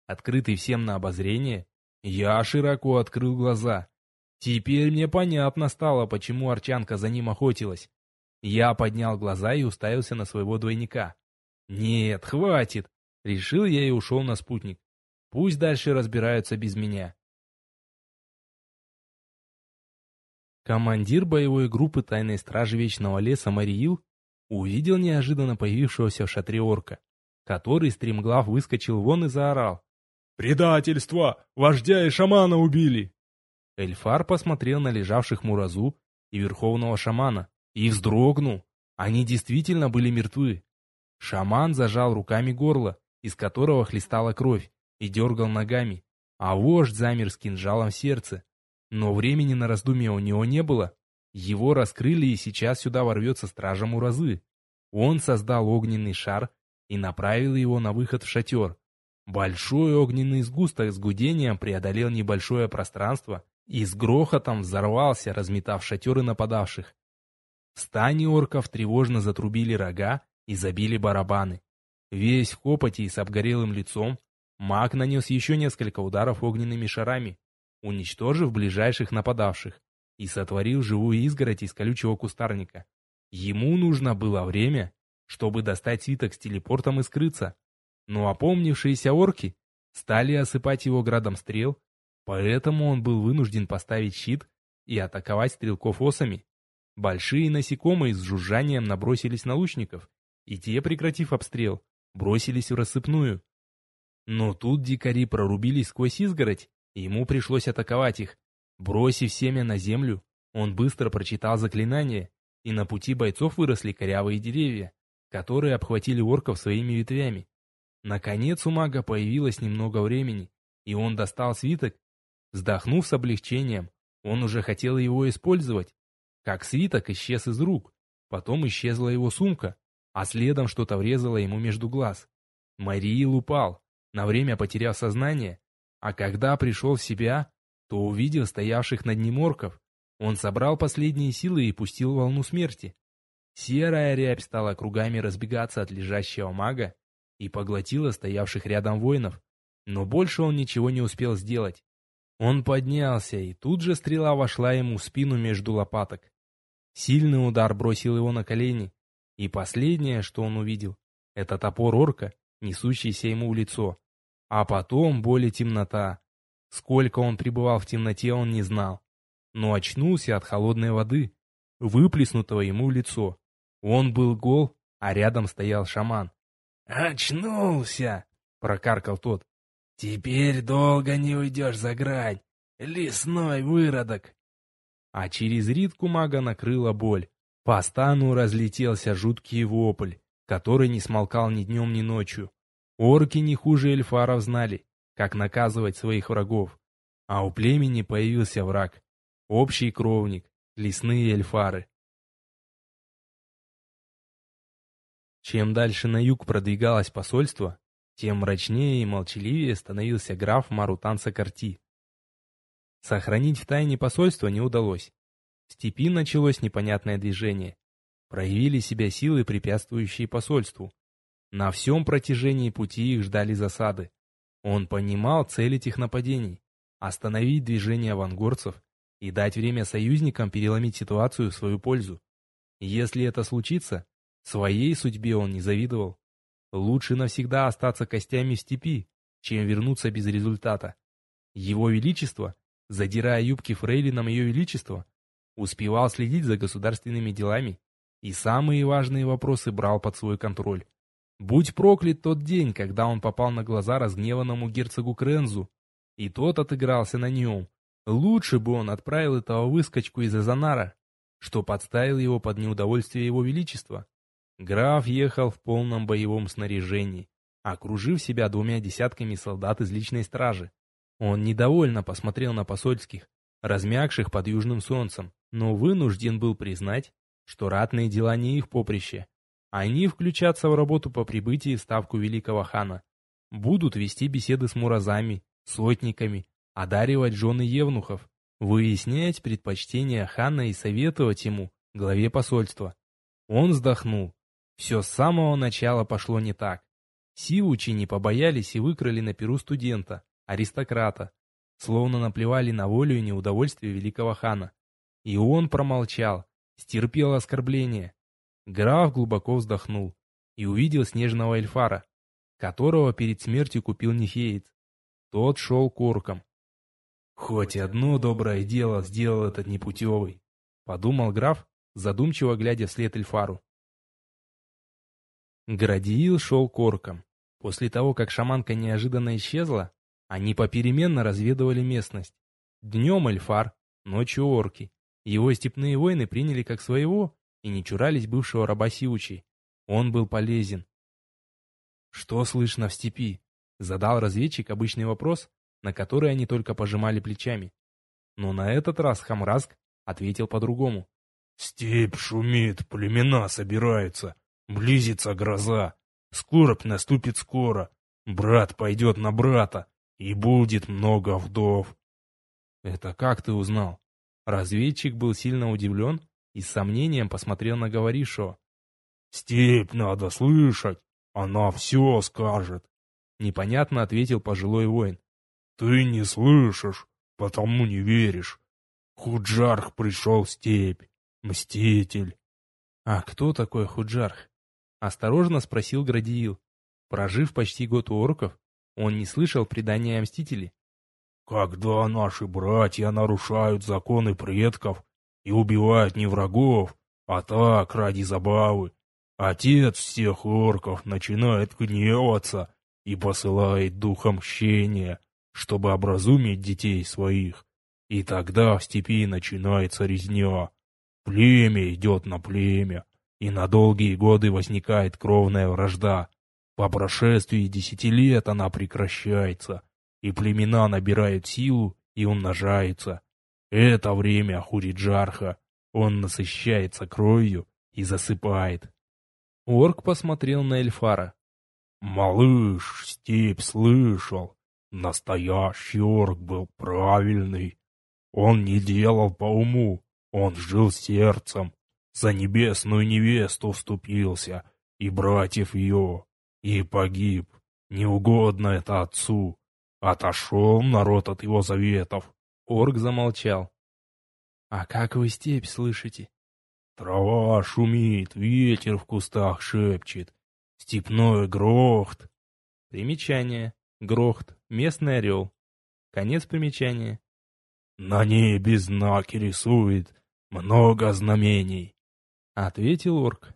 открытый всем на обозрение, я широко открыл глаза. Теперь мне понятно стало, почему Арчанка за ним охотилась. Я поднял глаза и уставился на своего двойника. Нет, хватит. Решил я и ушел на спутник. Пусть дальше разбираются без меня. Командир боевой группы тайной стражи Вечного леса Мариил увидел неожиданно появившегося в шатре орка, который стремглав выскочил вон и заорал. «Предательство! Вождя и шамана убили!» Эльфар посмотрел на лежавших Муразу и верховного шамана и вздрогнул. Они действительно были мертвы. Шаман зажал руками горло, из которого хлестала кровь, и дергал ногами, а вождь замер с кинжалом в сердце. Но времени на раздумье у него не было. Его раскрыли, и сейчас сюда ворвется стража Муразы. Он создал огненный шар и направил его на выход в шатер. Большой огненный сгусток с гудением преодолел небольшое пространство и с грохотом взорвался, разметав шатеры нападавших. Стани орков тревожно затрубили рога и забили барабаны. Весь в копоти и с обгорелым лицом, маг нанес еще несколько ударов огненными шарами, уничтожив ближайших нападавших, и сотворил живую изгородь из колючего кустарника. Ему нужно было время, чтобы достать свиток с телепортом и скрыться. Но опомнившиеся орки стали осыпать его градом стрел, поэтому он был вынужден поставить щит и атаковать стрелков осами. Большие насекомые с жужжанием набросились на лучников, и те, прекратив обстрел, бросились в рассыпную. Но тут дикари прорубились сквозь изгородь, ему пришлось атаковать их. Бросив семя на землю, он быстро прочитал заклинание, и на пути бойцов выросли корявые деревья, которые обхватили орков своими ветвями. Наконец у мага появилось немного времени, и он достал свиток. Вздохнув с облегчением, он уже хотел его использовать, как свиток исчез из рук. Потом исчезла его сумка, а следом что-то врезало ему между глаз. Мариил упал, на время потеряв сознание, а когда пришел в себя, то увидел стоявших над ним орков. Он собрал последние силы и пустил волну смерти. Серая рябь стала кругами разбегаться от лежащего мага и поглотила стоявших рядом воинов, но больше он ничего не успел сделать. Он поднялся, и тут же стрела вошла ему в спину между лопаток. Сильный удар бросил его на колени, и последнее, что он увидел, это топор орка, несущийся ему в лицо. А потом боль и темнота. Сколько он пребывал в темноте, он не знал. Но очнулся от холодной воды, выплеснутого ему в лицо. Он был гол, а рядом стоял шаман. «Очнулся!» — прокаркал тот. «Теперь долго не уйдешь за грань, лесной выродок!» А через ритку мага накрыла боль. По стану разлетелся жуткий вопль, который не смолкал ни днем, ни ночью. Орки не хуже эльфаров знали, как наказывать своих врагов. А у племени появился враг. Общий кровник, лесные эльфары. Чем дальше на юг продвигалось посольство, тем мрачнее и молчаливее становился граф Марутан Сакарти. Сохранить в тайне посольство не удалось. В степи началось непонятное движение. Проявили себя силы, препятствующие посольству. На всем протяжении пути их ждали засады. Он понимал цель этих нападений – остановить движение вангорцев и дать время союзникам переломить ситуацию в свою пользу. Если это случится, своей судьбе он не завидовал. Лучше навсегда остаться костями в степи, чем вернуться без результата. Его Величество, задирая юбки фрейлинам Ее Величества, успевал следить за государственными делами и самые важные вопросы брал под свой контроль. Будь проклят тот день, когда он попал на глаза разгневанному герцогу Крензу, и тот отыгрался на нем. Лучше бы он отправил этого выскочку из Эзонара, что подставил его под неудовольствие его величества. Граф ехал в полном боевом снаряжении, окружив себя двумя десятками солдат из личной стражи. Он недовольно посмотрел на посольских, размягших под южным солнцем, но вынужден был признать, что ратные дела не их поприще. Они включатся в работу по прибытии в ставку великого хана. Будут вести беседы с муразами, сотниками, одаривать жены евнухов, выяснять предпочтения хана и советовать ему, главе посольства. Он вздохнул. Все с самого начала пошло не так. Сиучи не побоялись и выкрали на перу студента, аристократа, словно наплевали на волю и неудовольствие великого хана. И он промолчал, стерпел оскорбление. Граф глубоко вздохнул и увидел снежного эльфара, которого перед смертью купил Нефеец. Тот шел корком. «Хоть одно доброе дело сделал этот непутевый», — подумал граф, задумчиво глядя вслед эльфару. Градиил шел корком. После того, как шаманка неожиданно исчезла, они попеременно разведывали местность. Днем эльфар, ночью орки. Его степные воины приняли как своего и не чурались бывшего раба Сиучи. Он был полезен. «Что слышно в степи?» — задал разведчик обычный вопрос, на который они только пожимали плечами. Но на этот раз Хамраск ответил по-другому. «Степь шумит, племена собираются, близится гроза. Скорбь наступит скоро, брат пойдет на брата, и будет много вдов». «Это как ты узнал?» Разведчик был сильно удивлен и с сомнением посмотрел на говорившего. «Степь надо слышать, она все скажет», — непонятно ответил пожилой воин. «Ты не слышишь, потому не веришь. Худжарх пришел в степь, мститель». «А кто такой Худжарх?» — осторожно спросил Градиил. Прожив почти год у орков, он не слышал предания о мстителе. «Когда наши братья нарушают законы предков и убивают не врагов, а так, ради забавы, отец всех орков начинает гневаться и посылает духа мщения, чтобы образумить детей своих. И тогда в степи начинается резня. Племя идет на племя, и на долгие годы возникает кровная вражда. По прошествии десяти лет она прекращается, и племена набирают силу и умножаются. Это время Хуриджарха. Он насыщается кровью и засыпает. Орк посмотрел на Эльфара. «Малыш, степь слышал. Настоящий орк был правильный. Он не делал по уму, он жил сердцем. За небесную невесту вступился, и братьев ее, и погиб. Неугодно это отцу. Отошел народ от его заветов. Орк замолчал. «А как вы степь слышите?» Трава шумит, ветер в кустах шепчет. Степной грохт. Примечание. Грохт. Местный орел. Конец примечания. На небе знаки рисует. Много знамений. Ответил орк.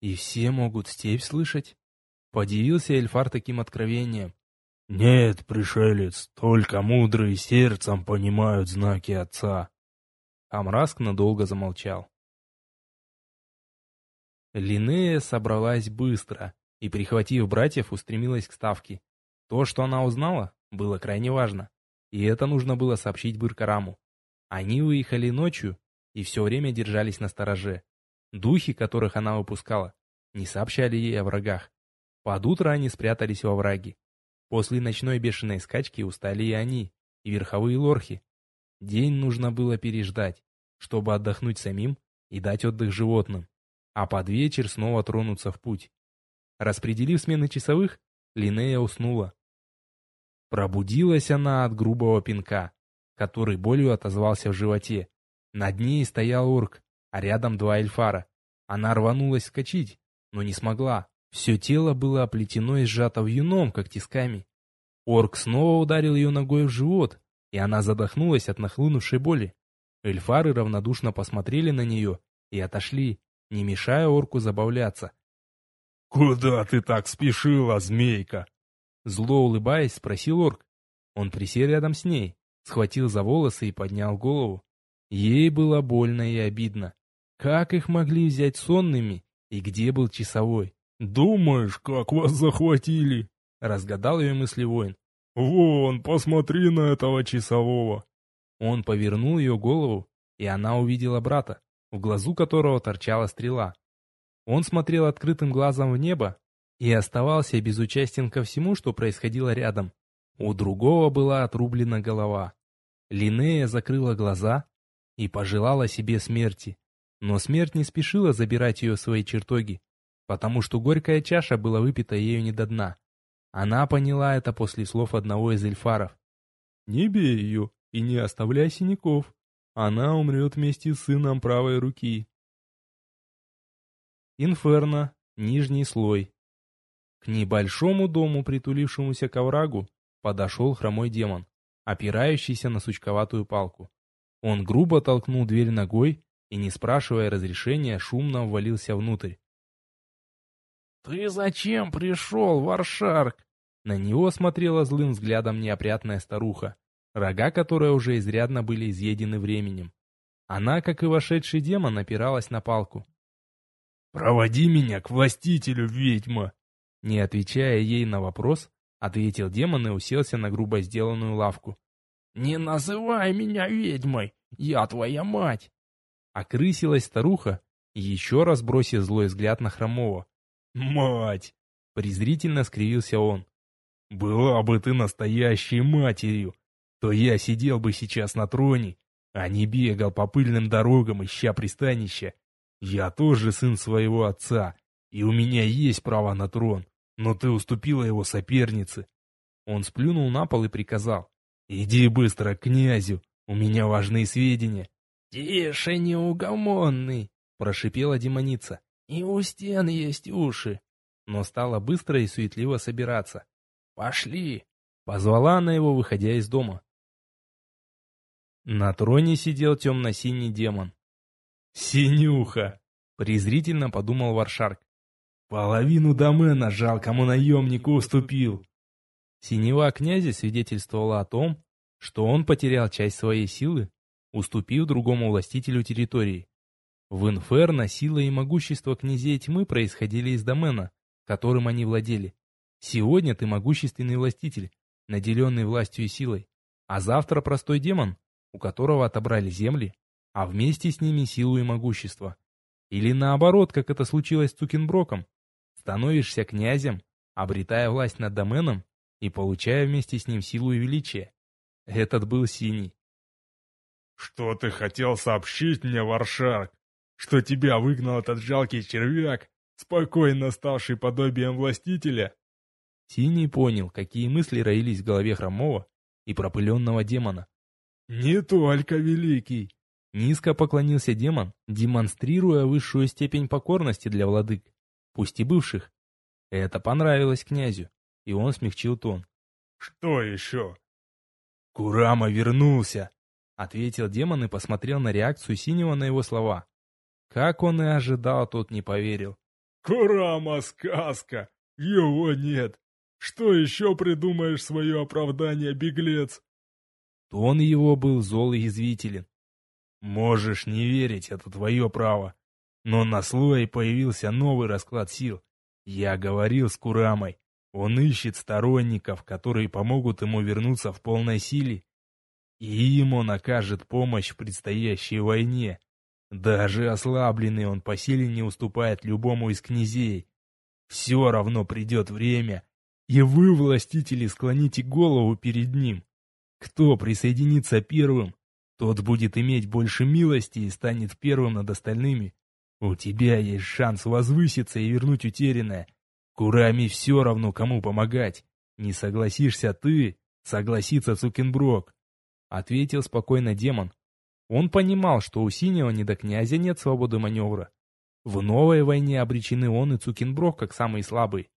И все могут степь слышать? Подивился Эльфар таким откровением. Нет, пришелец, только мудрые сердцем понимают знаки отца. Амраск надолго замолчал. Линея собралась быстро и, прихватив братьев, устремилась к ставке. То, что она узнала, было крайне важно, и это нужно было сообщить Быркараму. Они выехали ночью и все время держались на стороже. Духи, которых она выпускала, не сообщали ей о врагах. Под утро они спрятались во враге. После ночной бешеной скачки устали и они, и верховые лорхи. День нужно было переждать, чтобы отдохнуть самим и дать отдых животным, а под вечер снова тронуться в путь. Распределив смены часовых, Линея уснула. Пробудилась она от грубого пинка, который болью отозвался в животе. Над ней стоял орк, а рядом два эльфара. Она рванулась скачить, но не смогла, все тело было оплетено и сжато вьюном, как тисками. Орк снова ударил ее ногой в живот, и она задохнулась от нахлынувшей боли. Эльфары равнодушно посмотрели на нее и отошли, не мешая орку забавляться. «Куда ты так спешила, змейка?» Зло улыбаясь, спросил орк. Он присел рядом с ней, схватил за волосы и поднял голову. Ей было больно и обидно. Как их могли взять сонными, и где был часовой? «Думаешь, как вас захватили?» — разгадал ее мысли воин. «Вон, посмотри на этого часового!» Он повернул ее голову, и она увидела брата, в глазу которого торчала стрела. Он смотрел открытым глазом в небо и оставался безучастен ко всему, что происходило рядом. У другого была отрублена голова. Линея закрыла глаза и пожелала себе смерти. Но смерть не спешила забирать ее в свои чертоги, потому что горькая чаша была выпита ею не до дна. Она поняла это после слов одного из эльфаров. «Не бей ее и не оставляй синяков. Она умрет вместе с сыном правой руки». Инферно, нижний слой. К небольшому дому, притулившемуся к оврагу, подошел хромой демон, опирающийся на сучковатую палку. Он грубо толкнул дверь ногой и, не спрашивая разрешения, шумно ввалился внутрь. «Ты зачем пришел, Варшарк?» На него смотрела злым взглядом неопрятная старуха, рога которой уже изрядно были изъедены временем. Она, как и вошедший демон, опиралась на палку. «Проводи меня к властителю, ведьма!» Не отвечая ей на вопрос, ответил демон и уселся на грубо сделанную лавку. «Не называй меня ведьмой! Я твоя мать!» Окрысилась старуха, еще раз бросив злой взгляд на Хромова. «Мать!» — презрительно скривился он. «Была бы ты настоящей матерью, то я сидел бы сейчас на троне, а не бегал по пыльным дорогам, ища пристанища. Я тоже сын своего отца, и у меня есть право на трон, но ты уступила его сопернице». Он сплюнул на пол и приказал. «Иди быстро к князю, у меня важные сведения». «Тише, неугомонный!» — прошипела демоница. «И у стен есть уши!» Но стала быстро и суетливо собираться. «Пошли!» — позвала она его, выходя из дома. На троне сидел темно-синий демон. «Синюха!» — презрительно подумал Варшарк. «Половину домена жалкому наемнику уступил!» Синева князя свидетельствовала о том, что он потерял часть своей силы уступив другому властителю территории. В Инферно сила и могущество князей тьмы происходили из домена, которым они владели. Сегодня ты могущественный властитель, наделенный властью и силой, а завтра простой демон, у которого отобрали земли, а вместе с ними силу и могущество. Или наоборот, как это случилось с Цукенброком, становишься князем, обретая власть над доменом и получая вместе с ним силу и величие. Этот был синий. «Что ты хотел сообщить мне, Варшарк? Что тебя выгнал этот жалкий червяк, спокойно ставший подобием властителя?» Синий понял, какие мысли роились в голове хромого и пропыленного демона. «Не только великий!» Низко поклонился демон, демонстрируя высшую степень покорности для владык, пусть и бывших. Это понравилось князю, и он смягчил тон. «Что еще?» «Курама вернулся!» Ответил демон и посмотрел на реакцию Синего на его слова. Как он и ожидал, тот не поверил. «Курама сказка! Его нет! Что еще придумаешь свое оправдание, беглец?» Тон его был зол и язвителен. «Можешь не верить, это твое право. Но на слое появился новый расклад сил. Я говорил с Курамой. Он ищет сторонников, которые помогут ему вернуться в полной силе и им он окажет помощь в предстоящей войне. Даже ослабленный он по силе не уступает любому из князей. Все равно придет время, и вы, властители, склоните голову перед ним. Кто присоединится первым, тот будет иметь больше милости и станет первым над остальными. У тебя есть шанс возвыситься и вернуть утерянное. Курами все равно, кому помогать. Не согласишься ты, согласится Цукенброк. Ответил спокойно демон. Он понимал, что у Синего не до князя нет свободы маневра. В новой войне обречены он и Цукенброк как самый слабый.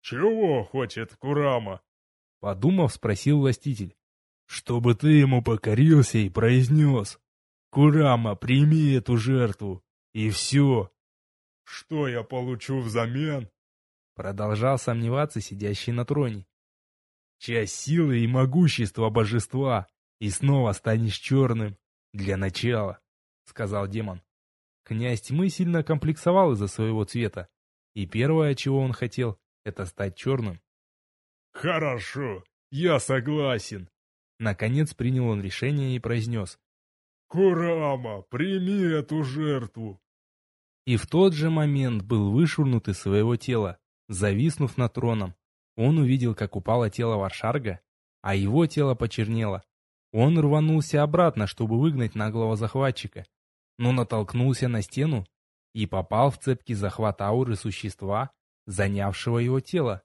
«Чего хочет Курама?» Подумав, спросил властитель. «Чтобы ты ему покорился и произнес. Курама, прими эту жертву, и все. Что я получу взамен?» Продолжал сомневаться сидящий на троне. Часть силы и могущества божества, и снова станешь черным. Для начала, — сказал демон. Князь тьмы сильно комплексовал из-за своего цвета, и первое, чего он хотел, это стать черным. «Хорошо, я согласен!» Наконец принял он решение и произнес. «Курама, прими эту жертву!» И в тот же момент был вышвырнут из своего тела, зависнув над троном. Он увидел, как упало тело Варшарга, а его тело почернело. Он рванулся обратно, чтобы выгнать наглого захватчика, но натолкнулся на стену и попал в цепкий захват ауры существа, занявшего его тело.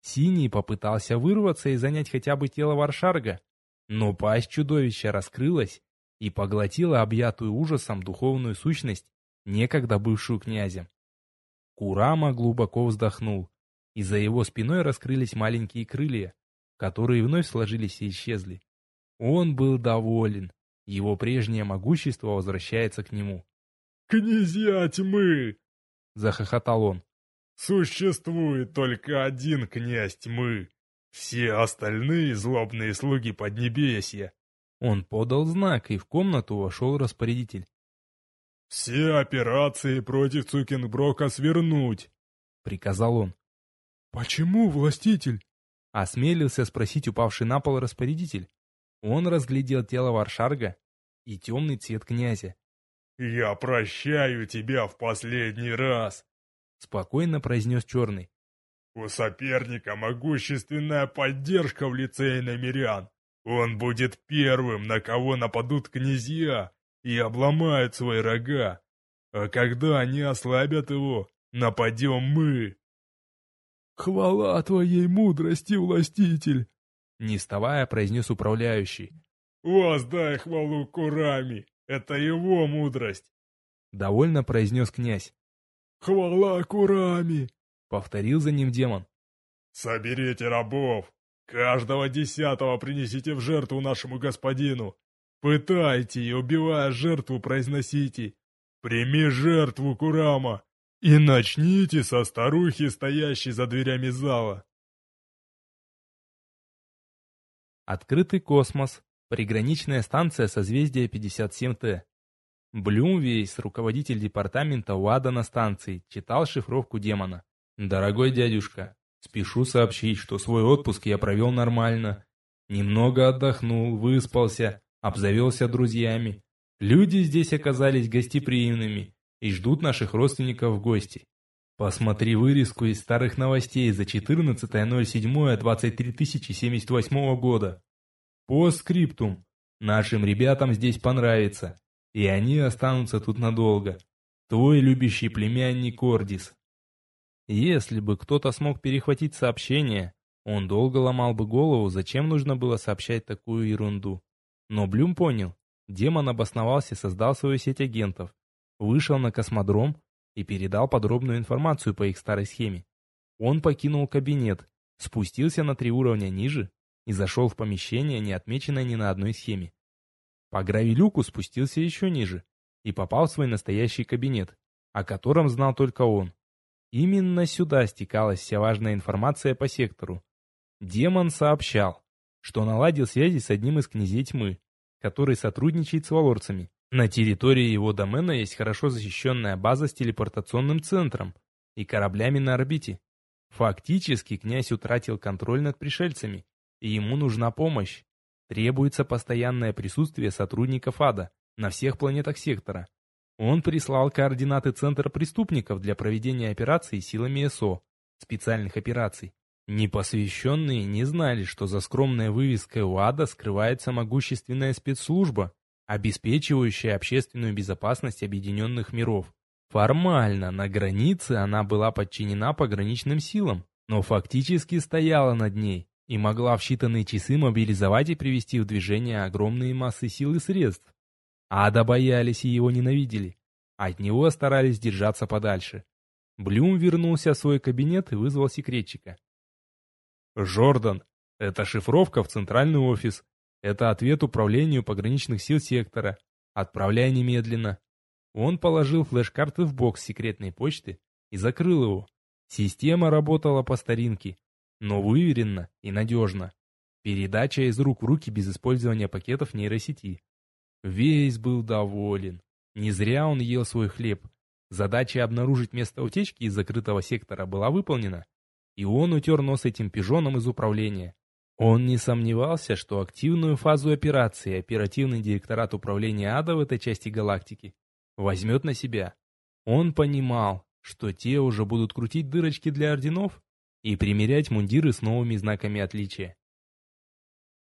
Синий попытался вырваться и занять хотя бы тело Варшарга, но пасть чудовища раскрылась и поглотила объятую ужасом духовную сущность, некогда бывшую князем. Курама глубоко вздохнул, и за его спиной раскрылись маленькие крылья, которые вновь сложились и исчезли. Он был доволен, его прежнее могущество возвращается к нему. «Князья тьмы!» — захохотал он. Существует только один князь тьмы. Все остальные злобные слуги Поднебесья. Он подал знак, и в комнату вошел распорядитель. «Все операции против Цукенброка свернуть», — приказал он. «Почему, властитель?» — осмелился спросить упавший на пол распорядитель. Он разглядел тело Варшарга и темный цвет князя. «Я прощаю тебя в последний раз», спокойно произнес Черный. «У соперника могущественная поддержка в лице иномерян. Он будет первым, на кого нападут князья и обломают свои рога. А когда они ослабят его, нападем мы». «Хвала твоей мудрости, властитель!» Не вставая, произнес управляющий. «Воздай хвалу Курами! Это его мудрость!» Довольно произнес князь. «Хвала Курами!» — повторил за ним демон. «Соберите рабов! Каждого десятого принесите в жертву нашему господину! Пытайте и, убивая жертву, произносите «Прими жертву, Курама!» и начните со старухи, стоящей за дверями зала. Открытый космос. Приграничная станция созвездия 57Т. Блюмвейс, руководитель департамента УАДа на станции, читал шифровку демона. «Дорогой дядюшка, спешу сообщить, что свой отпуск я провел нормально. Немного отдохнул, выспался, обзавелся друзьями. Люди здесь оказались гостеприимными и ждут наших родственников в гости. Посмотри вырезку из старых новостей за 14.07.23.078 года. По скриптум. Нашим ребятам здесь понравится и они останутся тут надолго. Твой любящий племянник Ордис. Если бы кто-то смог перехватить сообщение, он долго ломал бы голову, зачем нужно было сообщать такую ерунду. Но Блюм понял. Демон обосновался и создал свою сеть агентов, вышел на космодром и передал подробную информацию по их старой схеме. Он покинул кабинет, спустился на три уровня ниже и зашел в помещение, не отмеченное ни на одной схеме. По гравилюку спустился еще ниже и попал в свой настоящий кабинет, о котором знал только он. Именно сюда стекалась вся важная информация по сектору. Демон сообщал, что наладил связи с одним из князей тьмы, который сотрудничает с валорцами. На территории его домена есть хорошо защищенная база с телепортационным центром и кораблями на орбите. Фактически князь утратил контроль над пришельцами, и ему нужна помощь. Требуется постоянное присутствие сотрудников ада на всех планетах сектора. Он прислал координаты Центра преступников для проведения операций силами СО, специальных операций. Непосвященные не знали, что за скромной вывеской у ада скрывается могущественная спецслужба, обеспечивающая общественную безопасность объединенных миров. Формально на границе она была подчинена пограничным силам, но фактически стояла над ней и могла в считанные часы мобилизовать и привести в движение огромные массы сил и средств. Ада боялись и его ненавидели. От него старались держаться подальше. Блюм вернулся в свой кабинет и вызвал секретчика. «Жордан, это шифровка в центральный офис. Это ответ управлению пограничных сил сектора. Отправляй немедленно». Он положил флеш-карты в бокс секретной почты и закрыл его. Система работала по старинке, но выверенно и надежно. Передача из рук в руки без использования пакетов нейросети. Весь был доволен. Не зря он ел свой хлеб. Задача обнаружить место утечки из закрытого сектора была выполнена, и он утер нос этим пижоном из управления. Он не сомневался, что активную фазу операции оперативный директорат управления ада в этой части галактики возьмет на себя. Он понимал, что те уже будут крутить дырочки для орденов и примерять мундиры с новыми знаками отличия.